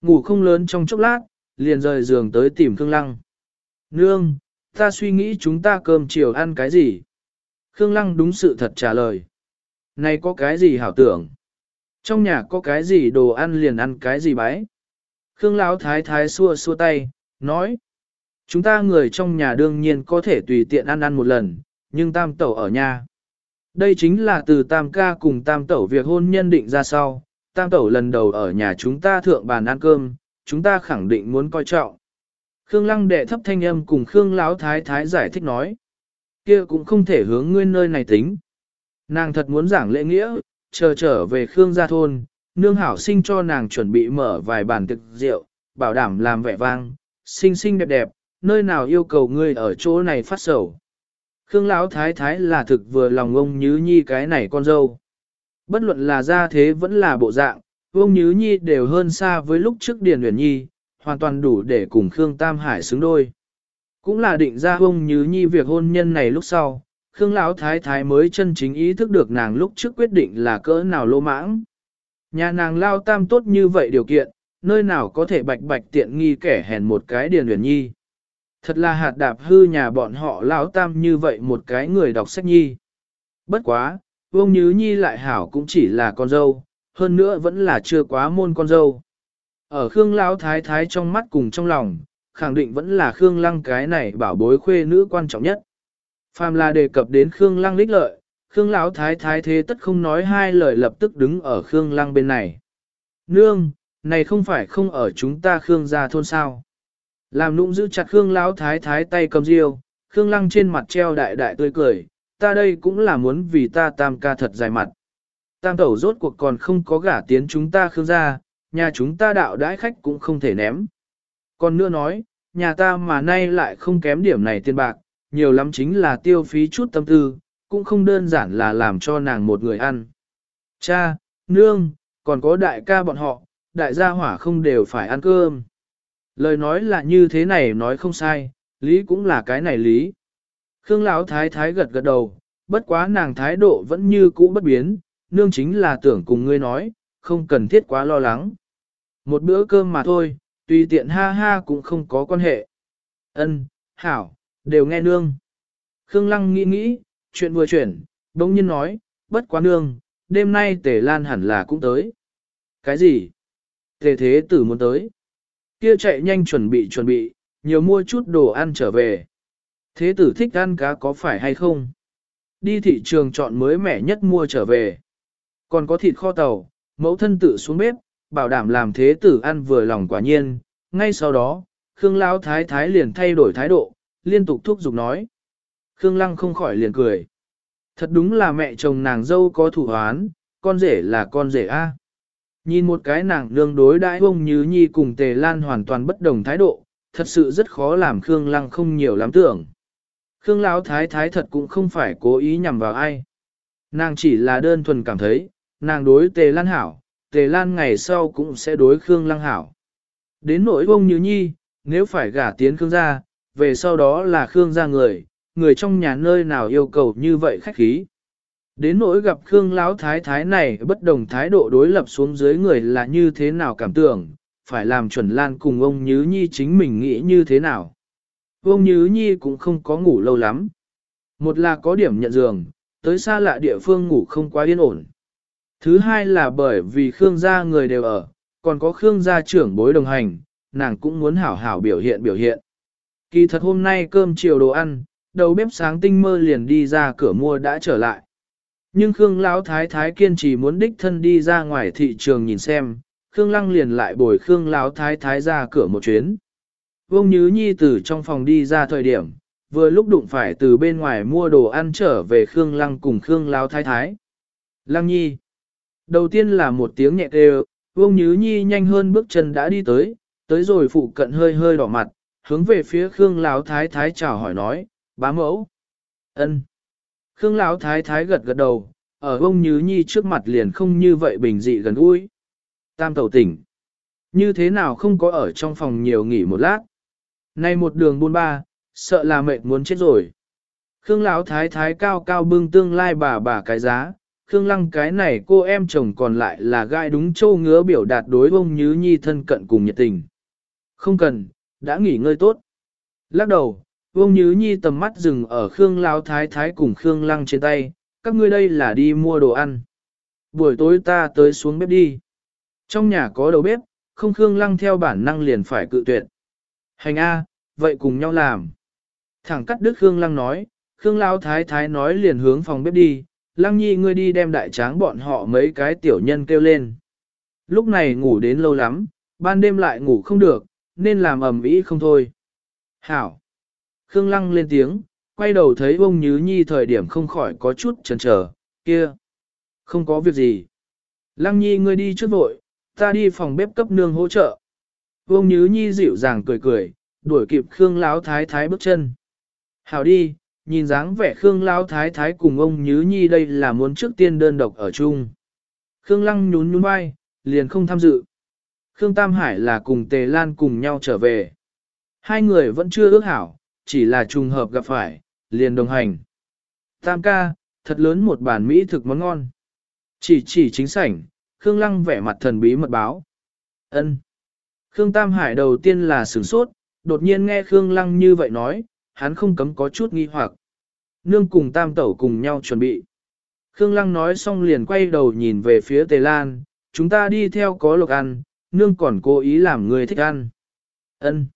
Ngủ không lớn trong chốc lát, liền rời giường tới tìm Khương Lăng. Nương, ta suy nghĩ chúng ta cơm chiều ăn cái gì? Khương Lăng đúng sự thật trả lời. Này có cái gì hảo tưởng? Trong nhà có cái gì đồ ăn liền ăn cái gì bái? Khương Lão thái thái xua xua tay, nói. Chúng ta người trong nhà đương nhiên có thể tùy tiện ăn ăn một lần, nhưng tam tẩu ở nhà. Đây chính là từ tam ca cùng tam tẩu việc hôn nhân định ra sau. Tam tẩu lần đầu ở nhà chúng ta thượng bàn ăn cơm, chúng ta khẳng định muốn coi trọng. Khương Lăng đệ thấp thanh âm cùng Khương Lão Thái Thái giải thích nói. kia cũng không thể hướng ngươi nơi này tính. Nàng thật muốn giảng lễ nghĩa, chờ trở về Khương gia thôn, nương hảo sinh cho nàng chuẩn bị mở vài bàn thực rượu, bảo đảm làm vẻ vang, xinh xinh đẹp đẹp, nơi nào yêu cầu ngươi ở chỗ này phát sầu. Khương Lão Thái Thái là thực vừa lòng ông Nhứ Nhi cái này con dâu. Bất luận là gia thế vẫn là bộ dạng, ông Nhứ Nhi đều hơn xa với lúc trước Điền Uyển Nhi, hoàn toàn đủ để cùng Khương Tam Hải xứng đôi. Cũng là định ra ông Như Nhi việc hôn nhân này lúc sau, Khương Lão Thái Thái mới chân chính ý thức được nàng lúc trước quyết định là cỡ nào lô mãng. Nhà nàng lao tam tốt như vậy điều kiện, nơi nào có thể bạch bạch tiện nghi kẻ hèn một cái điền huyền nhi. Thật là hạt đạp hư nhà bọn họ lão tam như vậy một cái người đọc sách nhi. Bất quá, Vương Nhứ Nhi lại hảo cũng chỉ là con dâu, hơn nữa vẫn là chưa quá môn con dâu. Ở Khương Lão Thái Thái trong mắt cùng trong lòng, khẳng định vẫn là Khương Lăng cái này bảo bối khuê nữ quan trọng nhất. Phàm là đề cập đến Khương Lăng lích lợi, Khương Lão Thái Thái thế tất không nói hai lời lập tức đứng ở Khương Lăng bên này. Nương, này không phải không ở chúng ta Khương gia thôn sao. Làm nụng giữ chặt Khương Lão Thái Thái tay cầm riêu, Khương Lăng trên mặt treo đại đại tươi cười, ta đây cũng là muốn vì ta tam ca thật dài mặt. Tam tẩu rốt cuộc còn không có gả tiến chúng ta Khương gia, nhà chúng ta đạo đãi khách cũng không thể ném. Còn nữa nói, nhà ta mà nay lại không kém điểm này tiền bạc, nhiều lắm chính là tiêu phí chút tâm tư, cũng không đơn giản là làm cho nàng một người ăn. Cha, nương, còn có đại ca bọn họ, đại gia hỏa không đều phải ăn cơm. Lời nói là như thế này nói không sai, lý cũng là cái này lý. Khương Lão thái thái gật gật đầu, bất quá nàng thái độ vẫn như cũ bất biến, nương chính là tưởng cùng ngươi nói, không cần thiết quá lo lắng. Một bữa cơm mà thôi, tùy tiện ha ha cũng không có quan hệ. Ân, hảo, đều nghe nương. Khương Lăng nghĩ nghĩ, chuyện vừa chuyển, đống nhiên nói, bất quá nương, đêm nay tề lan hẳn là cũng tới. Cái gì? Tề thế tử muốn tới. Kia chạy nhanh chuẩn bị chuẩn bị, nhiều mua chút đồ ăn trở về. Thế tử thích ăn cá có phải hay không? Đi thị trường chọn mới mẻ nhất mua trở về. Còn có thịt kho tàu, mẫu thân tự xuống bếp, bảo đảm làm thế tử ăn vừa lòng quả nhiên. Ngay sau đó, Khương Lão Thái Thái liền thay đổi thái độ, liên tục thúc giục nói. Khương Lăng không khỏi liền cười. Thật đúng là mẹ chồng nàng dâu có thủ hoán, con rể là con rể A. Nhìn một cái nàng nương đối đãi ông như nhi cùng tề lan hoàn toàn bất đồng thái độ, thật sự rất khó làm Khương Lăng không nhiều lắm tưởng. Khương Lão Thái Thái thật cũng không phải cố ý nhằm vào ai. Nàng chỉ là đơn thuần cảm thấy, nàng đối tề lan hảo, tề lan ngày sau cũng sẽ đối Khương Lăng hảo. Đến nỗi ông như nhi, nếu phải gả tiến Khương gia, về sau đó là Khương gia người, người trong nhà nơi nào yêu cầu như vậy khách khí. Đến nỗi gặp Khương Lão Thái Thái này bất đồng thái độ đối lập xuống dưới người là như thế nào cảm tưởng, phải làm chuẩn lan cùng ông Nhứ Nhi chính mình nghĩ như thế nào. Ông Nhứ Nhi cũng không có ngủ lâu lắm. Một là có điểm nhận giường, tới xa lạ địa phương ngủ không quá yên ổn. Thứ hai là bởi vì Khương gia người đều ở, còn có Khương gia trưởng bối đồng hành, nàng cũng muốn hảo hảo biểu hiện biểu hiện. Kỳ thật hôm nay cơm chiều đồ ăn, đầu bếp sáng tinh mơ liền đi ra cửa mua đã trở lại. Nhưng Khương Lão Thái Thái kiên trì muốn đích thân đi ra ngoài thị trường nhìn xem, Khương Lăng liền lại bồi Khương Lão Thái Thái ra cửa một chuyến. vương Nhứ Nhi từ trong phòng đi ra thời điểm, vừa lúc đụng phải từ bên ngoài mua đồ ăn trở về Khương Lăng cùng Khương Lão Thái Thái. Lăng Nhi. Đầu tiên là một tiếng nhẹ đều, vương Nhứ Nhi nhanh hơn bước chân đã đi tới, tới rồi phụ cận hơi hơi đỏ mặt, hướng về phía Khương Lão Thái Thái chào hỏi nói, bá mẫu. ân. Khương Lão Thái Thái gật gật đầu, ở bông Như Nhi trước mặt liền không như vậy bình dị gần gũi. Tam tẩu tỉnh. Như thế nào không có ở trong phòng nhiều nghỉ một lát. Nay một đường buôn ba, sợ là mệt muốn chết rồi. Khương Lão Thái Thái cao cao bưng tương lai bà bà cái giá. Khương Lăng cái này cô em chồng còn lại là gai đúng châu ngứa biểu đạt đối bông Như Nhi thân cận cùng nhiệt tình. Không cần, đã nghỉ ngơi tốt. Lắc đầu, Vương Nhứ Nhi tầm mắt dừng ở Khương Lao Thái Thái cùng Khương Lăng trên tay, các ngươi đây là đi mua đồ ăn. Buổi tối ta tới xuống bếp đi. Trong nhà có đầu bếp, không Khương Lăng theo bản năng liền phải cự tuyệt. Hành A, vậy cùng nhau làm. Thẳng cắt đứt Khương Lăng nói, Khương Lao Thái Thái nói liền hướng phòng bếp đi, Lăng Nhi ngươi đi đem đại tráng bọn họ mấy cái tiểu nhân kêu lên. Lúc này ngủ đến lâu lắm, ban đêm lại ngủ không được, nên làm ẩm ý không thôi. Hảo. Khương Lăng lên tiếng, quay đầu thấy ông nhứ nhi thời điểm không khỏi có chút chần chờ, kia. Không có việc gì. Lăng nhi ngươi đi trước vội, ta đi phòng bếp cấp nương hỗ trợ. Ông nhứ nhi dịu dàng cười cười, đuổi kịp Khương Lão Thái Thái bước chân. Hảo đi, nhìn dáng vẻ Khương Lão Thái Thái cùng ông Nhứ Nhi đây là muốn trước tiên đơn độc ở chung. Khương Lăng nhún nhún vai, liền không tham dự. Khương Tam Hải là cùng Tề Lan cùng nhau trở về. Hai người vẫn chưa ước hảo, chỉ là trùng hợp gặp phải, liền đồng hành. Tam ca, thật lớn một bản mỹ thực món ngon. Chỉ chỉ chính sảnh, Khương Lăng vẻ mặt thần bí mật báo. ân Khương Tam Hải đầu tiên là sửng sốt, đột nhiên nghe Khương Lăng như vậy nói, hắn không cấm có chút nghi hoặc. Nương cùng Tam Tẩu cùng nhau chuẩn bị. Khương Lăng nói xong liền quay đầu nhìn về phía Tề Lan, chúng ta đi theo có lộc ăn, nương còn cố ý làm người thích ăn. ân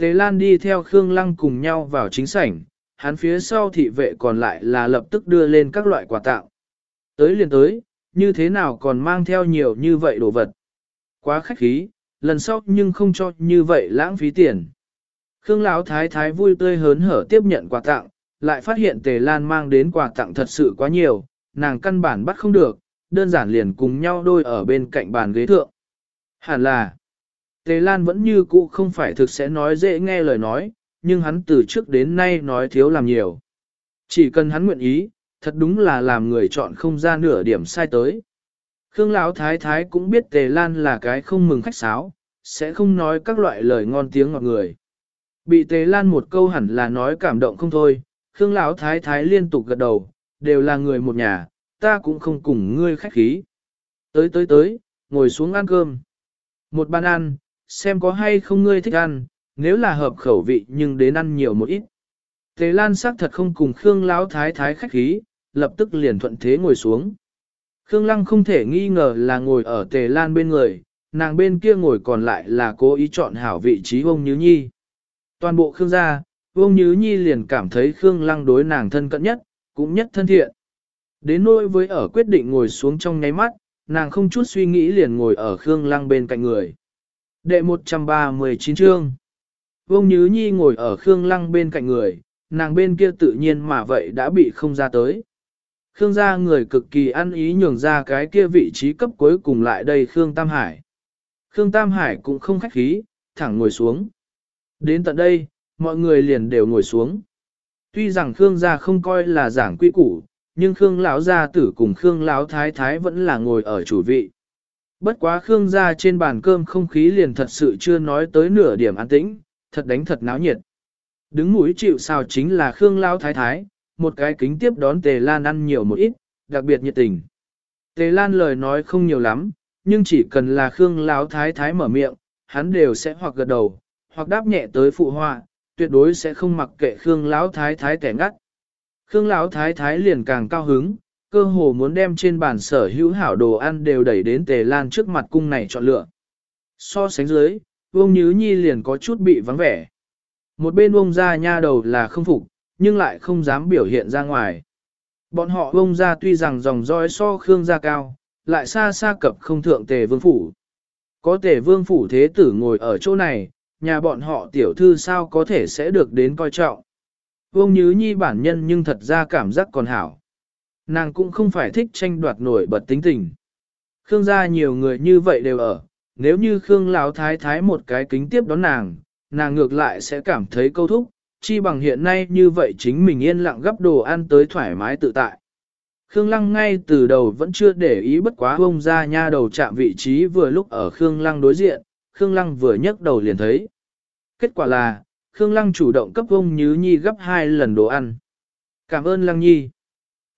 Tề Lan đi theo Khương Lăng cùng nhau vào chính sảnh, hắn phía sau thị vệ còn lại là lập tức đưa lên các loại quà tặng. Tới liền tới, như thế nào còn mang theo nhiều như vậy đồ vật. Quá khách khí, lần sau nhưng không cho như vậy lãng phí tiền. Khương Lão thái thái vui tươi hớn hở tiếp nhận quà tặng, lại phát hiện Tề Lan mang đến quà tặng thật sự quá nhiều, nàng căn bản bắt không được, đơn giản liền cùng nhau đôi ở bên cạnh bàn ghế thượng. Hẳn là, Tề Lan vẫn như cũ không phải thực sẽ nói dễ nghe lời nói, nhưng hắn từ trước đến nay nói thiếu làm nhiều. Chỉ cần hắn nguyện ý, thật đúng là làm người chọn không ra nửa điểm sai tới. Khương Lão Thái Thái cũng biết Tề Lan là cái không mừng khách sáo, sẽ không nói các loại lời ngon tiếng ngọt người. Bị Tề Lan một câu hẳn là nói cảm động không thôi, Khương Lão Thái Thái liên tục gật đầu, đều là người một nhà, ta cũng không cùng ngươi khách khí. Tới tới tới, ngồi xuống ăn cơm. Một bàn ăn, xem có hay không ngươi thích ăn, nếu là hợp khẩu vị nhưng đến ăn nhiều một ít. Tề Lan sắc thật không cùng Khương Lão Thái Thái khách khí, lập tức liền thuận thế ngồi xuống. Khương Lăng không thể nghi ngờ là ngồi ở Tề Lan bên người, nàng bên kia ngồi còn lại là cố ý chọn hảo vị trí ông Nhứ Nhi. Toàn bộ Khương gia, ông Nhứ Nhi liền cảm thấy Khương Lăng đối nàng thân cận nhất, cũng nhất thân thiện. Đến nỗi với ở quyết định ngồi xuống trong nháy mắt, nàng không chút suy nghĩ liền ngồi ở Khương Lăng bên cạnh người. Đệ 139 chương Vương Nhứ Nhi ngồi ở Khương Lăng bên cạnh người, nàng bên kia tự nhiên mà vậy đã bị không ra tới. Khương gia người cực kỳ ăn ý nhường ra cái kia vị trí cấp cuối cùng lại đây Khương Tam Hải. Khương Tam Hải cũng không khách khí, thẳng ngồi xuống. Đến tận đây, mọi người liền đều ngồi xuống. Tuy rằng Khương gia không coi là giảng quy củ, nhưng Khương lão gia tử cùng Khương lão thái thái vẫn là ngồi ở chủ vị. Bất quá Khương gia trên bàn cơm không khí liền thật sự chưa nói tới nửa điểm an tĩnh, thật đánh thật náo nhiệt. Đứng mũi chịu sao chính là Khương lão thái thái, một cái kính tiếp đón Tề Lan ăn nhiều một ít, đặc biệt nhiệt tình. Tề Lan lời nói không nhiều lắm, nhưng chỉ cần là Khương lão thái thái mở miệng, hắn đều sẽ hoặc gật đầu, hoặc đáp nhẹ tới phụ họa, tuyệt đối sẽ không mặc kệ Khương lão thái thái kẻ ngắt. Khương lão thái thái liền càng cao hứng, cơ hồ muốn đem trên bàn sở hữu hảo đồ ăn đều đẩy đến Tề Lan trước mặt cung này chọn lựa. So sánh dưới, Vương Nhứ Nhi liền có chút bị vắng vẻ. Một bên vông ra nha đầu là không phục, nhưng lại không dám biểu hiện ra ngoài. Bọn họ vông ra tuy rằng dòng dõi so Khương gia cao, lại xa xa cập không thượng Tề Vương Phủ. Có Tề Vương Phủ Thế Tử ngồi ở chỗ này, nhà bọn họ tiểu thư sao có thể sẽ được đến coi trọng. Vương Nhứ Nhi bản nhân nhưng thật ra cảm giác còn hảo. Nàng cũng không phải thích tranh đoạt nổi bật tính tình. Khương gia nhiều người như vậy đều ở, nếu như Khương Lão Thái Thái một cái kính tiếp đón nàng, nàng ngược lại sẽ cảm thấy câu thúc, chi bằng hiện nay như vậy chính mình yên lặng gấp đồ ăn tới thoải mái tự tại. Khương Lăng ngay từ đầu vẫn chưa để ý bất quá ông ra nha đầu chạm vị trí vừa lúc ở Khương Lăng đối diện, Khương Lăng vừa nhấc đầu liền thấy. Kết quả là, Khương Lăng chủ động cấp ông Nhứ Nhi gấp hai lần đồ ăn. Cảm ơn Lăng Nhi.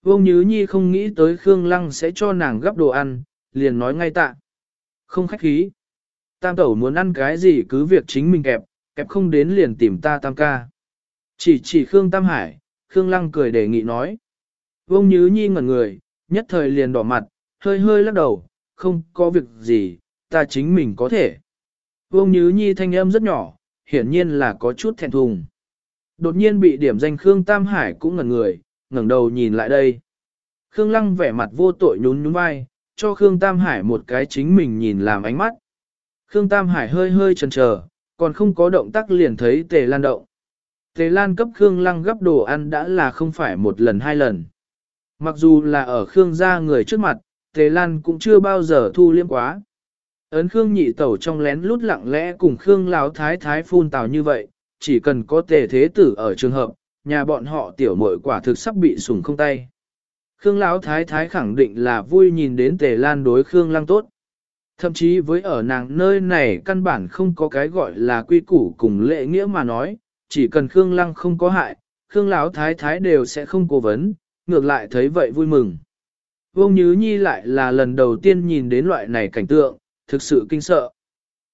Vông Nhứ Nhi không nghĩ tới Khương Lăng sẽ cho nàng gấp đồ ăn, liền nói ngay tạ. Không khách khí. Tam tẩu muốn ăn cái gì cứ việc chính mình kẹp, kẹp không đến liền tìm ta tam ca. Chỉ chỉ Khương Tam Hải, Khương Lăng cười đề nghị nói. Vông Nhứ Nhi ngẩn người, nhất thời liền đỏ mặt, hơi hơi lắc đầu, không có việc gì, ta chính mình có thể. Vông Nhứ Nhi thanh âm rất nhỏ, hiển nhiên là có chút thẹn thùng. Đột nhiên bị điểm danh Khương Tam Hải cũng ngẩn người, ngẩng đầu nhìn lại đây. Khương Lăng vẻ mặt vô tội nhún nhún vai, cho Khương Tam Hải một cái chính mình nhìn làm ánh mắt. Khương Tam Hải hơi hơi chần chờ, còn không có động tác liền thấy Tề Lan động. Tề Lan cấp Khương Lăng gấp đồ ăn đã là không phải một lần hai lần. Mặc dù là ở Khương gia người trước mặt, Tề Lan cũng chưa bao giờ thu liêm quá. Ấn Khương nhị tẩu trong lén lút lặng lẽ cùng Khương Lão thái thái phun tào như vậy, chỉ cần có tề thế tử ở trường hợp, nhà bọn họ tiểu muội quả thực sắp bị sủng không tay. Khương Lão thái thái khẳng định là vui nhìn đến tề lan đối Khương Lăng tốt. Thậm chí với ở nàng nơi này căn bản không có cái gọi là quy củ cùng lệ nghĩa mà nói, chỉ cần Khương Lăng không có hại, Khương Lão thái thái đều sẽ không cố vấn, ngược lại thấy vậy vui mừng. Vương Nhứ Nhi lại là lần đầu tiên nhìn đến loại này cảnh tượng, thực sự kinh sợ.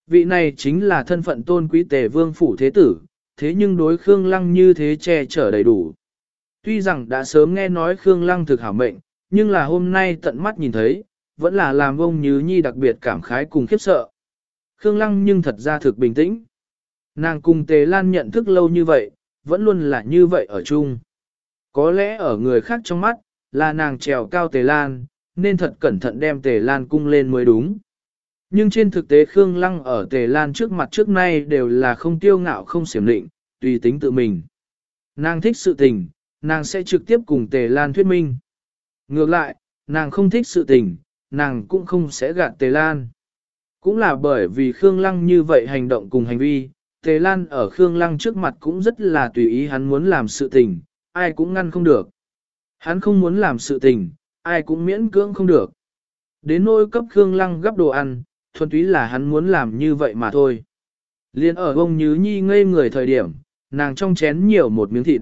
Vị này chính là thân phận tôn quý tề vương phủ thế tử, thế nhưng đối Khương Lăng như thế che chở đầy đủ. Tuy rằng đã sớm nghe nói Khương Lăng thực hảo mệnh, nhưng là hôm nay tận mắt nhìn thấy, vẫn là làm ông Như Nhi đặc biệt cảm khái cùng khiếp sợ. Khương Lăng nhưng thật ra thực bình tĩnh. Nàng cùng Tề Lan nhận thức lâu như vậy, vẫn luôn là như vậy ở chung. Có lẽ ở người khác trong mắt, là nàng trèo cao Tề Lan, nên thật cẩn thận đem Tề Lan cung lên mới đúng. Nhưng trên thực tế Khương Lăng ở Tề Lan trước mặt trước nay đều là không tiêu ngạo không xiểm định, tùy tính tự mình. Nàng thích sự tình, nàng sẽ trực tiếp cùng Tề Lan thuyết minh. Ngược lại, nàng không thích sự tình, nàng cũng không sẽ gạt Tề Lan. Cũng là bởi vì Khương Lăng như vậy hành động cùng hành vi, Tề Lan ở Khương Lăng trước mặt cũng rất là tùy ý hắn muốn làm sự tình, ai cũng ngăn không được. Hắn không muốn làm sự tình, ai cũng miễn cưỡng không được. Đến nôi cấp Khương Lăng gấp đồ ăn, thuần túy là hắn muốn làm như vậy mà thôi. Liên ở ông Nhứ Nhi ngây người thời điểm, nàng trong chén nhiều một miếng thịt.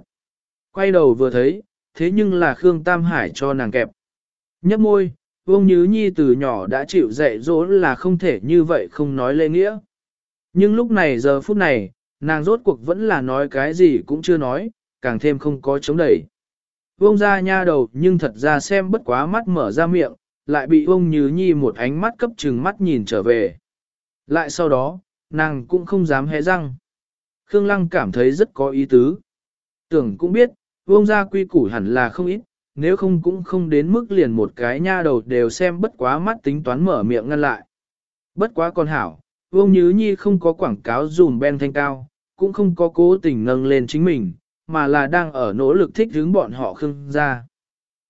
Quay đầu vừa thấy, thế nhưng là Khương Tam Hải cho nàng kẹp. Nhấp môi, Vương Nhứ Nhi từ nhỏ đã chịu dạy dỗ là không thể như vậy không nói lễ nghĩa. Nhưng lúc này giờ phút này, nàng rốt cuộc vẫn là nói cái gì cũng chưa nói, càng thêm không có chống đẩy. Vương ra nha đầu nhưng thật ra xem bất quá mắt mở ra miệng, lại bị ông Như Nhi một ánh mắt cấp trừng mắt nhìn trở về. Lại sau đó, nàng cũng không dám hé răng. Khương Lăng cảm thấy rất có ý tứ. Tưởng cũng biết, Vương gia quy củ hẳn là không ít, nếu không cũng không đến mức liền một cái nha đầu đều xem bất quá mắt tính toán mở miệng ngăn lại. Bất quá con hảo, Vương như Nhi không có quảng cáo dùm ben thanh cao, cũng không có cố tình nâng lên chính mình, mà là đang ở nỗ lực thích hướng bọn họ khương ra.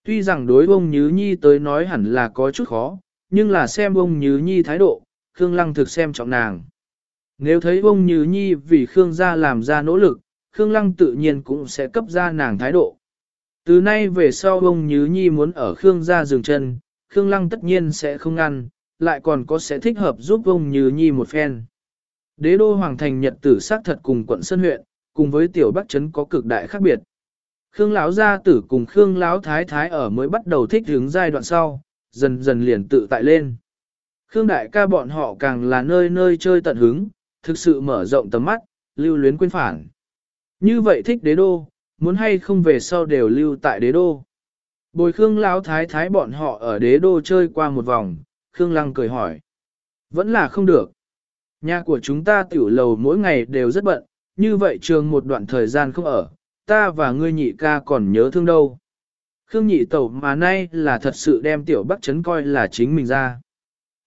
Tuy rằng đối ông Nhứ Nhi tới nói hẳn là có chút khó, nhưng là xem ông Nhứ Nhi thái độ, Khương Lăng thực xem trọng nàng. Nếu thấy ông Nhứ Nhi vì Khương gia làm ra nỗ lực, Khương Lăng tự nhiên cũng sẽ cấp ra nàng thái độ. Từ nay về sau ông Nhứ Nhi muốn ở Khương gia dừng chân, Khương Lăng tất nhiên sẽ không ngăn, lại còn có sẽ thích hợp giúp ông Nhứ Nhi một phen. Đế đô Hoàng Thành Nhật tử xác thật cùng quận Sơn huyện, cùng với tiểu Bắc Trấn có cực đại khác biệt. Khương Lão gia tử cùng Khương Lão Thái Thái ở mới bắt đầu thích hướng giai đoạn sau, dần dần liền tự tại lên. Khương Đại ca bọn họ càng là nơi nơi chơi tận hứng, thực sự mở rộng tầm mắt, lưu luyến quên phản. Như vậy thích đế đô, muốn hay không về sau đều lưu tại đế đô. Bồi Khương Lão Thái Thái bọn họ ở đế đô chơi qua một vòng, Khương Lăng cười hỏi. Vẫn là không được. Nhà của chúng ta tiểu lầu mỗi ngày đều rất bận, như vậy trường một đoạn thời gian không ở, ta và ngươi nhị ca còn nhớ thương đâu. Khương nhị tẩu mà nay là thật sự đem tiểu bắc chấn coi là chính mình ra.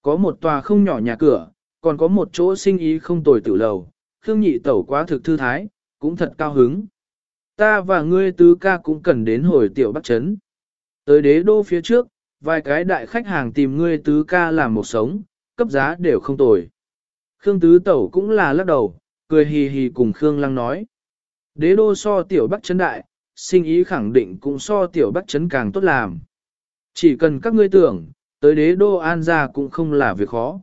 Có một tòa không nhỏ nhà cửa, còn có một chỗ sinh ý không tồi tử lầu, Khương nhị tẩu quá thực thư thái, cũng thật cao hứng. Ta và ngươi tứ ca cũng cần đến hồi tiểu bắc chấn. Tới đế đô phía trước, vài cái đại khách hàng tìm ngươi tứ ca làm một sống, cấp giá đều không tồi. Khương tứ tẩu cũng là lắc đầu, cười hì hì cùng Khương lăng nói. Đế đô so tiểu bắc chấn đại, sinh ý khẳng định cũng so tiểu bắc chấn càng tốt làm. Chỉ cần các ngươi tưởng, tới đế đô an gia cũng không là việc khó.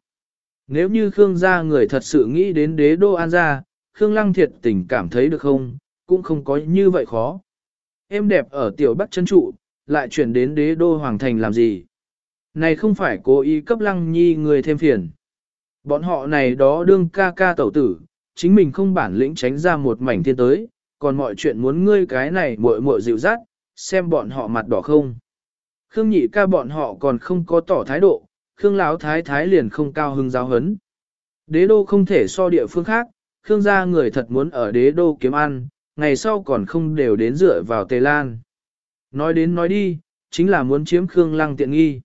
Nếu như Khương gia người thật sự nghĩ đến đế đô an gia, Khương Lăng thiệt tình cảm thấy được không, cũng không có như vậy khó. Em đẹp ở tiểu bắc chân trụ, lại chuyển đến đế đô hoàng thành làm gì? Này không phải cố ý cấp Lăng Nhi người thêm phiền. Bọn họ này đó đương ca ca tẩu tử, chính mình không bản lĩnh tránh ra một mảnh thiên tới, còn mọi chuyện muốn ngươi cái này muội muội dịu dắt, xem bọn họ mặt đỏ không. Khương nhị ca bọn họ còn không có tỏ thái độ, Khương Lão thái thái liền không cao hưng giáo hấn. Đế đô không thể so địa phương khác, Khương gia người thật muốn ở đế đô kiếm ăn, ngày sau còn không đều đến dựa vào Tề Lan. Nói đến nói đi, chính là muốn chiếm Khương Lăng tiện nghi.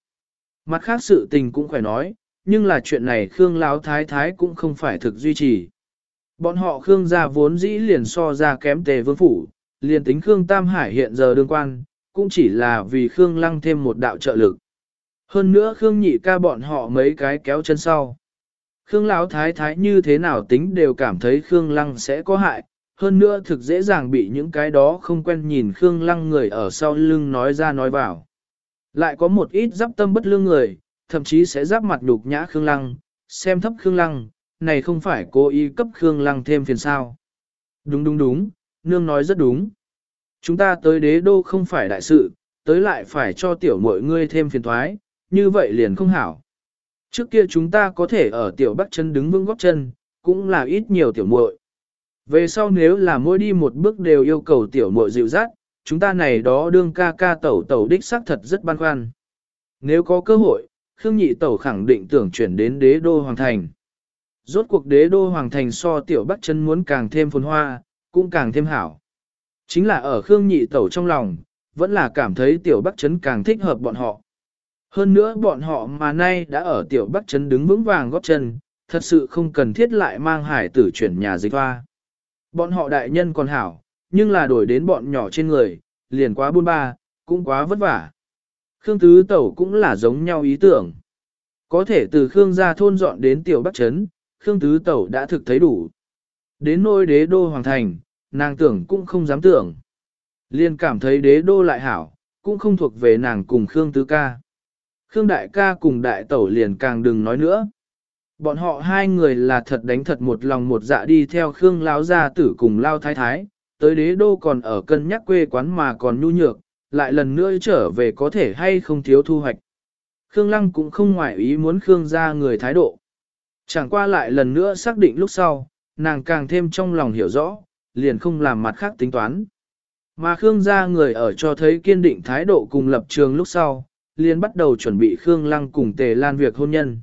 Mặt khác sự tình cũng phải nói, nhưng là chuyện này Khương Lão Thái Thái cũng không phải thực duy trì. Bọn họ Khương gia vốn dĩ liền so ra kém Tề Vương Phủ, liền tính Khương Tam Hải hiện giờ đương quan, cũng chỉ là vì Khương Lăng thêm một đạo trợ lực. Hơn nữa Khương nhị ca bọn họ mấy cái kéo chân sau. Khương Lão Thái Thái như thế nào tính đều cảm thấy Khương Lăng sẽ có hại, hơn nữa thực dễ dàng bị những cái đó không quen nhìn Khương Lăng người ở sau lưng nói ra nói vào. Lại có một ít giáp tâm bất lương người, thậm chí sẽ giáp mặt nhục nhã Khương Lăng, xem thấp Khương Lăng, này không phải cố ý cấp Khương Lăng thêm phiền sao. Đúng đúng đúng, nương nói rất đúng. Chúng ta tới đế đô không phải đại sự, tới lại phải cho tiểu mọi ngươi thêm phiền thoái, như vậy liền không hảo. Trước kia chúng ta có thể ở tiểu bắc chân đứng vững góc chân, cũng là ít nhiều tiểu muội. Về sau nếu là mỗi đi một bước đều yêu cầu tiểu muội dịu dắt, chúng ta này đó đương ca ca tẩu tẩu đích xác thật rất băn khoăn. Nếu có cơ hội, Khương Nhị tẩu khẳng định tưởng chuyển đến đế đô hoàng thành. Rốt cuộc đế đô hoàng thành so tiểu bắc chân muốn càng thêm phồn hoa, cũng càng thêm hảo. Chính là ở Khương Nhị tẩu trong lòng, vẫn là cảm thấy tiểu bắc chấn càng thích hợp bọn họ. Hơn nữa bọn họ mà nay đã ở tiểu bắc chấn đứng vững vàng góp chân, thật sự không cần thiết lại mang hải tử chuyển nhà dịch hoa. Bọn họ đại nhân còn hảo, nhưng là đổi đến bọn nhỏ trên người, liền quá buôn ba, cũng quá vất vả. Khương Tứ Tẩu cũng là giống nhau ý tưởng. Có thể từ Khương gia thôn dọn đến Tiểu Bắc chấn, Khương Tứ Tẩu đã thực thấy đủ. Đến nôi đế đô hoàng thành, nàng tưởng cũng không dám tưởng. Liên cảm thấy đế đô lại hảo, cũng không thuộc về nàng cùng Khương Tứ Ca. Khương Đại Ca cùng Đại Tẩu liền càng đừng nói nữa. Bọn họ hai người là thật đánh thật một lòng một dạ đi theo Khương Lão gia tử cùng Lao Thái Thái, tới đế đô còn ở cân nhắc quê quán mà còn nhu nhược, lại lần nữa trở về có thể hay không thiếu thu hoạch. Khương Lăng cũng không ngoại ý muốn Khương gia người thái độ. Chẳng qua lại lần nữa xác định lúc sau, nàng càng thêm trong lòng hiểu rõ, liền không làm mặt khác tính toán. Mà Khương gia người ở cho thấy kiên định thái độ cùng lập trường lúc sau, liền bắt đầu chuẩn bị Khương Lăng cùng Tề Lan việc hôn nhân.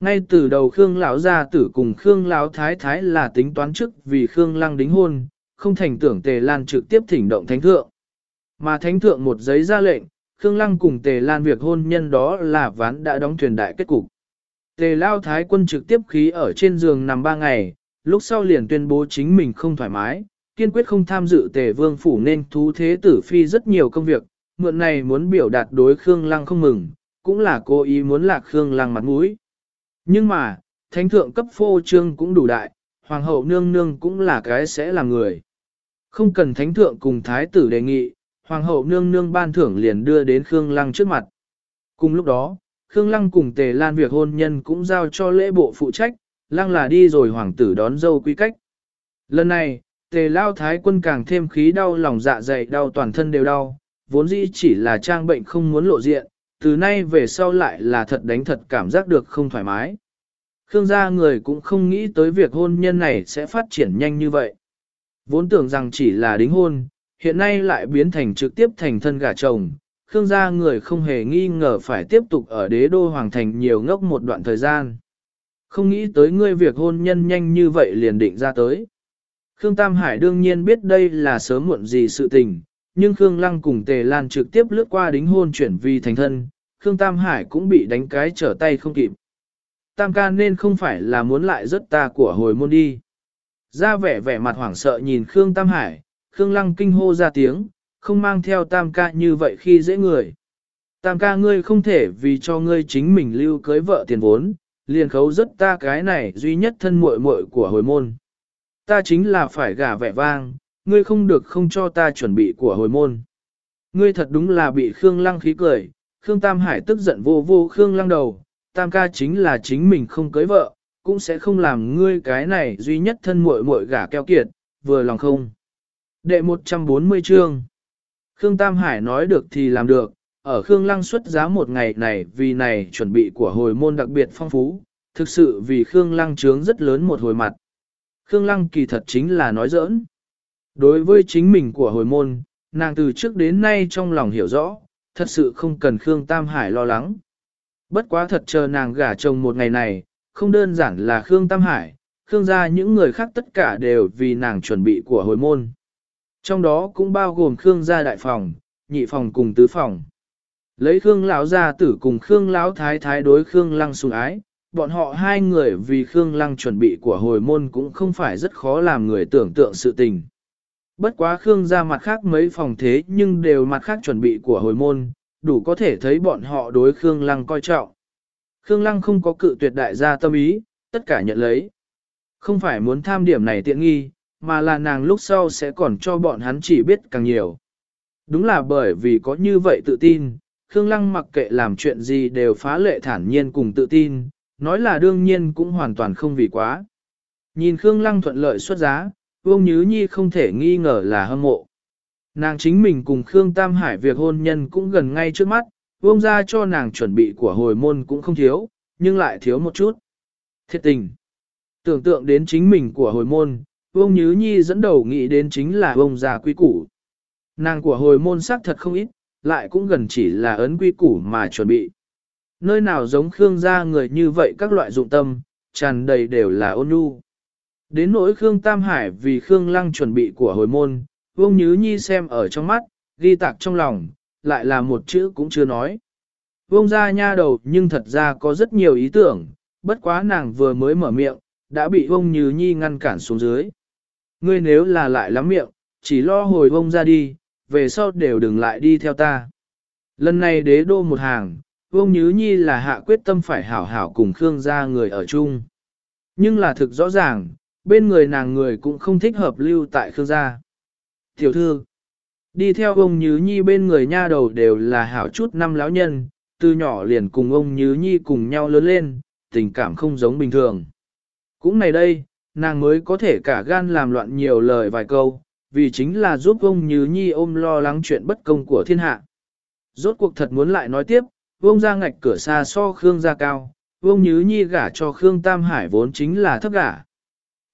Ngay từ đầu Khương lão gia tử cùng Khương lão thái thái là tính toán trước vì Khương Lăng đính hôn, không thành tưởng Tề Lan trực tiếp thỉnh động thánh thượng. Mà thánh thượng một giấy ra lệnh, Khương Lăng cùng Tề Lan việc hôn nhân đó là ván đã đóng thuyền đại kết cục. Tề Lao Thái quân trực tiếp khí ở trên giường nằm ba ngày, lúc sau liền tuyên bố chính mình không thoải mái, kiên quyết không tham dự Tề Vương phủ nên thú thế tử phi rất nhiều công việc, mượn này muốn biểu đạt đối Khương Lăng không mừng, cũng là cố ý muốn lạc Khương Lăng mặt mũi. Nhưng mà, thánh thượng cấp phô trương cũng đủ đại, hoàng hậu nương nương cũng là cái sẽ là người. Không cần thánh thượng cùng thái tử đề nghị, hoàng hậu nương nương ban thưởng liền đưa đến Khương Lăng trước mặt. Cùng lúc đó, Khương Lăng cùng Tề Lan việc hôn nhân cũng giao cho lễ bộ phụ trách, Lăng là đi rồi hoàng tử đón dâu quy cách. Lần này, Tề Lao Thái quân càng thêm khí đau lòng dạ dày đau toàn thân đều đau, vốn dĩ chỉ là trang bệnh không muốn lộ diện, từ nay về sau lại là thật đánh thật cảm giác được không thoải mái. Khương gia người cũng không nghĩ tới việc hôn nhân này sẽ phát triển nhanh như vậy. Vốn tưởng rằng chỉ là đính hôn, hiện nay lại biến thành trực tiếp thành thân gả chồng. Khương gia người không hề nghi ngờ phải tiếp tục ở đế đô hoàng thành nhiều ngốc một đoạn thời gian. Không nghĩ tới ngươi việc hôn nhân nhanh như vậy liền định ra tới. Khương Tam Hải đương nhiên biết đây là sớm muộn gì sự tình, nhưng Khương Lăng cùng Tề Lan trực tiếp lướt qua đính hôn chuyển vì thành thân, Khương Tam Hải cũng bị đánh cái trở tay không kịp. Tam ca nên không phải là muốn lại rất ta của hồi môn đi. Ra vẻ vẻ mặt hoảng sợ nhìn Khương Tam Hải, Khương Lăng kinh hô ra tiếng, không mang theo Tam ca như vậy khi dễ người. Tam ca ngươi không thể vì cho ngươi chính mình lưu cưới vợ tiền vốn, liền khấu rất ta cái này duy nhất thân muội muội của hồi môn. Ta chính là phải gả vẻ vang, ngươi không được không cho ta chuẩn bị của hồi môn. Ngươi thật đúng là bị Khương Lăng khí cười, Khương Tam Hải tức giận vô vô Khương Lăng đầu, Tam ca chính là chính mình không cưới vợ, cũng sẽ không làm ngươi cái này duy nhất thân muội muội gả keo kiệt, vừa lòng không. Đệ 140 chương Khương Tam Hải nói được thì làm được, ở Khương Lăng xuất giá một ngày này vì này chuẩn bị của hồi môn đặc biệt phong phú, thực sự vì Khương Lăng trướng rất lớn một hồi mặt. Khương Lăng kỳ thật chính là nói giỡn. Đối với chính mình của hồi môn, nàng từ trước đến nay trong lòng hiểu rõ, thật sự không cần Khương Tam Hải lo lắng. Bất quá thật chờ nàng gả chồng một ngày này, không đơn giản là Khương Tam Hải, Khương gia những người khác tất cả đều vì nàng chuẩn bị của hồi môn. Trong đó cũng bao gồm Khương gia đại phòng, nhị phòng cùng tứ phòng. Lấy Khương lão gia tử cùng Khương lão thái thái đối Khương lăng sùng ái, bọn họ hai người vì Khương lăng chuẩn bị của hồi môn cũng không phải rất khó làm người tưởng tượng sự tình. Bất quá Khương ra mặt khác mấy phòng thế nhưng đều mặt khác chuẩn bị của hồi môn, đủ có thể thấy bọn họ đối Khương Lăng coi trọng. Khương Lăng không có cự tuyệt đại gia tâm ý, tất cả nhận lấy. Không phải muốn tham điểm này tiện nghi, mà là nàng lúc sau sẽ còn cho bọn hắn chỉ biết càng nhiều. Đúng là bởi vì có như vậy tự tin, Khương Lăng mặc kệ làm chuyện gì đều phá lệ thản nhiên cùng tự tin, nói là đương nhiên cũng hoàn toàn không vì quá. Nhìn Khương Lăng thuận lợi xuất giá, Vương Nhứ Nhi không thể nghi ngờ là hâm mộ. Nàng chính mình cùng Khương Tam Hải việc hôn nhân cũng gần ngay trước mắt, Vương ra cho nàng chuẩn bị của hồi môn cũng không thiếu, nhưng lại thiếu một chút. Thiệt tình. Tưởng tượng đến chính mình của hồi môn, Vương Nhứ Nhi dẫn đầu nghĩ đến chính là Vương già quy củ. Nàng của hồi môn xác thật không ít, lại cũng gần chỉ là ấn quy củ mà chuẩn bị. Nơi nào giống Khương gia người như vậy các loại dụng tâm, tràn đầy đều là ôn nhu. Đến nỗi Khương Tam Hải vì Khương Lăng chuẩn bị của hồi môn, Vương Nhứ Nhi xem ở trong mắt, ghi tạc trong lòng, lại là một chữ cũng chưa nói. Vương gia nha đầu nhưng thật ra có rất nhiều ý tưởng, bất quá nàng vừa mới mở miệng, đã bị Vương Nhứ Nhi ngăn cản xuống dưới. Ngươi nếu là lại lắm miệng, chỉ lo hồi vông ra đi, về sau đều đừng lại đi theo ta. Lần này đế đô một hàng, vông Nhứ Nhi là hạ quyết tâm phải hảo hảo cùng Khương gia người ở chung. Nhưng là thực rõ ràng, bên người nàng người cũng không thích hợp lưu tại Khương gia. Tiểu thư, đi theo ông Nhứ Nhi bên người nha đầu đều là hảo chút năm lão nhân, từ nhỏ liền cùng ông Nhứ Nhi cùng nhau lớn lên, tình cảm không giống bình thường. Cũng này đây, nàng mới có thể cả gan làm loạn nhiều lời vài câu, vì chính là giúp ông Như Nhi ôm lo lắng chuyện bất công của thiên hạ. Rốt cuộc thật muốn lại nói tiếp, vông ra ngạch cửa xa so Khương ra cao, vông Như Nhi gả cho Khương Tam Hải vốn chính là thấp gả.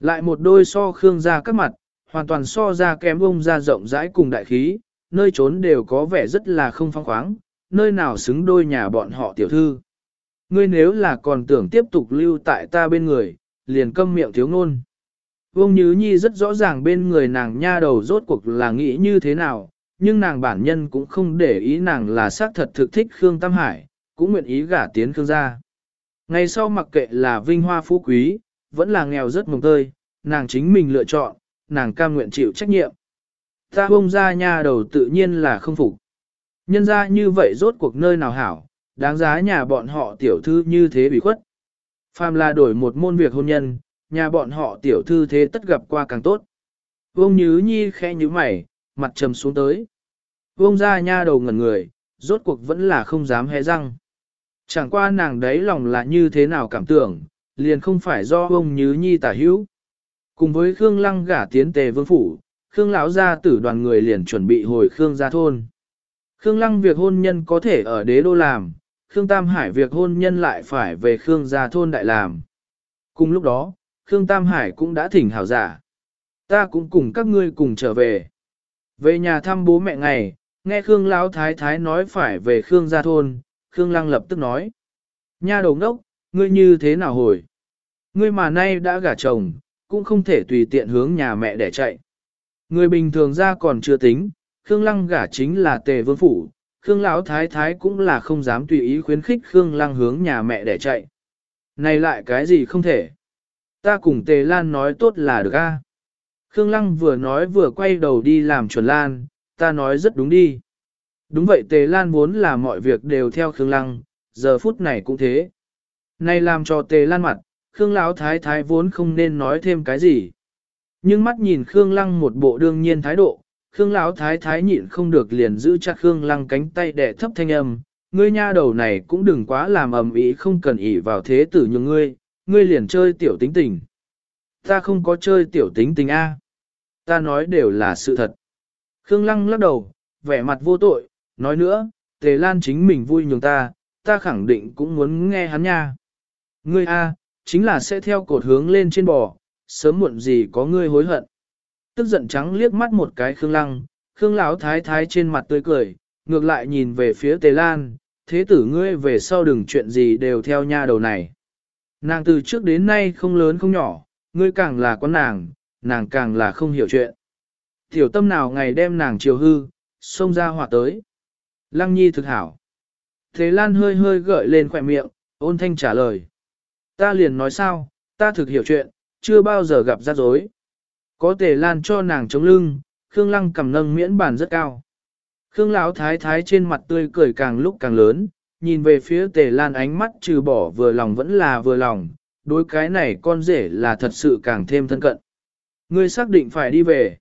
Lại một đôi so Khương ra các mặt, hoàn toàn so ra kém vông ra rộng rãi cùng đại khí, nơi trốn đều có vẻ rất là không phong khoáng, nơi nào xứng đôi nhà bọn họ tiểu thư. Ngươi nếu là còn tưởng tiếp tục lưu tại ta bên người, liền câm miệng thiếu ngôn. Vương Nhứ Nhi rất rõ ràng bên người nàng nha đầu rốt cuộc là nghĩ như thế nào, nhưng nàng bản nhân cũng không để ý nàng là xác thật thực thích Khương Tam Hải, cũng nguyện ý gả tiến Khương gia. Ngày sau mặc kệ là vinh hoa phú quý, vẫn là nghèo rất mồng tơi, nàng chính mình lựa chọn, nàng cam nguyện chịu trách nhiệm. Ta bông ra nha đầu tự nhiên là không phục. Nhân ra như vậy rốt cuộc nơi nào hảo, đáng giá nhà bọn họ tiểu thư như thế bị khuất. Phàm là đổi một môn việc hôn nhân, nhà bọn họ tiểu thư thế tất gặp qua càng tốt. Vương Nhứ Nhi khẽ như mày, mặt trầm xuống tới. Vương ra nha đầu ngẩn người, rốt cuộc vẫn là không dám hé răng. Chẳng qua nàng đấy lòng là như thế nào cảm tưởng, liền không phải do ông Nhứ Nhi tả hữu. Cùng với Khương Lăng gả tiến tề vương phủ, Khương lão gia tử đoàn người liền chuẩn bị hồi Khương gia thôn. Khương Lăng việc hôn nhân có thể ở đế đô làm, Khương Tam Hải việc hôn nhân lại phải về Khương gia thôn đại làm. Cùng lúc đó, Khương Tam Hải cũng đã thỉnh hảo giả. Ta cũng cùng các ngươi cùng trở về. Về nhà thăm bố mẹ ngày, nghe Khương Lão Thái Thái nói phải về Khương gia thôn, Khương Lăng lập tức nói. Nha đầu ngốc, ngươi như thế nào hồi? Ngươi mà nay đã gả chồng, cũng không thể tùy tiện hướng nhà mẹ để chạy. Người bình thường ra còn chưa tính, Khương Lăng gả chính là tề vương phủ, Khương Lão Thái Thái cũng là không dám tùy ý khuyến khích Khương Lăng hướng nhà mẹ để chạy. Này lại cái gì không thể? Ta cùng Tề Lan nói tốt là được a. Khương Lăng vừa nói vừa quay đầu đi làm chuẩn Lan, ta nói rất đúng đi. Đúng vậy Tề Lan vốn là mọi việc đều theo Khương Lăng, giờ phút này cũng thế. Này làm cho Tề Lan mặt, Khương Lão Thái Thái vốn không nên nói thêm cái gì. Nhưng mắt nhìn Khương Lăng một bộ đương nhiên thái độ, Khương Lão Thái Thái nhịn không được liền giữ chặt Khương Lăng cánh tay đẻ thấp thanh âm, ngươi nha đầu này cũng đừng quá làm ầm ĩ không cần ỷ vào thế tử như ngươi, ngươi liền chơi tiểu tính tình. Ta không có chơi tiểu tính tình A. Ta nói đều là sự thật. Khương Lăng lắc đầu, vẻ mặt vô tội, nói nữa, Tề Lan chính mình vui nhường ta, ta khẳng định cũng muốn nghe hắn nha. Ngươi A, chính là sẽ theo cột hướng lên trên bò, sớm muộn gì có ngươi hối hận. Tức giận trắng liếc mắt một cái Khương Lăng, Khương Lão thái thái trên mặt tươi cười, ngược lại nhìn về phía Tề Lan, thế tử ngươi về sau đừng chuyện gì đều theo nha đầu này. Nàng từ trước đến nay không lớn không nhỏ, ngươi càng là con nàng, nàng càng là không hiểu chuyện. Tiểu tâm nào ngày đem nàng chiều hư, xông ra hỏa tới. Lăng nhi thực hảo. Thế Lan hơi hơi gợi lên khỏe miệng, ôn thanh trả lời. Ta liền nói sao, ta thực hiểu chuyện, chưa bao giờ gặp rắc rối. Có tề Lan cho nàng chống lưng, Khương Lăng cầm nâng miễn bàn rất cao. Khương Lão thái thái trên mặt tươi cười càng lúc càng lớn, nhìn về phía tề lan ánh mắt trừ bỏ vừa lòng vẫn là vừa lòng, đối cái này con rể là thật sự càng thêm thân cận. Ngươi xác định phải đi về.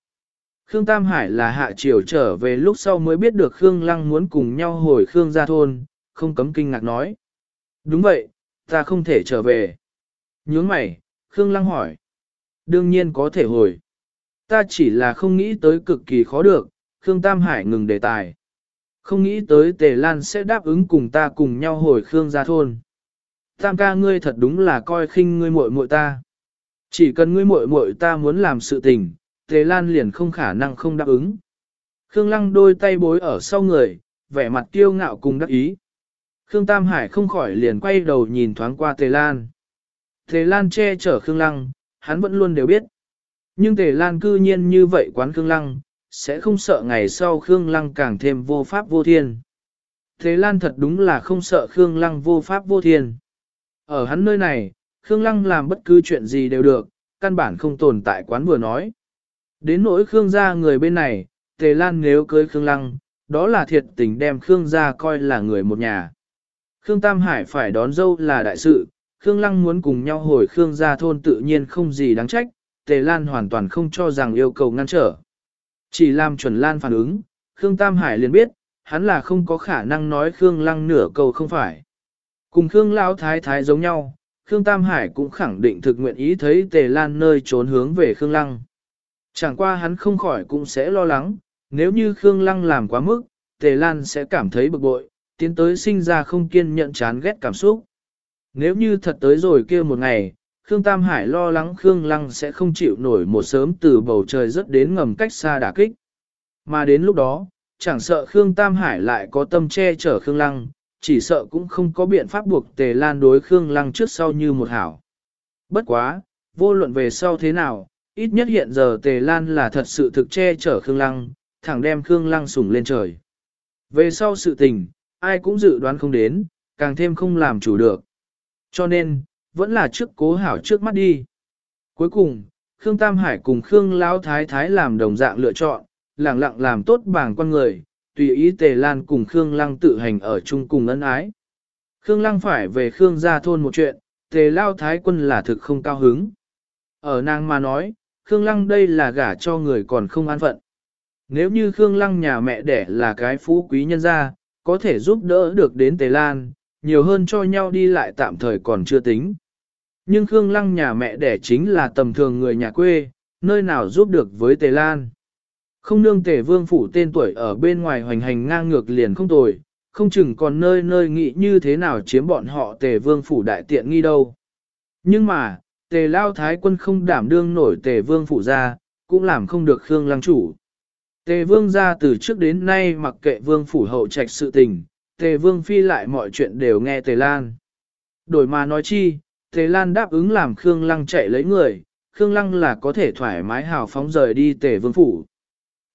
Khương Tam Hải là hạ triều trở về lúc sau mới biết được Khương Lăng muốn cùng nhau hồi Khương gia thôn, không cấm kinh ngạc nói. Đúng vậy, ta không thể trở về. Nhướng mày, Khương Lăng hỏi. Đương nhiên có thể hồi. Ta chỉ là không nghĩ tới cực kỳ khó được, Khương Tam Hải ngừng đề tài. Không nghĩ tới Tề Lan sẽ đáp ứng cùng ta cùng nhau hồi Khương gia thôn. Tam ca ngươi thật đúng là coi khinh ngươi muội muội ta. Chỉ cần ngươi muội muội ta muốn làm sự tình, Tề Lan liền không khả năng không đáp ứng. Khương Lăng đôi tay bối ở sau người, vẻ mặt kiêu ngạo cùng đắc ý. Khương Tam Hải không khỏi liền quay đầu nhìn thoáng qua Tề Lan. Tề Lan che chở Khương Lăng, hắn vẫn luôn đều biết. Nhưng Tề Lan cư nhiên như vậy quán Khương Lăng, sẽ không sợ ngày sau Khương Lăng càng thêm vô pháp vô thiên. Thế Lan thật đúng là không sợ Khương Lăng vô pháp vô thiên. Ở hắn nơi này, Khương Lăng làm bất cứ chuyện gì đều được, căn bản không tồn tại quán vừa nói. Đến nỗi Khương gia người bên này, Tề Lan nếu cưới Khương Lăng, đó là thiệt tình đem Khương gia coi là người một nhà. Khương Tam Hải phải đón dâu là đại sự, Khương Lăng muốn cùng nhau hồi Khương gia thôn tự nhiên không gì đáng trách, Tề Lan hoàn toàn không cho rằng yêu cầu ngăn trở. Chỉ làm chuẩn Lan phản ứng, Khương Tam Hải liền biết, hắn là không có khả năng nói Khương Lăng nửa câu không phải. Cùng Khương Lão Thái Thái giống nhau, Khương Tam Hải cũng khẳng định thực nguyện ý thấy Tề Lan nơi trốn hướng về Khương Lăng. Chẳng qua hắn không khỏi cũng sẽ lo lắng, nếu như Khương Lăng làm quá mức, Tề Lan sẽ cảm thấy bực bội, tiến tới sinh ra không kiên nhận chán ghét cảm xúc. Nếu như thật tới rồi kia một ngày, Khương Tam Hải lo lắng Khương Lăng sẽ không chịu nổi một sớm từ bầu trời rất đến ngầm cách xa đả kích. Mà đến lúc đó, chẳng sợ Khương Tam Hải lại có tâm che chở Khương Lăng, chỉ sợ cũng không có biện pháp buộc Tề Lan đối Khương Lăng trước sau như một hảo. Bất quá, vô luận về sau thế nào, ít nhất hiện giờ Tề Lan là thật sự thực che chở Khương Lăng, thẳng đem Khương Lăng sủng lên trời. Về sau sự tình, ai cũng dự đoán không đến, càng thêm không làm chủ được. Cho nên, vẫn là trước cố hảo trước mắt đi. Cuối cùng, Khương Tam Hải cùng Khương Lão Thái Thái làm đồng dạng lựa chọn, lặng lặng làm tốt bảng quan người, tùy ý Tề Lan cùng Khương Lăng tự hành ở chung cùng ân ái. Khương Lăng phải về Khương gia thôn một chuyện, Tề Lao Thái quân là thực không cao hứng. Ở nàng mà nói, Khương Lăng đây là gả cho người còn không an phận. Nếu như Khương Lăng nhà mẹ đẻ là cái phú quý nhân gia, có thể giúp đỡ được đến Tề Lan, nhiều hơn cho nhau đi lại tạm thời còn chưa tính. Nhưng Khương Lăng nhà mẹ đẻ chính là tầm thường người nhà quê, nơi nào giúp được với Tề Lan. Không nương Tề Vương phủ tên tuổi ở bên ngoài hoành hành ngang ngược liền không tồi, không chừng còn nơi nơi nghĩ như thế nào chiếm bọn họ Tề Vương phủ đại tiện nghi đâu. Nhưng mà, Tề Lao Thái quân không đảm đương nổi Tề Vương phủ ra, cũng làm không được Khương Lăng chủ. Tề Vương ra từ trước đến nay mặc kệ Vương phủ hậu trạch sự tình, Tề Vương phi lại mọi chuyện đều nghe Tề Lan. Đổi mà nói chi, Tề Lan đáp ứng làm Khương Lăng chạy lấy người, Khương Lăng là có thể thoải mái hào phóng rời đi Tề Vương phủ.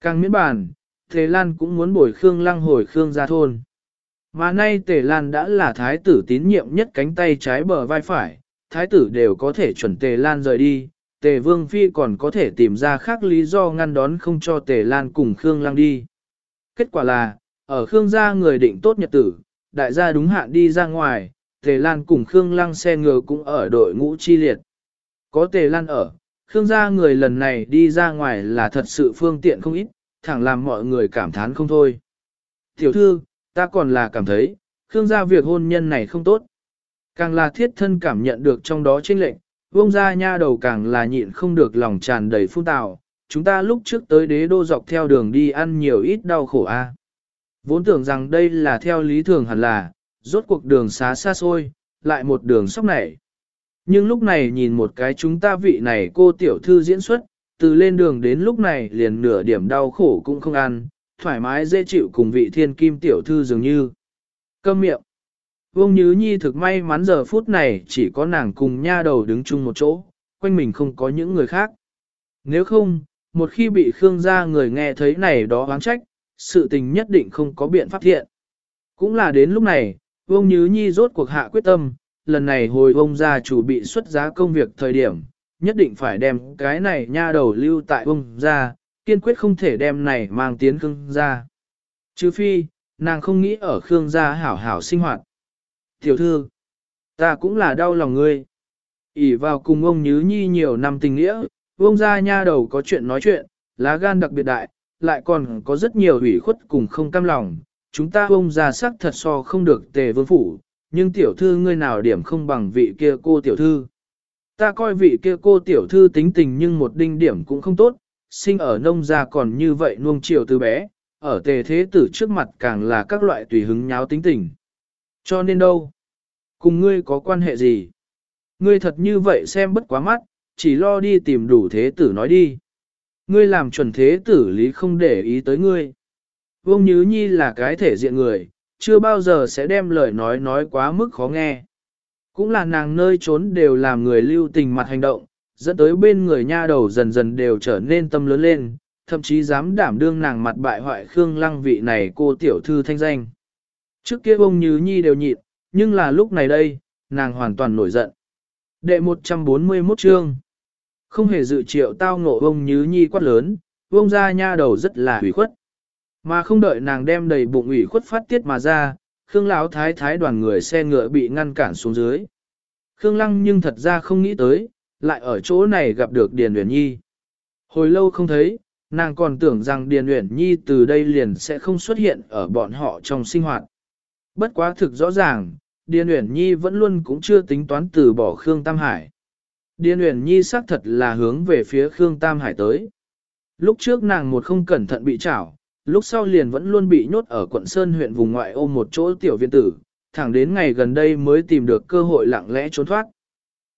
Càng miễn bàn, Tề Lan cũng muốn bồi Khương Lăng hồi Khương gia thôn. Mà nay Tề Lan đã là thái tử tín nhiệm nhất cánh tay trái bờ vai phải, thái tử đều có thể chuẩn Tề Lan rời đi, Tề Vương Phi còn có thể tìm ra khác lý do ngăn đón không cho Tề Lan cùng Khương Lăng đi. Kết quả là, ở Khương gia người định tốt nhật tử, đại gia đúng hạn đi ra ngoài, Tề Lan cùng Khương Lăng xe ngựa cũng ở đội ngũ chi liệt. Có Tề Lan ở, Khương gia người lần này đi ra ngoài là thật sự phương tiện không ít, thẳng làm mọi người cảm thán không thôi. Tiểu thư, ta còn là cảm thấy, Khương gia việc hôn nhân này không tốt. Càng là thiết thân cảm nhận được trong đó chênh lệnh, vông Gia nha đầu càng là nhịn không được lòng tràn đầy phun tào. Chúng ta lúc trước tới đế đô dọc theo đường đi ăn nhiều ít đau khổ a. Vốn tưởng rằng đây là theo lý thường hẳn là, rốt cuộc đường xá xa xôi, lại một đường sóc nảy. Nhưng lúc này nhìn một cái chúng ta vị này cô tiểu thư diễn xuất, từ lên đường đến lúc này liền nửa điểm đau khổ cũng không ăn, thoải mái dễ chịu cùng vị thiên kim tiểu thư dường như. Câm miệng. Vương Nhứ Nhi thực may mắn giờ phút này chỉ có nàng cùng nha đầu đứng chung một chỗ, quanh mình không có những người khác. Nếu không, một khi bị Khương gia người nghe thấy này đó oán trách, sự tình nhất định không có biện pháp thiện. Cũng là đến lúc này, Vương Nhứ Nhi rốt cuộc hạ quyết tâm, lần này hồi ông gia chủ bị xuất giá công việc thời điểm, nhất định phải đem cái này nha đầu lưu tại ông gia, kiên quyết không thể đem này mang tiến Khương gia. Chứ phi, nàng không nghĩ ở Khương gia hảo hảo sinh hoạt. Tiểu thư, ta cũng là đau lòng ngươi. ỉ vào cùng ông Nhứ Nhi nhiều năm tình nghĩa, ông gia nha đầu có chuyện nói chuyện, lá gan đặc biệt đại, lại còn có rất nhiều ủy khuất cùng không cam lòng. Chúng ta ông ra sắc thật so không được tề vương phủ, nhưng tiểu thư ngươi nào điểm không bằng vị kia cô tiểu thư. Ta coi vị kia cô tiểu thư tính tình nhưng một đinh điểm cũng không tốt, sinh ở nông gia còn như vậy nuông chiều từ bé, ở tề thế tử trước mặt càng là các loại tùy hứng nháo tính tình. Cho nên đâu? Cùng ngươi có quan hệ gì? Ngươi thật như vậy xem bất quá mắt, chỉ lo đi tìm đủ thế tử nói đi. Ngươi làm chuẩn thế tử lý không để ý tới ngươi. Vương Nhứ Nhi là cái thể diện người, chưa bao giờ sẽ đem lời nói nói quá mức khó nghe. Cũng là nàng nơi trốn đều làm người lưu tình mặt hành động, dẫn tới bên người nha đầu dần dần đều trở nên tâm lớn lên, thậm chí dám đảm đương nàng mặt bại hoại Khương Lăng vị này cô tiểu thư thanh danh. Trước kia bông như nhi đều nhịn, nhưng là lúc này đây, nàng hoàn toàn nổi giận. Đệ 141 chương Không hề dự triệu tao ngộ Vương Như Nhi quát lớn, Vương ra nha đầu rất là hủy khuất. Mà không đợi nàng đem đầy bụng ủy khuất phát tiết mà ra, Khương Lão thái thái đoàn người xe ngựa bị ngăn cản xuống dưới. Khương Lăng nhưng thật ra không nghĩ tới, lại ở chỗ này gặp được Điền Uyển Nhi. Hồi lâu không thấy, nàng còn tưởng rằng Điền Uyển Nhi từ đây liền sẽ không xuất hiện ở bọn họ trong sinh hoạt. Bất quá thực rõ ràng, Điền Uyển Nhi vẫn luôn cũng chưa tính toán từ bỏ Khương Tam Hải. Điền Uyển Nhi xác thật là hướng về phía Khương Tam Hải tới. Lúc trước nàng một không cẩn thận bị chảo, lúc sau liền vẫn luôn bị nhốt ở quận Sơn huyện vùng ngoại ôm một chỗ tiểu viên tử, thẳng đến ngày gần đây mới tìm được cơ hội lặng lẽ trốn thoát.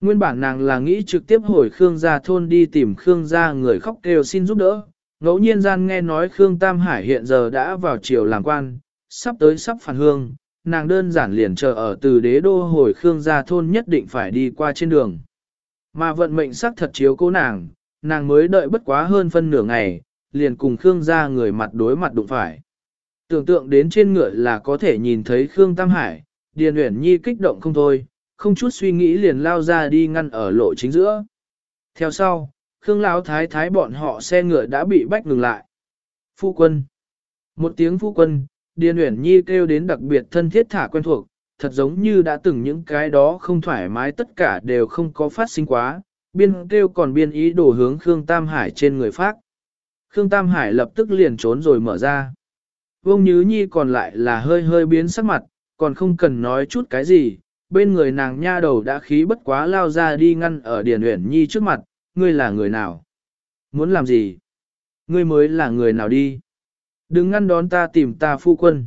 Nguyên bản nàng là nghĩ trực tiếp hồi Khương gia thôn đi tìm Khương gia người khóc kêu xin giúp đỡ, ngẫu nhiên gian nghe nói Khương Tam Hải hiện giờ đã vào triều làm quan, sắp tới sắp phản hương, nàng đơn giản liền chờ ở từ đế đô hồi Khương gia thôn nhất định phải đi qua trên đường. Mà vận mệnh sắc thật chiếu cố nàng, nàng mới đợi bất quá hơn phân nửa ngày, liền cùng Khương gia người mặt đối mặt đụng phải. Tưởng tượng đến trên ngựa là có thể nhìn thấy Khương Tam Hải, Điền Uyển Nhi kích động không thôi, không chút suy nghĩ liền lao ra đi ngăn ở lộ chính giữa. Theo sau, Khương Lão Thái Thái bọn họ xe ngựa đã bị bách ngừng lại. Phu quân. Một tiếng phu quân, Điền Uyển Nhi kêu đến đặc biệt thân thiết thả quen thuộc, thật giống như đã từng những cái đó không thoải mái tất cả đều không có phát sinh quá, biên kêu còn biên ý đổ hướng Khương Tam Hải trên người phát. Khương Tam Hải lập tức liền trốn rồi mở ra. Vông Nhứ Nhi còn lại là hơi hơi biến sắc mặt, còn không cần nói chút cái gì, bên người nàng nha đầu đã khí bất quá lao ra đi ngăn ở Điền Uyển Nhi trước mặt, ngươi là người nào? Muốn làm gì? Ngươi mới là người nào đi? Đừng ngăn đón ta tìm ta phu quân.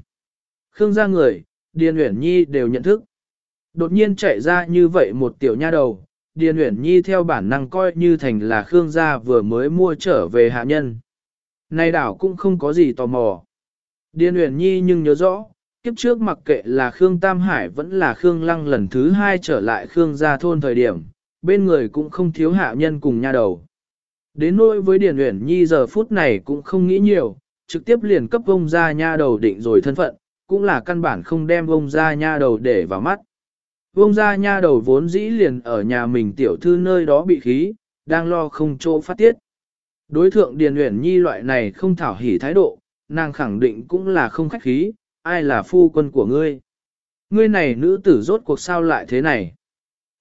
Khương gia người, Điền Uyển Nhi đều nhận thức. Đột nhiên chạy ra như vậy một tiểu nha đầu, Điền Uyển Nhi theo bản năng coi như thành là Khương gia vừa mới mua trở về hạ nhân. Này đảo cũng không có gì tò mò. Điền Uyển Nhi nhưng nhớ rõ, kiếp trước mặc kệ là Khương Tam Hải vẫn là Khương Lăng lần thứ hai trở lại Khương gia thôn thời điểm, bên người cũng không thiếu hạ nhân cùng nha đầu. Đến nỗi với Điền Uyển Nhi giờ phút này cũng không nghĩ nhiều, trực tiếp liền cấp ông gia nha đầu định rồi thân phận, cũng là căn bản không đem ông gia nha đầu để vào mắt. Ông gia nha đầu vốn dĩ liền ở nhà mình tiểu thư nơi đó bị khí, đang lo không chỗ phát tiết. Đối thượng Điền Uyển Nhi loại này không thảo hỉ thái độ, nàng khẳng định cũng là không khách khí, ai là phu quân của ngươi. Ngươi này nữ tử rốt cuộc sao lại thế này.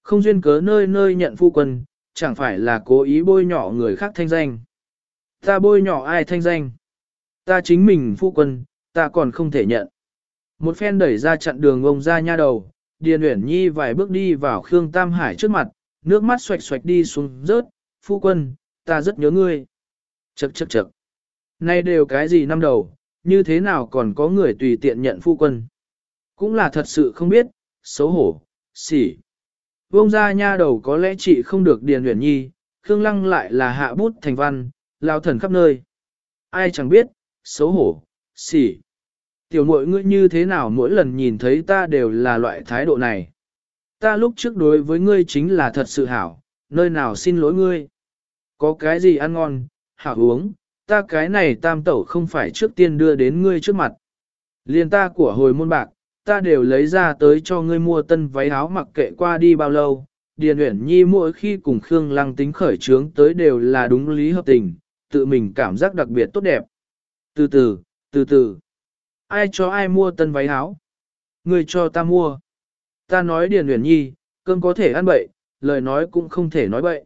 Không duyên cớ nơi nơi nhận phu quân, chẳng phải là cố ý bôi nhỏ người khác thanh danh. Ta bôi nhỏ ai thanh danh. Ta chính mình phu quân, ta còn không thể nhận. Một phen đẩy ra chặn đường ông ra nha đầu, Điền Uyển Nhi vài bước đi vào Khương Tam Hải trước mặt, nước mắt xoạch xoạch đi xuống rớt, phu quân, ta rất nhớ ngươi. Chậc chậc chậc. Nay đều cái gì năm đầu, như thế nào còn có người tùy tiện nhận phu quân. Cũng là thật sự không biết, xấu hổ, xỉ. Vông ra nha đầu có lẽ chị không được Điền huyền Nhi, Khương Lăng lại là hạ bút thành văn, lao thần khắp nơi. Ai chẳng biết, xấu hổ, xỉ. Tiểu mội ngươi như thế nào mỗi lần nhìn thấy ta đều là loại thái độ này. Ta lúc trước đối với ngươi chính là thật sự hảo, nơi nào xin lỗi ngươi. Có cái gì ăn ngon, hảo uống, ta cái này tam tẩu không phải trước tiên đưa đến ngươi trước mặt. Liên ta của hồi môn bạc, ta đều lấy ra tới cho ngươi mua tân váy áo mặc kệ qua đi bao lâu. Điền Uyển Nhi mỗi khi cùng Khương Lăng tính khởi trướng tới đều là đúng lý hợp tình, tự mình cảm giác đặc biệt tốt đẹp. Từ từ, từ từ. Ai cho ai mua tân váy áo? Ngươi cho ta mua. Ta nói Điền Uyển Nhi, cơm có thể ăn bậy, lời nói cũng không thể nói bậy.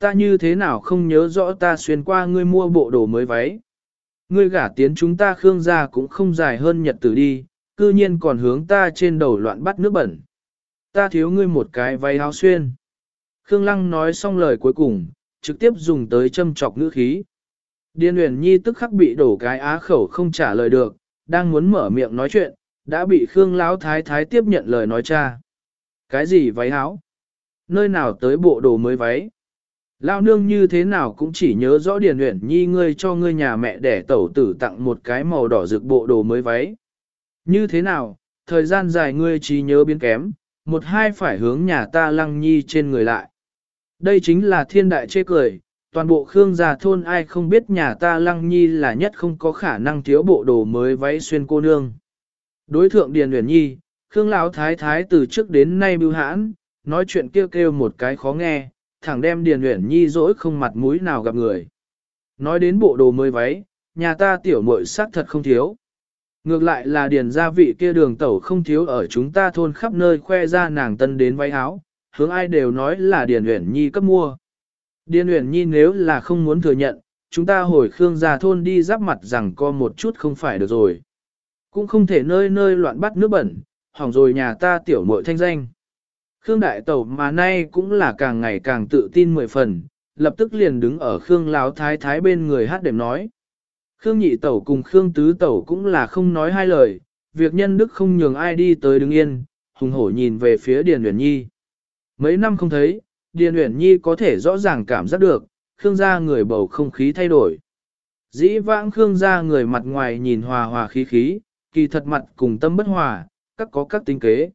Ta như thế nào không nhớ rõ ta xuyên qua ngươi mua bộ đồ mới váy. Ngươi gả tiến chúng ta Khương gia cũng không dài hơn nhật tử đi, cư nhiên còn hướng ta trên đầu loạn bắt nước bẩn. Ta thiếu ngươi một cái váy áo xuyên. Khương Lăng nói xong lời cuối cùng, trực tiếp dùng tới châm chọc ngữ khí. Điền Uyển Nhi tức khắc bị đổ cái á khẩu không trả lời được, đang muốn mở miệng nói chuyện, đã bị Khương Lão Thái Thái tiếp nhận lời nói cha. Cái gì váy áo? Nơi nào tới bộ đồ mới váy? Lão nương như thế nào cũng chỉ nhớ rõ Điền Uyển Nhi ngươi cho ngươi nhà mẹ để tẩu tử tặng một cái màu đỏ rực bộ đồ mới váy. Như thế nào, thời gian dài ngươi trí nhớ biến kém, một hai phải hướng nhà ta lăng nhi trên người lại. Đây chính là thiên đại chê cười, toàn bộ Khương gia thôn ai không biết nhà ta lăng nhi là nhất không có khả năng thiếu bộ đồ mới váy xuyên cô nương. Đối thượng Điền Uyển Nhi, Khương Lão Thái Thái từ trước đến nay bưu hãn, nói chuyện kêu kêu một cái khó nghe, thẳng đem Điền Uyển Nhi dỗi không mặt mũi nào gặp người. Nói đến bộ đồ mới váy, nhà ta tiểu muội sắc thật không thiếu. Ngược lại là điền gia vị kia đường tẩu không thiếu ở chúng ta thôn khắp nơi khoe ra nàng tân đến váy áo, hướng ai đều nói là điền uyển nhi cấp mua. Điền uyển nhi nếu là không muốn thừa nhận, chúng ta hồi khương gia thôn đi giáp mặt rằng co một chút không phải được rồi. Cũng không thể nơi nơi loạn bắt nước bẩn, hỏng rồi nhà ta tiểu muội thanh danh. Khương đại tẩu mà nay cũng là càng ngày càng tự tin mười phần, lập tức liền đứng ở Khương Láo Thái Thái bên người hát đệm nói. Khương nhị tẩu cùng Khương tứ tẩu cũng là không nói hai lời, việc nhân đức không nhường ai đi tới đứng yên, hùng hổ nhìn về phía Điền Uyển Nhi. Mấy năm không thấy, Điền Uyển Nhi có thể rõ ràng cảm giác được, Khương gia người bầu không khí thay đổi. Dĩ vãng Khương gia người mặt ngoài nhìn hòa hòa khí khí, kỳ thật mặt cùng tâm bất hòa, các có các tính kế.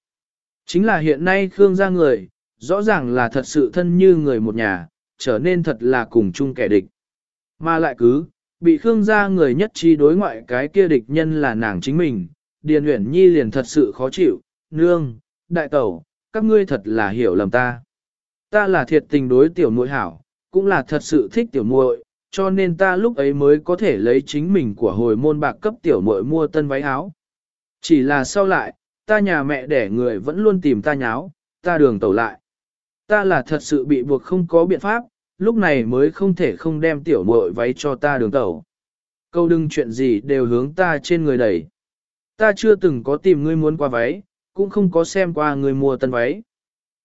Chính là hiện nay Khương gia người, rõ ràng là thật sự thân như người một nhà, trở nên thật là cùng chung kẻ địch. Mà lại cứ, bị Khương gia người nhất chi đối ngoại cái kia địch nhân là nàng chính mình, Điền Uyển Nhi liền thật sự khó chịu, nương, đại tẩu, các ngươi thật là hiểu lầm ta. Ta là thiệt tình đối tiểu muội hảo, cũng là thật sự thích tiểu muội, cho nên ta lúc ấy mới có thể lấy chính mình của hồi môn bạc cấp tiểu muội mua tân váy áo. Chỉ là sau lại, ta nhà mẹ đẻ người vẫn luôn tìm ta nháo, ta đường tẩu lại. Ta là thật sự bị buộc không có biện pháp, lúc này mới không thể không đem tiểu muội váy cho ta đường tẩu. Câu đừng chuyện gì đều hướng ta trên người đẩy. Ta chưa từng có tìm ngươi muốn qua váy, cũng không có xem qua ngươi mua tân váy.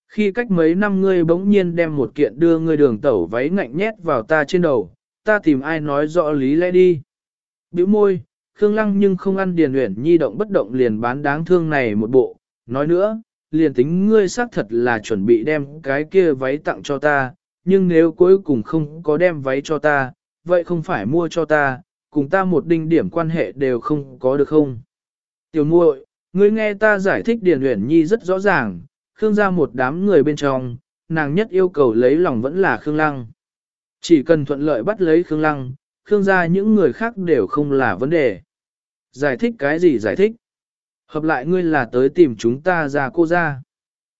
Khi cách mấy năm ngươi bỗng nhiên đem một kiện đưa ngươi đường tẩu váy ngạnh nhét vào ta trên đầu, ta tìm ai nói rõ lý lẽ đi. Biểu môi, Khương Lăng nhưng không ăn Điền Uyển Nhi động bất động liền bán đáng thương này một bộ. Nói nữa, liền tính ngươi xác thật là chuẩn bị đem cái kia váy tặng cho ta, nhưng nếu cuối cùng không có đem váy cho ta, vậy không phải mua cho ta, cùng ta một đinh điểm quan hệ đều không có được không? Tiểu muội, ngươi nghe ta giải thích Điền Uyển Nhi rất rõ ràng, Khương gia một đám người bên trong, nàng nhất yêu cầu lấy lòng vẫn là Khương Lăng. Chỉ cần thuận lợi bắt lấy Khương Lăng, Khương gia những người khác đều không là vấn đề. Giải thích cái gì giải thích? Hợp lại ngươi là tới tìm chúng ta ra cô ra.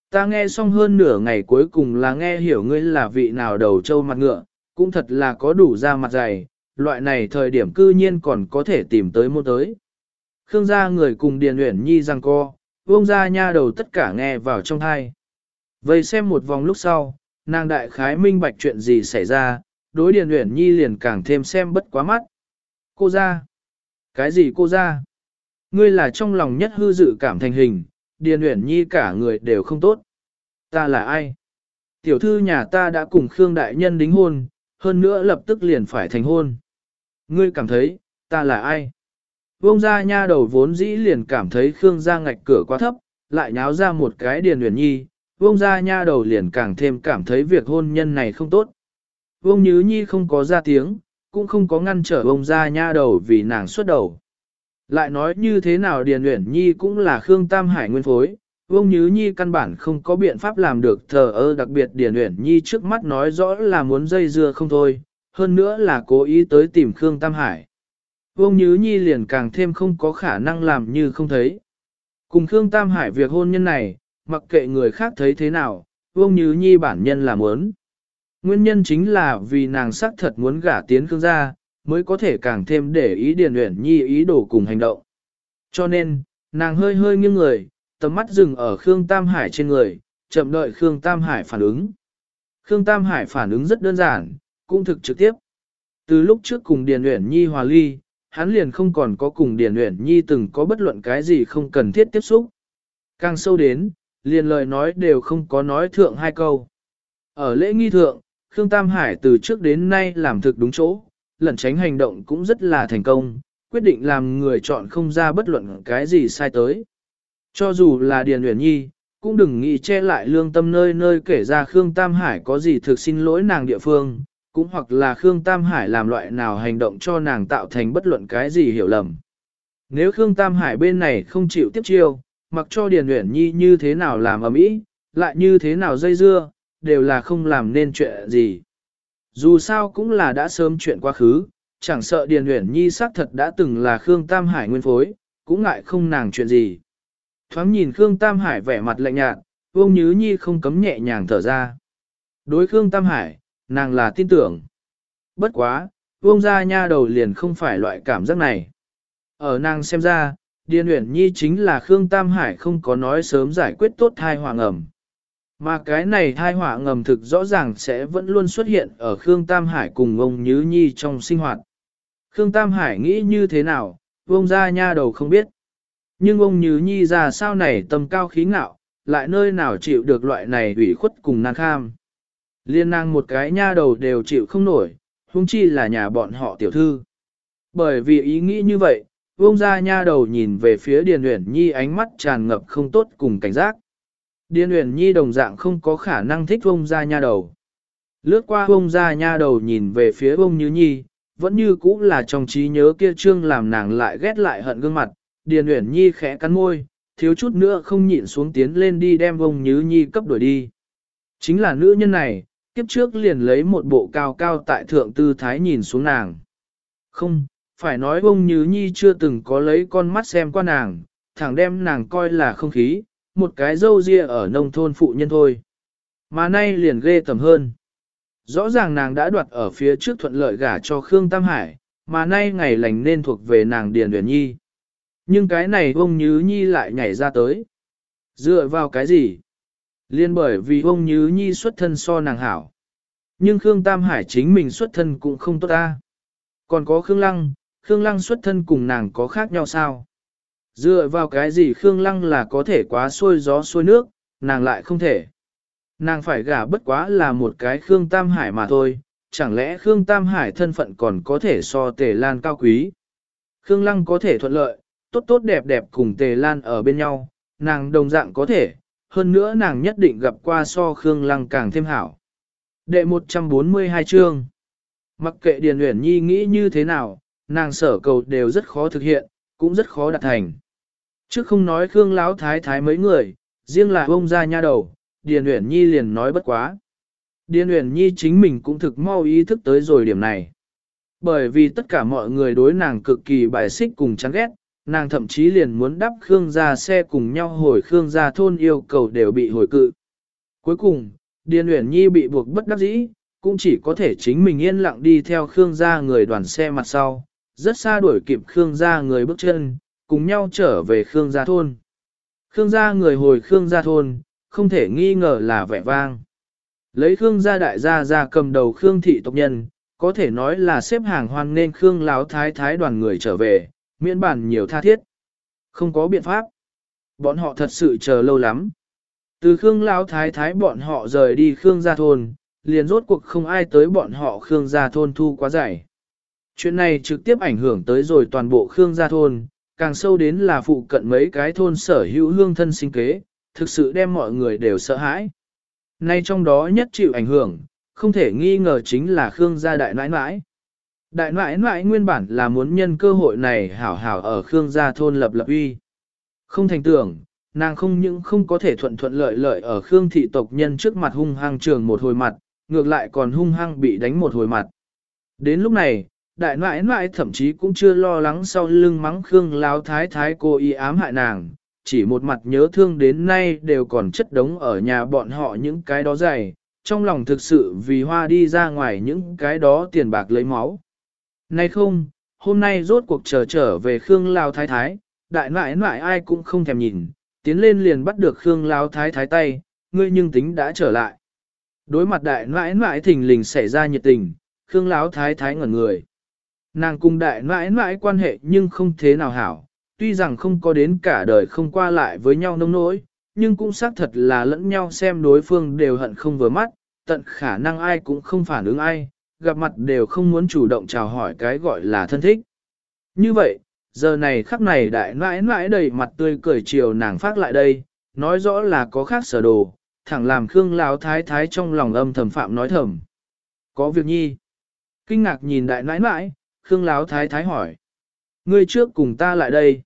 Ta nghe xong hơn nửa ngày cuối cùng là nghe hiểu ngươi là vị nào đầu trâu mặt ngựa, cũng thật là có đủ da mặt dày, loại này thời điểm cư nhiên còn có thể tìm tới môn tới. Khương gia người cùng Điền Uyển Nhi rằng co, vông ra nha đầu tất cả nghe vào trong thai. Vậy xem một vòng lúc sau, nàng đại khái minh bạch chuyện gì xảy ra, đối Điền Uyển Nhi liền càng thêm xem bất quá mắt. Cô ra. Cái gì cô ra? Ngươi là trong lòng nhất hư dự cảm thành hình, Điền Uyển Nhi cả người đều không tốt. Ta là ai? Tiểu thư nhà ta đã cùng Khương Đại Nhân đính hôn, hơn nữa lập tức liền phải thành hôn. Ngươi cảm thấy, ta là ai? Vông ra nha đầu vốn dĩ liền cảm thấy Khương ra ngạch cửa quá thấp, lại nháo ra một cái Điền Uyển Nhi, vông ra nha đầu liền càng thêm cảm thấy việc hôn nhân này không tốt. Vông Nhứ Nhi không có ra tiếng, cũng không có ngăn trở ông ra nha đầu vì nàng xuất đầu. Lại nói như thế nào Điền Uyển Nhi cũng là Khương Tam Hải nguyên phối, Vương Nhứ Nhi căn bản không có biện pháp làm được thờ ơ đặc biệt Điền Uyển Nhi trước mắt nói rõ là muốn dây dưa không thôi, hơn nữa là cố ý tới tìm Khương Tam Hải. Vương Nhứ Nhi liền càng thêm không có khả năng làm như không thấy. Cùng Khương Tam Hải việc hôn nhân này, mặc kệ người khác thấy thế nào, Vương Nhứ Nhi bản nhân là muốn. Nguyên nhân chính là vì nàng xác thật muốn gả tiến Khương gia, mới có thể càng thêm để ý Điền Uyển Nhi ý đồ cùng hành động. Cho nên, nàng hơi hơi nghiêng người, tầm mắt dừng ở Khương Tam Hải trên người, chậm đợi Khương Tam Hải phản ứng. Khương Tam Hải phản ứng rất đơn giản, cũng thực trực tiếp. Từ lúc trước cùng Điền Uyển Nhi hòa ly, hắn liền không còn có cùng Điền Uyển Nhi từng có bất luận cái gì không cần thiết tiếp xúc. Càng sâu đến, liền lời nói đều không có nói thượng hai câu. Ở lễ nghi thượng, Khương Tam Hải từ trước đến nay làm thực đúng chỗ, lẩn tránh hành động cũng rất là thành công, quyết định làm người chọn không ra bất luận cái gì sai tới. Cho dù là Điền Uyển Nhi, cũng đừng nghĩ che lại lương tâm nơi nơi kể ra Khương Tam Hải có gì thực xin lỗi nàng địa phương, cũng hoặc là Khương Tam Hải làm loại nào hành động cho nàng tạo thành bất luận cái gì hiểu lầm. Nếu Khương Tam Hải bên này không chịu tiếp chiêu, mặc cho Điền Uyển Nhi như thế nào làm ầm ĩ, lại như thế nào dây dưa, đều là không làm nên chuyện gì. Dù sao cũng là đã sớm chuyện quá khứ, chẳng sợ Điền Uyển Nhi xác thật đã từng là Khương Tam Hải nguyên phối, cũng ngại không nàng chuyện gì. Thoáng nhìn Khương Tam Hải vẻ mặt lạnh nhạt, Vương Nhứ Nhi không cấm nhẹ nhàng thở ra. Đối Khương Tam Hải, nàng là tin tưởng. Bất quá, Vương gia nha đầu liền không phải loại cảm giác này. Ở nàng xem ra, Điền Uyển Nhi chính là Khương Tam Hải không có nói sớm giải quyết tốt thai hoàng ẩm. Mà cái này thai họa ngầm thực rõ ràng sẽ vẫn luôn xuất hiện ở Khương Tam Hải cùng ông Nhứ Nhi trong sinh hoạt. Khương Tam Hải nghĩ như thế nào, ông ra nha đầu không biết. Nhưng ông Nhứ Nhi ra sao này tầm cao khí ngạo, lại nơi nào chịu được loại này ủy khuất cùng nàng kham. Liên năng một cái nha đầu đều chịu không nổi, huống chi là nhà bọn họ tiểu thư. Bởi vì ý nghĩ như vậy, ông ra nha đầu nhìn về phía Điền Uyển Nhi ánh mắt tràn ngập không tốt cùng cảnh giác. Điền Uyển Nhi đồng dạng không có khả năng thích ông ra nha đầu. Lướt qua ông ra nha đầu nhìn về phía ông Như Nhi, vẫn như cũ là trong trí nhớ kia trương làm nàng lại ghét lại hận gương mặt. Điền Uyển Nhi khẽ cắn môi, thiếu chút nữa không nhịn xuống tiến lên đi đem ông Như Nhi cấp đuổi đi. Chính là nữ nhân này, kiếp trước liền lấy một bộ cao cao tại thượng tư thái nhìn xuống nàng. Không, phải nói ông Như Nhi chưa từng có lấy con mắt xem qua nàng, thẳng đem nàng coi là không khí, một cái dâu ria ở nông thôn phụ nhân thôi. Mà nay liền ghê tầm hơn. Rõ ràng nàng đã đoạt ở phía trước thuận lợi gả cho Khương Tam Hải, mà nay ngày lành nên thuộc về nàng Điền Uyển Nhi. Nhưng cái này ông Nhứ Nhi lại nhảy ra tới. Dựa vào cái gì? Liên bởi vì ông Nhứ Nhi xuất thân so nàng hảo. Nhưng Khương Tam Hải chính mình xuất thân cũng không tốt ta. Còn có Khương Lăng, Khương Lăng xuất thân cùng nàng có khác nhau sao? Dựa vào cái gì Khương Lăng là có thể quá xuôi gió xuôi nước, nàng lại không thể. Nàng phải gả bất quá là một cái Khương Tam Hải mà thôi, chẳng lẽ Khương Tam Hải thân phận còn có thể so Tề Lan cao quý. Khương Lăng có thể thuận lợi, tốt tốt đẹp đẹp cùng Tề Lan ở bên nhau, nàng đồng dạng có thể, hơn nữa nàng nhất định gặp qua so Khương Lăng càng thêm hảo. Đệ 142 chương Mặc kệ Điền Uyển Nhi nghĩ như thế nào, nàng sở cầu đều rất khó thực hiện, cũng rất khó đạt thành. Trước không nói Khương Lão Thái Thái mấy người, riêng là ông ra nha đầu, Điền Uyển Nhi liền nói bất quá. Điền Uyển Nhi chính mình cũng thực mau ý thức tới rồi điểm này. Bởi vì tất cả mọi người đối nàng cực kỳ bài xích cùng chán ghét, nàng thậm chí liền muốn đắp Khương gia xe cùng nhau hồi Khương gia thôn yêu cầu đều bị hồi cự. Cuối cùng, Điền Uyển Nhi bị buộc bất đắc dĩ, cũng chỉ có thể chính mình yên lặng đi theo Khương gia người đoàn xe mặt sau, rất xa đuổi kịp Khương gia người bước chân, cùng nhau trở về Khương gia thôn. Khương gia người hồi Khương gia thôn, không thể nghi ngờ là vẻ vang. Lấy Khương gia đại gia ra cầm đầu Khương thị tộc nhân, có thể nói là xếp hàng hoan nên Khương láo thái thái đoàn người trở về, miễn bản nhiều tha thiết. Không có biện pháp. Bọn họ thật sự chờ lâu lắm. Từ Khương láo thái thái bọn họ rời đi Khương gia thôn, liền rốt cuộc không ai tới bọn họ Khương gia thôn thu quá giải. Chuyện này trực tiếp ảnh hưởng tới rồi toàn bộ Khương gia thôn, càng sâu đến là phụ cận mấy cái thôn sở hữu hương thân sinh kế, thực sự đem mọi người đều sợ hãi. Nay trong đó nhất chịu ảnh hưởng, không thể nghi ngờ chính là Khương gia đại nãi nãi. Đại nãi nãi nguyên bản là muốn nhân cơ hội này hảo hảo ở Khương gia thôn lập lập uy. Không thành tưởng, nàng không những không có thể thuận thuận lợi lợi ở Khương thị tộc nhân trước mặt hung hăng trường một hồi mặt, ngược lại còn hung hăng bị đánh một hồi mặt. Đến lúc này, đại nãi nãi thậm chí cũng chưa lo lắng sau lưng mắng Khương Lão Thái Thái cô y ám hại nàng, chỉ một mặt nhớ thương đến nay đều còn chất đống ở nhà bọn họ những cái đó dày, trong lòng thực sự vì hoa đi ra ngoài những cái đó tiền bạc lấy máu. Nay không, hôm nay rốt cuộc trở trở về Khương Lão Thái Thái, đại nãi nãi ai cũng không thèm nhìn, tiến lên liền bắt được Khương Lão Thái Thái tay, ngươi nhưng tính đã trở lại. Đối mặt đại nãi nãi thình lình xảy ra nhiệt tình, Khương Lão Thái Thái ngẩn người. Nàng cùng đại nãi nãi quan hệ nhưng không thế nào hảo, tuy rằng không có đến cả đời không qua lại với nhau nông nỗi, nhưng cũng xác thật là lẫn nhau xem đối phương đều hận không vừa mắt, tận khả năng ai cũng không phản ứng ai, gặp mặt đều không muốn chủ động chào hỏi cái gọi là thân thích. Như vậy, giờ này khắc này đại nãi nãi đầy mặt tươi cười chiều nàng phát lại đây, nói rõ là có khác sở đồ, thẳng làm Khương Lão Thái Thái trong lòng âm thầm phạm nói thầm. Có việc nhi. Kinh ngạc nhìn đại nãi nãi, Khương Láo Thái Thái hỏi. Ngươi trước cùng ta lại đây.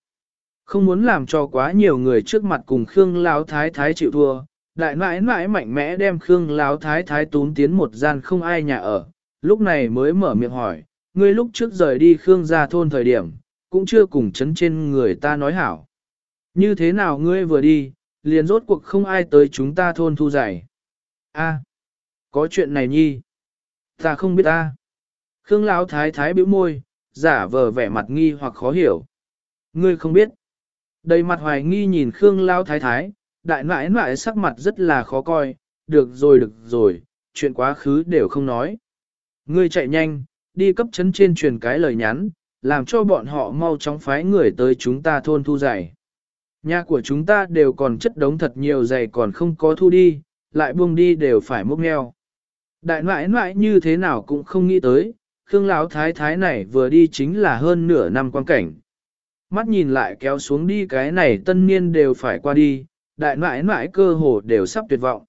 Không muốn làm cho quá nhiều người trước mặt cùng Khương Láo Thái Thái chịu thua, đại nãi nãi mạnh mẽ đem Khương Láo Thái Thái tún tiến một gian không ai nhà ở, lúc này mới mở miệng hỏi, ngươi lúc trước rời đi Khương ra thôn thời điểm, cũng chưa cùng chấn trên người ta nói hảo. Như thế nào ngươi vừa đi, liền rốt cuộc không ai tới chúng ta thôn thu giải. A, Có chuyện này nhi. Ta không biết ta. Khương Lão thái thái bĩu môi, giả vờ vẻ mặt nghi hoặc khó hiểu. Ngươi không biết. Đầy mặt hoài nghi nhìn Khương Lão thái thái, đại nãi nãi sắc mặt rất là khó coi, được rồi được rồi, chuyện quá khứ đều không nói. Ngươi chạy nhanh, đi cấp chấn trên truyền cái lời nhắn, làm cho bọn họ mau chóng phái người tới chúng ta thôn thu giày. Nhà của chúng ta đều còn chất đống thật nhiều giày còn không có thu đi, lại buông đi đều phải múc nghèo. Đại nãi nãi như thế nào cũng không nghĩ tới, Khương Lão thái thái này vừa đi chính là hơn nửa năm quan cảnh. Mắt nhìn lại kéo xuống đi cái này tân niên đều phải qua đi, đại mãi mãi cơ hồ đều sắp tuyệt vọng.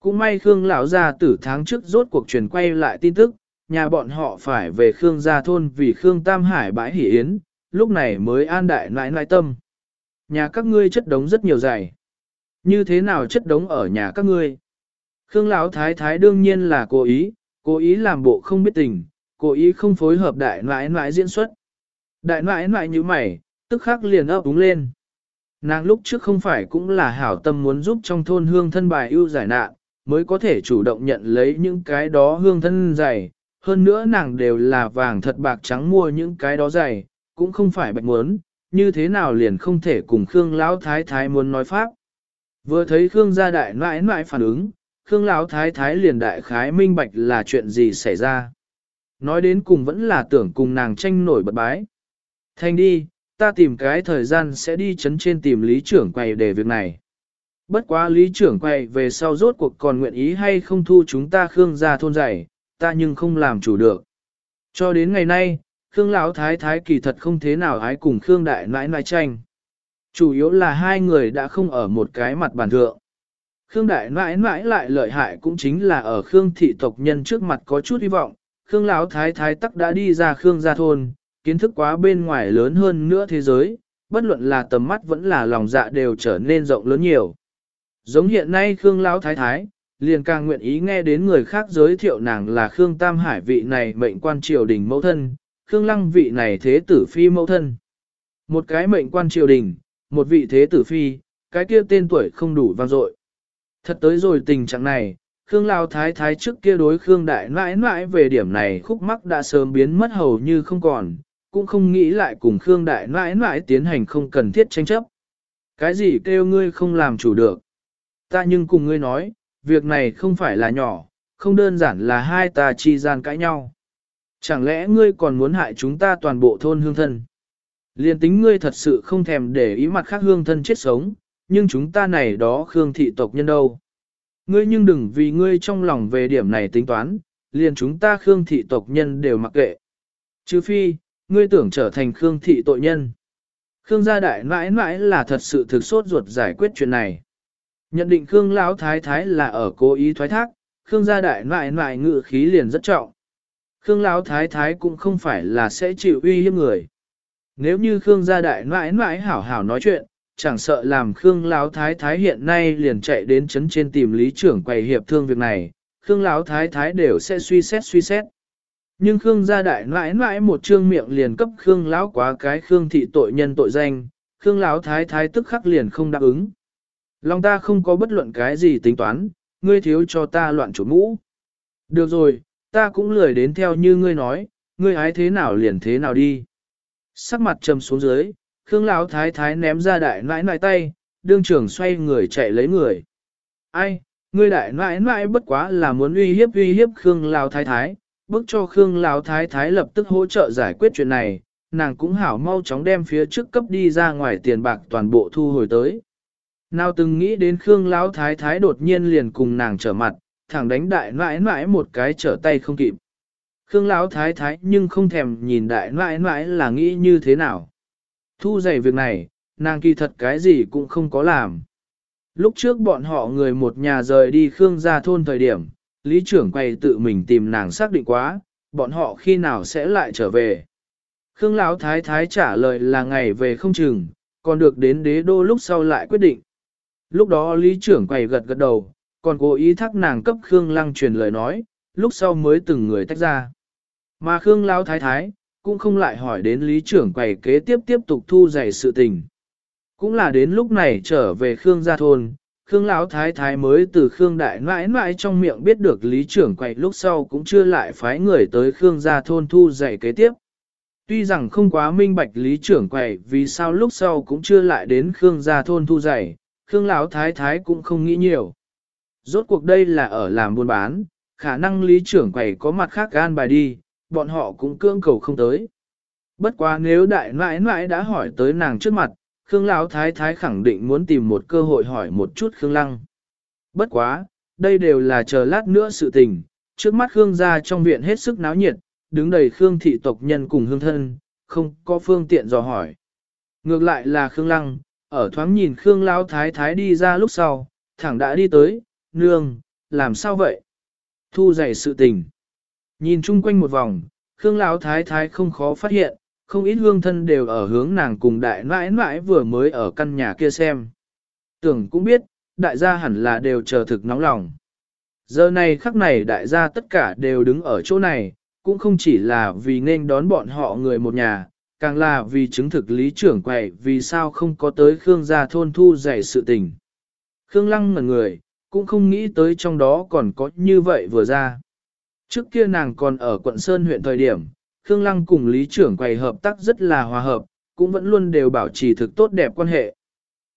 Cũng may Khương lão gia tử tháng trước rốt cuộc truyền quay lại tin tức, nhà bọn họ phải về Khương gia thôn vì Khương Tam Hải bãi hỷ yến, lúc này mới an đại nãi nãi tâm. Nhà các ngươi chất đống rất nhiều dày. Như thế nào chất đống ở nhà các ngươi? Khương lão thái thái đương nhiên là cố ý, cố ý làm bộ không biết tình, cố ý không phối hợp đại nãi nãi diễn xuất. Đại nãi nãi như mày, tức khắc liền ấp úng lên. Nàng lúc trước không phải cũng là hảo tâm muốn giúp trong thôn hương thân bài ưu giải nạn, mới có thể chủ động nhận lấy những cái đó hương thân dày. Hơn nữa nàng đều là vàng thật bạc trắng mua những cái đó dày, cũng không phải bạch muốn, như thế nào liền không thể cùng Khương Lão Thái Thái muốn nói pháp. Vừa thấy Khương gia đại nãi nãi phản ứng, Khương Lão Thái Thái liền đại khái minh bạch là chuyện gì xảy ra. Nói đến cùng vẫn là tưởng cùng nàng tranh nổi bật bái. Thanh đi, ta tìm cái thời gian sẽ đi chấn trên tìm lý trưởng quầy để việc này. Bất quá lý trưởng quầy về sau rốt cuộc còn nguyện ý hay không thu chúng ta Khương gia thôn dạy, ta nhưng không làm chủ được. Cho đến ngày nay, Khương Lão Thái Thái kỳ thật không thế nào ái cùng Khương Đại nãi nãi tranh. Chủ yếu là hai người đã không ở một cái mặt bàn thượng. Khương Đại nãi nãi lại lợi hại cũng chính là ở Khương thị tộc nhân trước mặt có chút hy vọng. Khương Lão Thái Thái tắc đã đi ra Khương gia thôn, kiến thức quá bên ngoài lớn hơn nữa thế giới, bất luận là tầm mắt vẫn là lòng dạ đều trở nên rộng lớn nhiều. Giống hiện nay Khương Lão Thái Thái, liền càng nguyện ý nghe đến người khác giới thiệu nàng là Khương Tam Hải vị này mệnh quan triều đình mẫu thân, Khương Lăng vị này thế tử phi mẫu thân. Một cái mệnh quan triều đình, một vị thế tử phi, cái kia tên tuổi không đủ vang dội. Thật tới rồi tình trạng này, Khương Lao Thái Thái trước kia đối Khương Đại mãi mãi về điểm này khúc mắc đã sớm biến mất hầu như không còn, cũng không nghĩ lại cùng Khương Đại mãi mãi tiến hành không cần thiết tranh chấp. Cái gì kêu ngươi không làm chủ được? Ta nhưng cùng ngươi nói, việc này không phải là nhỏ, không đơn giản là hai ta chi gian cãi nhau. Chẳng lẽ ngươi còn muốn hại chúng ta toàn bộ thôn hương thân? Liên tính ngươi thật sự không thèm để ý mặt khác hương thân chết sống, nhưng chúng ta này đó khương thị tộc nhân đâu. Ngươi nhưng đừng vì ngươi trong lòng về điểm này tính toán, liền chúng ta khương thị tộc nhân đều mặc kệ. Chứ phi, ngươi tưởng trở thành khương thị tội nhân. Khương gia đại mãi mãi là thật sự thực sốt ruột giải quyết chuyện này. Nhận định Khương Lão Thái Thái là ở cố ý thoái thác, Khương gia đại mãi mãi ngự khí liền rất trọng. Khương Lão Thái Thái cũng không phải là sẽ chịu uy hiếp người. Nếu như Khương gia đại mãi mãi hảo hảo nói chuyện, chẳng sợ làm Khương Lão Thái Thái hiện nay liền chạy đến chấn trên tìm lý trưởng quầy hiệp thương việc này, Khương Lão Thái Thái đều sẽ suy xét suy xét. Nhưng Khương gia đại mãi mãi một trương miệng liền cấp Khương Lão quá cái Khương thị tội nhân tội danh, Khương Lão Thái Thái tức khắc liền không đáp ứng. Lòng ta không có bất luận cái gì tính toán, ngươi thiếu cho ta loạn chủ mũ. Được rồi, ta cũng lười đến theo như ngươi nói, ngươi hái thế nào liền thế nào đi. Sắc mặt trầm xuống dưới, Khương Lão Thái Thái ném ra đại nãi nãi tay, đương trưởng xoay người chạy lấy người. Ai, ngươi đại nãi nãi bất quá là muốn uy hiếp uy hiếp Khương Lão Thái Thái, bức cho Khương Lão Thái Thái lập tức hỗ trợ giải quyết chuyện này, nàng cũng hảo mau chóng đem phía trước cấp đi ra ngoài tiền bạc toàn bộ thu hồi tới. Nào từng nghĩ đến Khương Lão Thái Thái đột nhiên liền cùng nàng trở mặt, thẳng đánh đại nãi nãi một cái trở tay không kịp. Khương Lão Thái Thái nhưng không thèm nhìn đại nãi nãi là nghĩ như thế nào. Thu dày việc này, nàng kỳ thật cái gì cũng không có làm. Lúc trước bọn họ người một nhà rời đi Khương gia thôn thời điểm, lý trưởng quay tự mình tìm nàng xác định quá, bọn họ khi nào sẽ lại trở về. Khương Lão Thái Thái trả lời là ngày về không chừng, còn được đến đế đô lúc sau lại quyết định. Lúc đó lý trưởng quầy gật gật đầu, còn cố ý thắc nàng cấp Khương Lăng truyền lời nói, lúc sau mới từng người tách ra. Mà Khương Lão Thái Thái, cũng không lại hỏi đến lý trưởng quầy kế tiếp tiếp tục thu dày sự tình. Cũng là đến lúc này trở về Khương gia thôn, Khương Lão Thái Thái mới từ Khương Đại mãi mãi trong miệng biết được lý trưởng quầy lúc sau cũng chưa lại phái người tới Khương gia thôn thu dạy kế tiếp. Tuy rằng không quá minh bạch lý trưởng quầy vì sao lúc sau cũng chưa lại đến Khương gia thôn thu dạy, Khương Lão Thái Thái cũng không nghĩ nhiều. Rốt cuộc đây là ở làm buôn bán, khả năng lý trưởng quầy có mặt khác gan bài đi, bọn họ cũng cưỡng cầu không tới. Bất quá nếu đại nãi nãi đã hỏi tới nàng trước mặt, Khương Lão Thái Thái khẳng định muốn tìm một cơ hội hỏi một chút Khương Lăng. Bất quá, đây đều là chờ lát nữa sự tình, trước mắt Khương gia trong viện hết sức náo nhiệt, đứng đầy Khương thị tộc nhân cùng hương thân, không có phương tiện dò hỏi. Ngược lại là Khương Lăng, ở thoáng nhìn Khương Lão Thái Thái đi ra lúc sau, thẳng đã đi tới, nương, làm sao vậy? Thu dày sự tình. Nhìn chung quanh một vòng, Khương Lão Thái Thái không khó phát hiện, không ít hương thân đều ở hướng nàng cùng đại nãi nãi vừa mới ở căn nhà kia xem. Tưởng cũng biết, đại gia hẳn là đều chờ thực nóng lòng. Giờ này khắc này đại gia tất cả đều đứng ở chỗ này, cũng không chỉ là vì nên đón bọn họ người một nhà, càng là vì chứng thực lý trưởng quậy vì sao không có tới Khương gia thôn thu dạy sự tình. Khương lăng ngẩn người, cũng không nghĩ tới trong đó còn có như vậy vừa ra. Trước kia nàng còn ở quận Sơn huyện thời điểm, Khương Lăng cùng Lý trưởng quầy hợp tác rất là hòa hợp, cũng vẫn luôn đều bảo trì thực tốt đẹp quan hệ.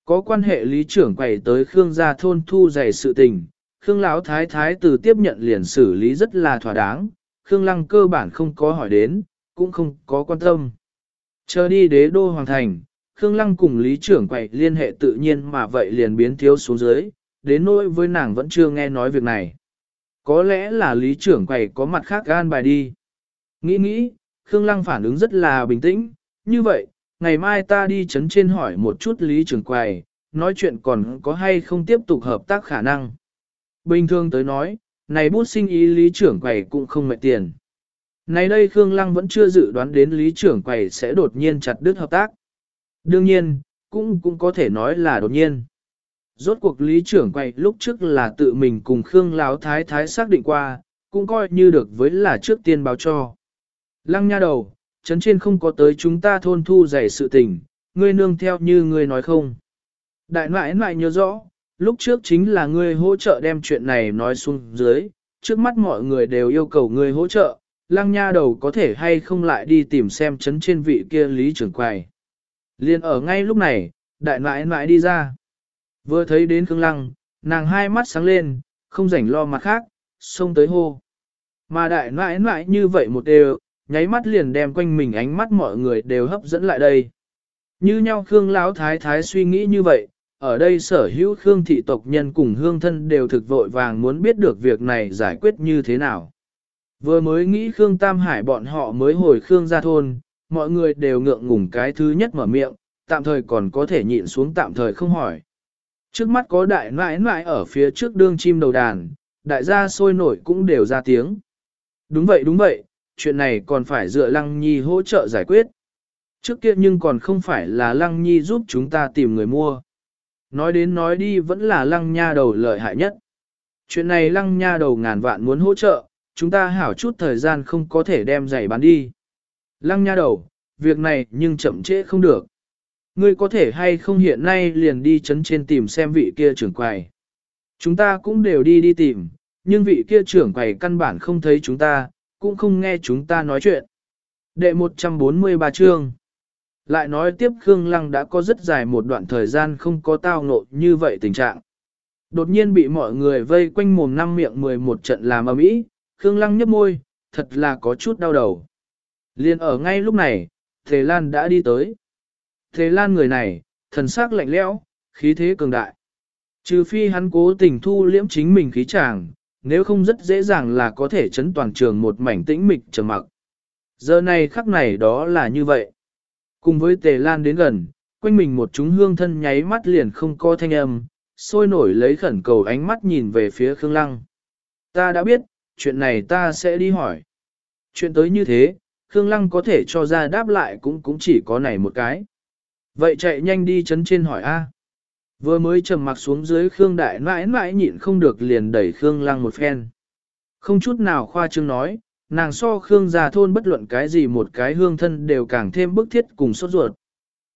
Có quan hệ Lý trưởng quầy tới Khương gia thôn thu dày sự tình, Khương Lão Thái Thái từ tiếp nhận liền xử lý rất là thỏa đáng, Khương Lăng cơ bản không có hỏi đến, cũng không có quan tâm. Chờ đi đế đô hoàng thành, Khương Lăng cùng Lý trưởng quầy liên hệ tự nhiên mà vậy liền biến thiếu xuống dưới, đến nỗi với nàng vẫn chưa nghe nói việc này. Có lẽ là lý trưởng quầy có mặt khác gan bài đi. Nghĩ nghĩ, Khương Lăng phản ứng rất là bình tĩnh, như vậy, ngày mai ta đi chấn trên hỏi một chút lý trưởng quầy, nói chuyện còn có hay không tiếp tục hợp tác khả năng. Bình thường tới nói, này bút sinh ý lý trưởng quầy cũng không mệt tiền. Này đây Khương Lăng vẫn chưa dự đoán đến lý trưởng quầy sẽ đột nhiên chặt đứt hợp tác. Đương nhiên, cũng cũng có thể nói là đột nhiên. Rốt cuộc lý trưởng quay lúc trước là tự mình cùng Khương Lão Thái Thái xác định qua, cũng coi như được với là trước tiên báo cho. Lăng nha đầu, chấn trên không có tới chúng ta thôn thu dày sự tình, ngươi nương theo như ngươi nói không. Đại nãi nãi nhớ rõ, lúc trước chính là ngươi hỗ trợ đem chuyện này nói xuống dưới, trước mắt mọi người đều yêu cầu ngươi hỗ trợ, lăng nha đầu có thể hay không lại đi tìm xem chấn trên vị kia lý trưởng quầy. Liên ở ngay lúc này, đại nãi nãi đi ra. Vừa thấy đến Khương Lăng, nàng hai mắt sáng lên, không rảnh lo mặt khác, xông tới hô. Mà đại nãi nãi như vậy một đều, nháy mắt liền đem quanh mình ánh mắt mọi người đều hấp dẫn lại đây. Như nhau Khương Lão Thái Thái suy nghĩ như vậy, ở đây sở hữu Khương thị tộc nhân cùng hương thân đều thực vội vàng muốn biết được việc này giải quyết như thế nào. Vừa mới nghĩ Khương Tam Hải bọn họ mới hồi Khương ra thôn, mọi người đều ngượng ngùng cái thứ nhất mở miệng, tạm thời còn có thể nhịn xuống tạm thời không hỏi. Trước mắt có đại nãi nãi ở phía trước đương chim đầu đàn, đại gia sôi nổi cũng đều ra tiếng. Đúng vậy đúng vậy, chuyện này còn phải dựa Lăng Nhi hỗ trợ giải quyết. Trước kia nhưng còn không phải là Lăng Nhi giúp chúng ta tìm người mua. Nói đến nói đi vẫn là Lăng Nha đầu lợi hại nhất. Chuyện này Lăng Nha đầu ngàn vạn muốn hỗ trợ, chúng ta hảo chút thời gian không có thể đem giày bán đi. Lăng Nha đầu, việc này nhưng chậm trễ không được. Ngươi có thể hay không hiện nay liền đi chấn trên tìm xem vị kia trưởng quầy. Chúng ta cũng đều đi đi tìm, nhưng vị kia trưởng quầy căn bản không thấy chúng ta, cũng không nghe chúng ta nói chuyện. Đệ 143 chương Lại nói tiếp Khương Lăng đã có rất dài một đoạn thời gian không có tao ngộ như vậy tình trạng. Đột nhiên bị mọi người vây quanh mồm năm miệng 11 trận làm ầm ĩ, Khương Lăng nhấp môi, thật là có chút đau đầu. Liên ở ngay lúc này, Thề Lan đã đi tới. Thế Lan người này, thần sắc lạnh lẽo, khí thế cường đại. Trừ phi hắn cố tình thu liễm chính mình khí chàng, nếu không rất dễ dàng là có thể chấn toàn trường một mảnh tĩnh mịch trầm mặc. Giờ này khắc này đó là như vậy. Cùng với Tề Lan đến gần, quanh mình một chúng hương thân nháy mắt liền không có thanh âm, sôi nổi lấy khẩn cầu ánh mắt nhìn về phía Khương Lăng. Ta đã biết, chuyện này ta sẽ đi hỏi. Chuyện tới như thế, Khương Lăng có thể cho ra đáp lại cũng cũng chỉ có này một cái. Vậy chạy nhanh đi chấn trên hỏi A. Vừa mới trầm mặc xuống dưới Khương Đại mãi mãi nhịn không được liền đẩy Khương Lăng một phen. Không chút nào khoa trương nói, nàng so Khương già thôn bất luận cái gì một cái hương thân đều càng thêm bức thiết cùng sốt ruột.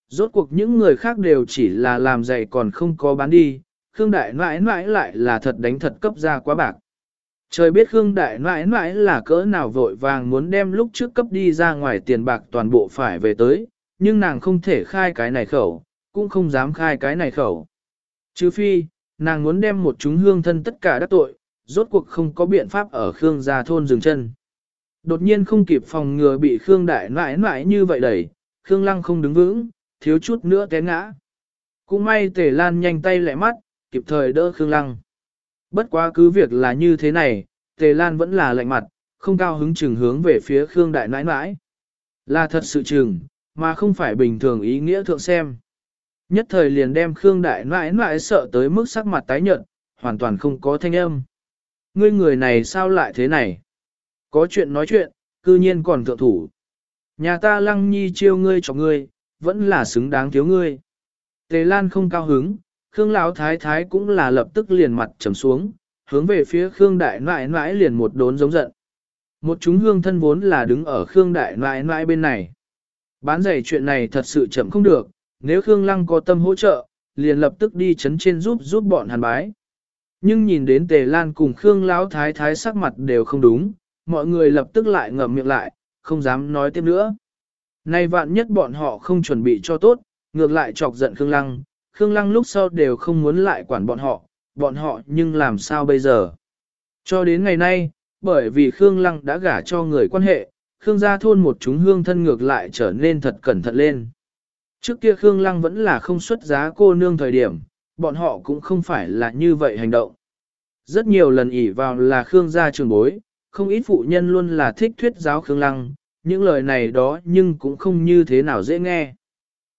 Rốt cuộc những người khác đều chỉ là làm dạy còn không có bán đi, Khương Đại mãi mãi lại là thật đánh thật cấp ra quá bạc. Trời biết Khương Đại mãi mãi là cỡ nào vội vàng muốn đem lúc trước cấp đi ra ngoài tiền bạc toàn bộ phải về tới, nhưng nàng không thể khai cái này khẩu, cũng không dám khai cái này khẩu. Chứ phi, nàng muốn đem một chúng hương thân tất cả đắc tội, rốt cuộc không có biện pháp ở Khương gia thôn dừng chân. Đột nhiên không kịp phòng ngừa bị Khương Đại nãi nãi như vậy đẩy, Khương Lăng không đứng vững, thiếu chút nữa té ngã. Cũng may Tề Lan nhanh tay lẹ mắt, kịp thời đỡ Khương Lăng. Bất quá cứ việc là như thế này, Tề Lan vẫn là lạnh mặt, không cao hứng chừng hướng về phía Khương Đại nãi nãi. Là thật sự chừng, mà không phải bình thường ý nghĩa thượng xem. Nhất thời liền đem Khương Đại nãi nãi sợ tới mức sắc mặt tái nhợt, hoàn toàn không có thanh âm. Ngươi người này sao lại thế này? Có chuyện nói chuyện, cư nhiên còn thượng thủ. Nhà ta lăng nhi chiêu ngươi cho ngươi, vẫn là xứng đáng thiếu ngươi. Tề Lan không cao hứng, Khương Lão Thái Thái cũng là lập tức liền mặt trầm xuống, hướng về phía Khương Đại Nãi Nãi liền một đốn giống giận. Một chúng hương thân vốn là đứng ở Khương Đại Nãi Nãi bên này. Bán giày chuyện này thật sự chậm không được, nếu Khương Lăng có tâm hỗ trợ, liền lập tức đi chấn trên giúp giúp bọn hàn bái. Nhưng nhìn đến Tề Lan cùng Khương Lão Thái Thái sắc mặt đều không đúng, mọi người lập tức lại ngậm miệng lại, không dám nói tiếp nữa. Nay vạn nhất bọn họ không chuẩn bị cho tốt, ngược lại chọc giận Khương Lăng, Khương Lăng lúc sau đều không muốn lại quản bọn họ, bọn họ nhưng làm sao bây giờ? Cho đến ngày nay, bởi vì Khương Lăng đã gả cho người quan hệ, Khương gia thôn một chúng hương thân ngược lại trở nên thật cẩn thận lên. Trước kia Khương Lăng vẫn là không xuất giá cô nương thời điểm, bọn họ cũng không phải là như vậy hành động. Rất nhiều lần ỉ vào là Khương gia trường bối, không ít phụ nhân luôn là thích thuyết giáo Khương Lăng, những lời này đó nhưng cũng không như thế nào dễ nghe.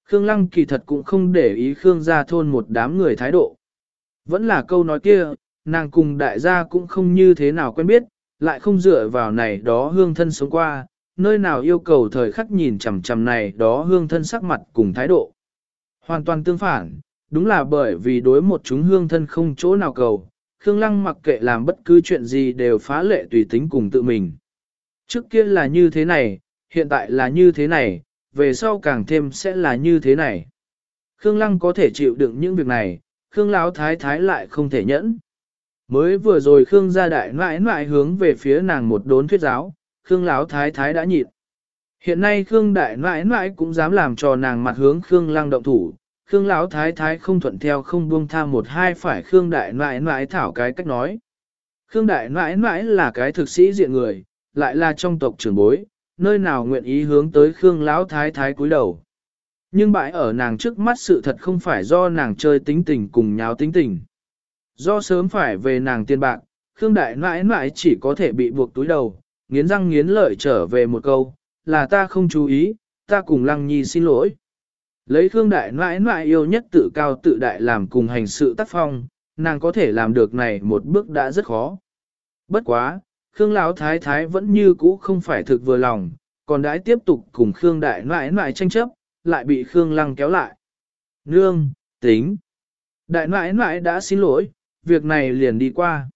Khương Lăng kỳ thật cũng không để ý Khương gia thôn một đám người thái độ. Vẫn là câu nói kia, nàng cùng đại gia cũng không như thế nào quen biết, lại không dựa vào này đó hương thân sống qua, nơi nào yêu cầu thời khắc nhìn chằm chằm này đó hương thân sắc mặt cùng thái độ. Hoàn toàn tương phản, đúng là bởi vì đối một chúng hương thân không chỗ nào cầu, Khương Lăng mặc kệ làm bất cứ chuyện gì đều phá lệ tùy tính cùng tự mình. Trước kia là như thế này, hiện tại là như thế này, về sau càng thêm sẽ là như thế này. Khương Lăng có thể chịu đựng những việc này, Khương Lão Thái Thái lại không thể nhẫn. Mới vừa rồi Khương gia đại nãi nãi hướng về phía nàng một đốn thuyết giáo, Khương Lão Thái Thái đã nhịn. Hiện nay Khương đại mãi mãi cũng dám làm cho nàng mặt hướng Khương Lăng động thủ, Khương Lão Thái Thái không thuận theo không buông tha một hai phải Khương đại mãi mãi thảo cái cách nói. Khương đại mãi mãi là cái thực sĩ diện người, lại là trong tộc trưởng bối, nơi nào nguyện ý hướng tới Khương Lão Thái Thái cúi đầu. Nhưng bãi ở nàng trước mắt sự thật không phải do nàng chơi tính tình cùng nháo tính tình. Do sớm phải về nàng tiền bạc, Khương Đại mãi mãi chỉ có thể bị buộc túi đầu, nghiến răng nghiến lợi trở về một câu, là ta không chú ý, ta cùng Lăng Nhi xin lỗi. Lấy Khương Đại mãi mãi yêu nhất tự cao tự đại làm cùng hành sự tác phong, nàng có thể làm được này một bước đã rất khó. Bất quá, Khương Lão Thái Thái vẫn như cũ không phải thực vừa lòng, còn đãi tiếp tục cùng Khương Đại mãi mãi tranh chấp, lại bị Khương Lăng kéo lại. Nương, tính. Đại nãi nãi đã xin lỗi, việc này liền đi qua.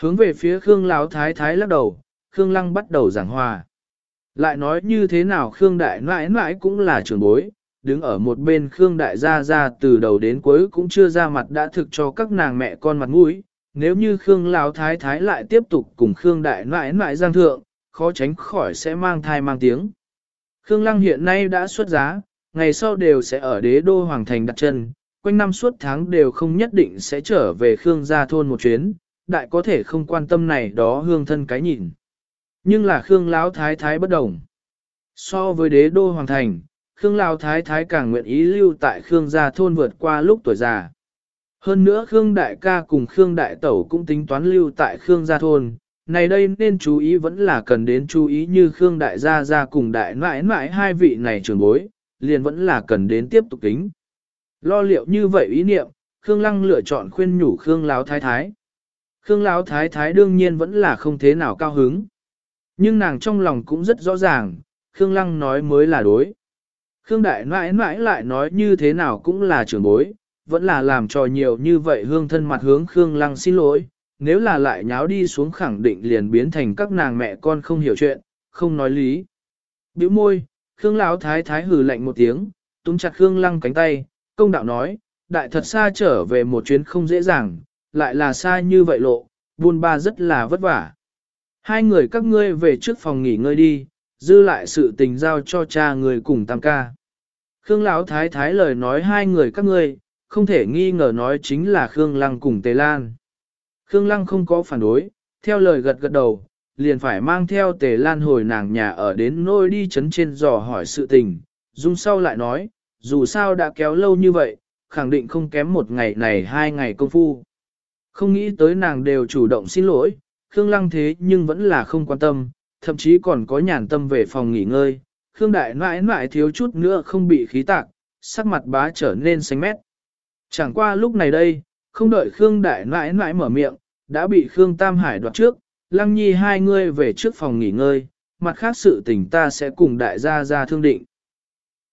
Hướng về phía Khương Lão Thái Thái lắc đầu, Khương Lăng bắt đầu giảng hòa. Lại nói như thế nào Khương Đại mãi mãi cũng là trưởng bối, đứng ở một bên Khương Đại gia ra từ đầu đến cuối cũng chưa ra mặt đã thực cho các nàng mẹ con mặt mũi. Nếu như Khương Lão Thái Thái lại tiếp tục cùng Khương Đại mãi mãi giang thượng, khó tránh khỏi sẽ mang thai mang tiếng. Khương Lăng hiện nay đã xuất giá, ngày sau đều sẽ ở đế đô hoàng thành đặt chân, quanh năm suốt tháng đều không nhất định sẽ trở về Khương gia thôn một chuyến, đại có thể không quan tâm này đó hương thân cái nhìn. Nhưng là Khương Lão Thái Thái bất đồng. So với đế đô hoàng thành, Khương Lão Thái Thái càng nguyện ý lưu tại Khương gia thôn vượt qua lúc tuổi già. Hơn nữa Khương Đại ca cùng Khương Đại Tẩu cũng tính toán lưu tại Khương gia thôn, này đây nên chú ý vẫn là cần đến chú ý như Khương Đại gia gia cùng Đại mãi mãi hai vị này trường bối, liền vẫn là cần đến tiếp tục tính. Lo liệu như vậy ý niệm, Khương Lăng lựa chọn khuyên nhủ Khương lão Thái Thái. Khương lão Thái Thái đương nhiên vẫn là không thế nào cao hứng. Nhưng nàng trong lòng cũng rất rõ ràng, Khương Lăng nói mới là đối. Khương Đại mãi mãi lại nói như thế nào cũng là trưởng bối, vẫn là làm trò nhiều như vậy hương thân mặt hướng Khương Lăng xin lỗi, nếu là lại nháo đi xuống khẳng định liền biến thành các nàng mẹ con không hiểu chuyện, không nói lý. Biểu môi, Khương Lão Thái Thái hừ lạnh một tiếng, túm chặt Khương Lăng cánh tay, công đạo nói, đại thật xa trở về một chuyến không dễ dàng, lại là xa như vậy lộ, buôn ba rất là vất vả. Hai người các ngươi về trước phòng nghỉ ngơi đi, dư lại sự tình giao cho cha người cùng tam ca. Khương Lão Thái Thái lời nói hai người các ngươi, không thể nghi ngờ nói chính là Khương Lăng cùng Tề Lan. Khương Lăng không có phản đối, theo lời gật gật đầu, liền phải mang theo Tề Lan hồi nàng nhà ở đến nôi đi chấn trên dò hỏi sự tình. Dung sau lại nói, dù sao đã kéo lâu như vậy, khẳng định không kém một ngày này hai ngày công phu. Không nghĩ tới nàng đều chủ động xin lỗi, Khương Lăng thế nhưng vẫn là không quan tâm, thậm chí còn có nhàn tâm về phòng nghỉ ngơi. Khương Đại mãi mãi thiếu chút nữa không bị khí tạc, sắc mặt bá trở nên xanh mét. Chẳng qua lúc này đây, không đợi Khương Đại mãi mãi mở miệng, đã bị Khương Tam Hải đoạt trước, Lăng Nhi hai ngươi về trước phòng nghỉ ngơi, mặt khác sự tình ta sẽ cùng đại gia ra thương định.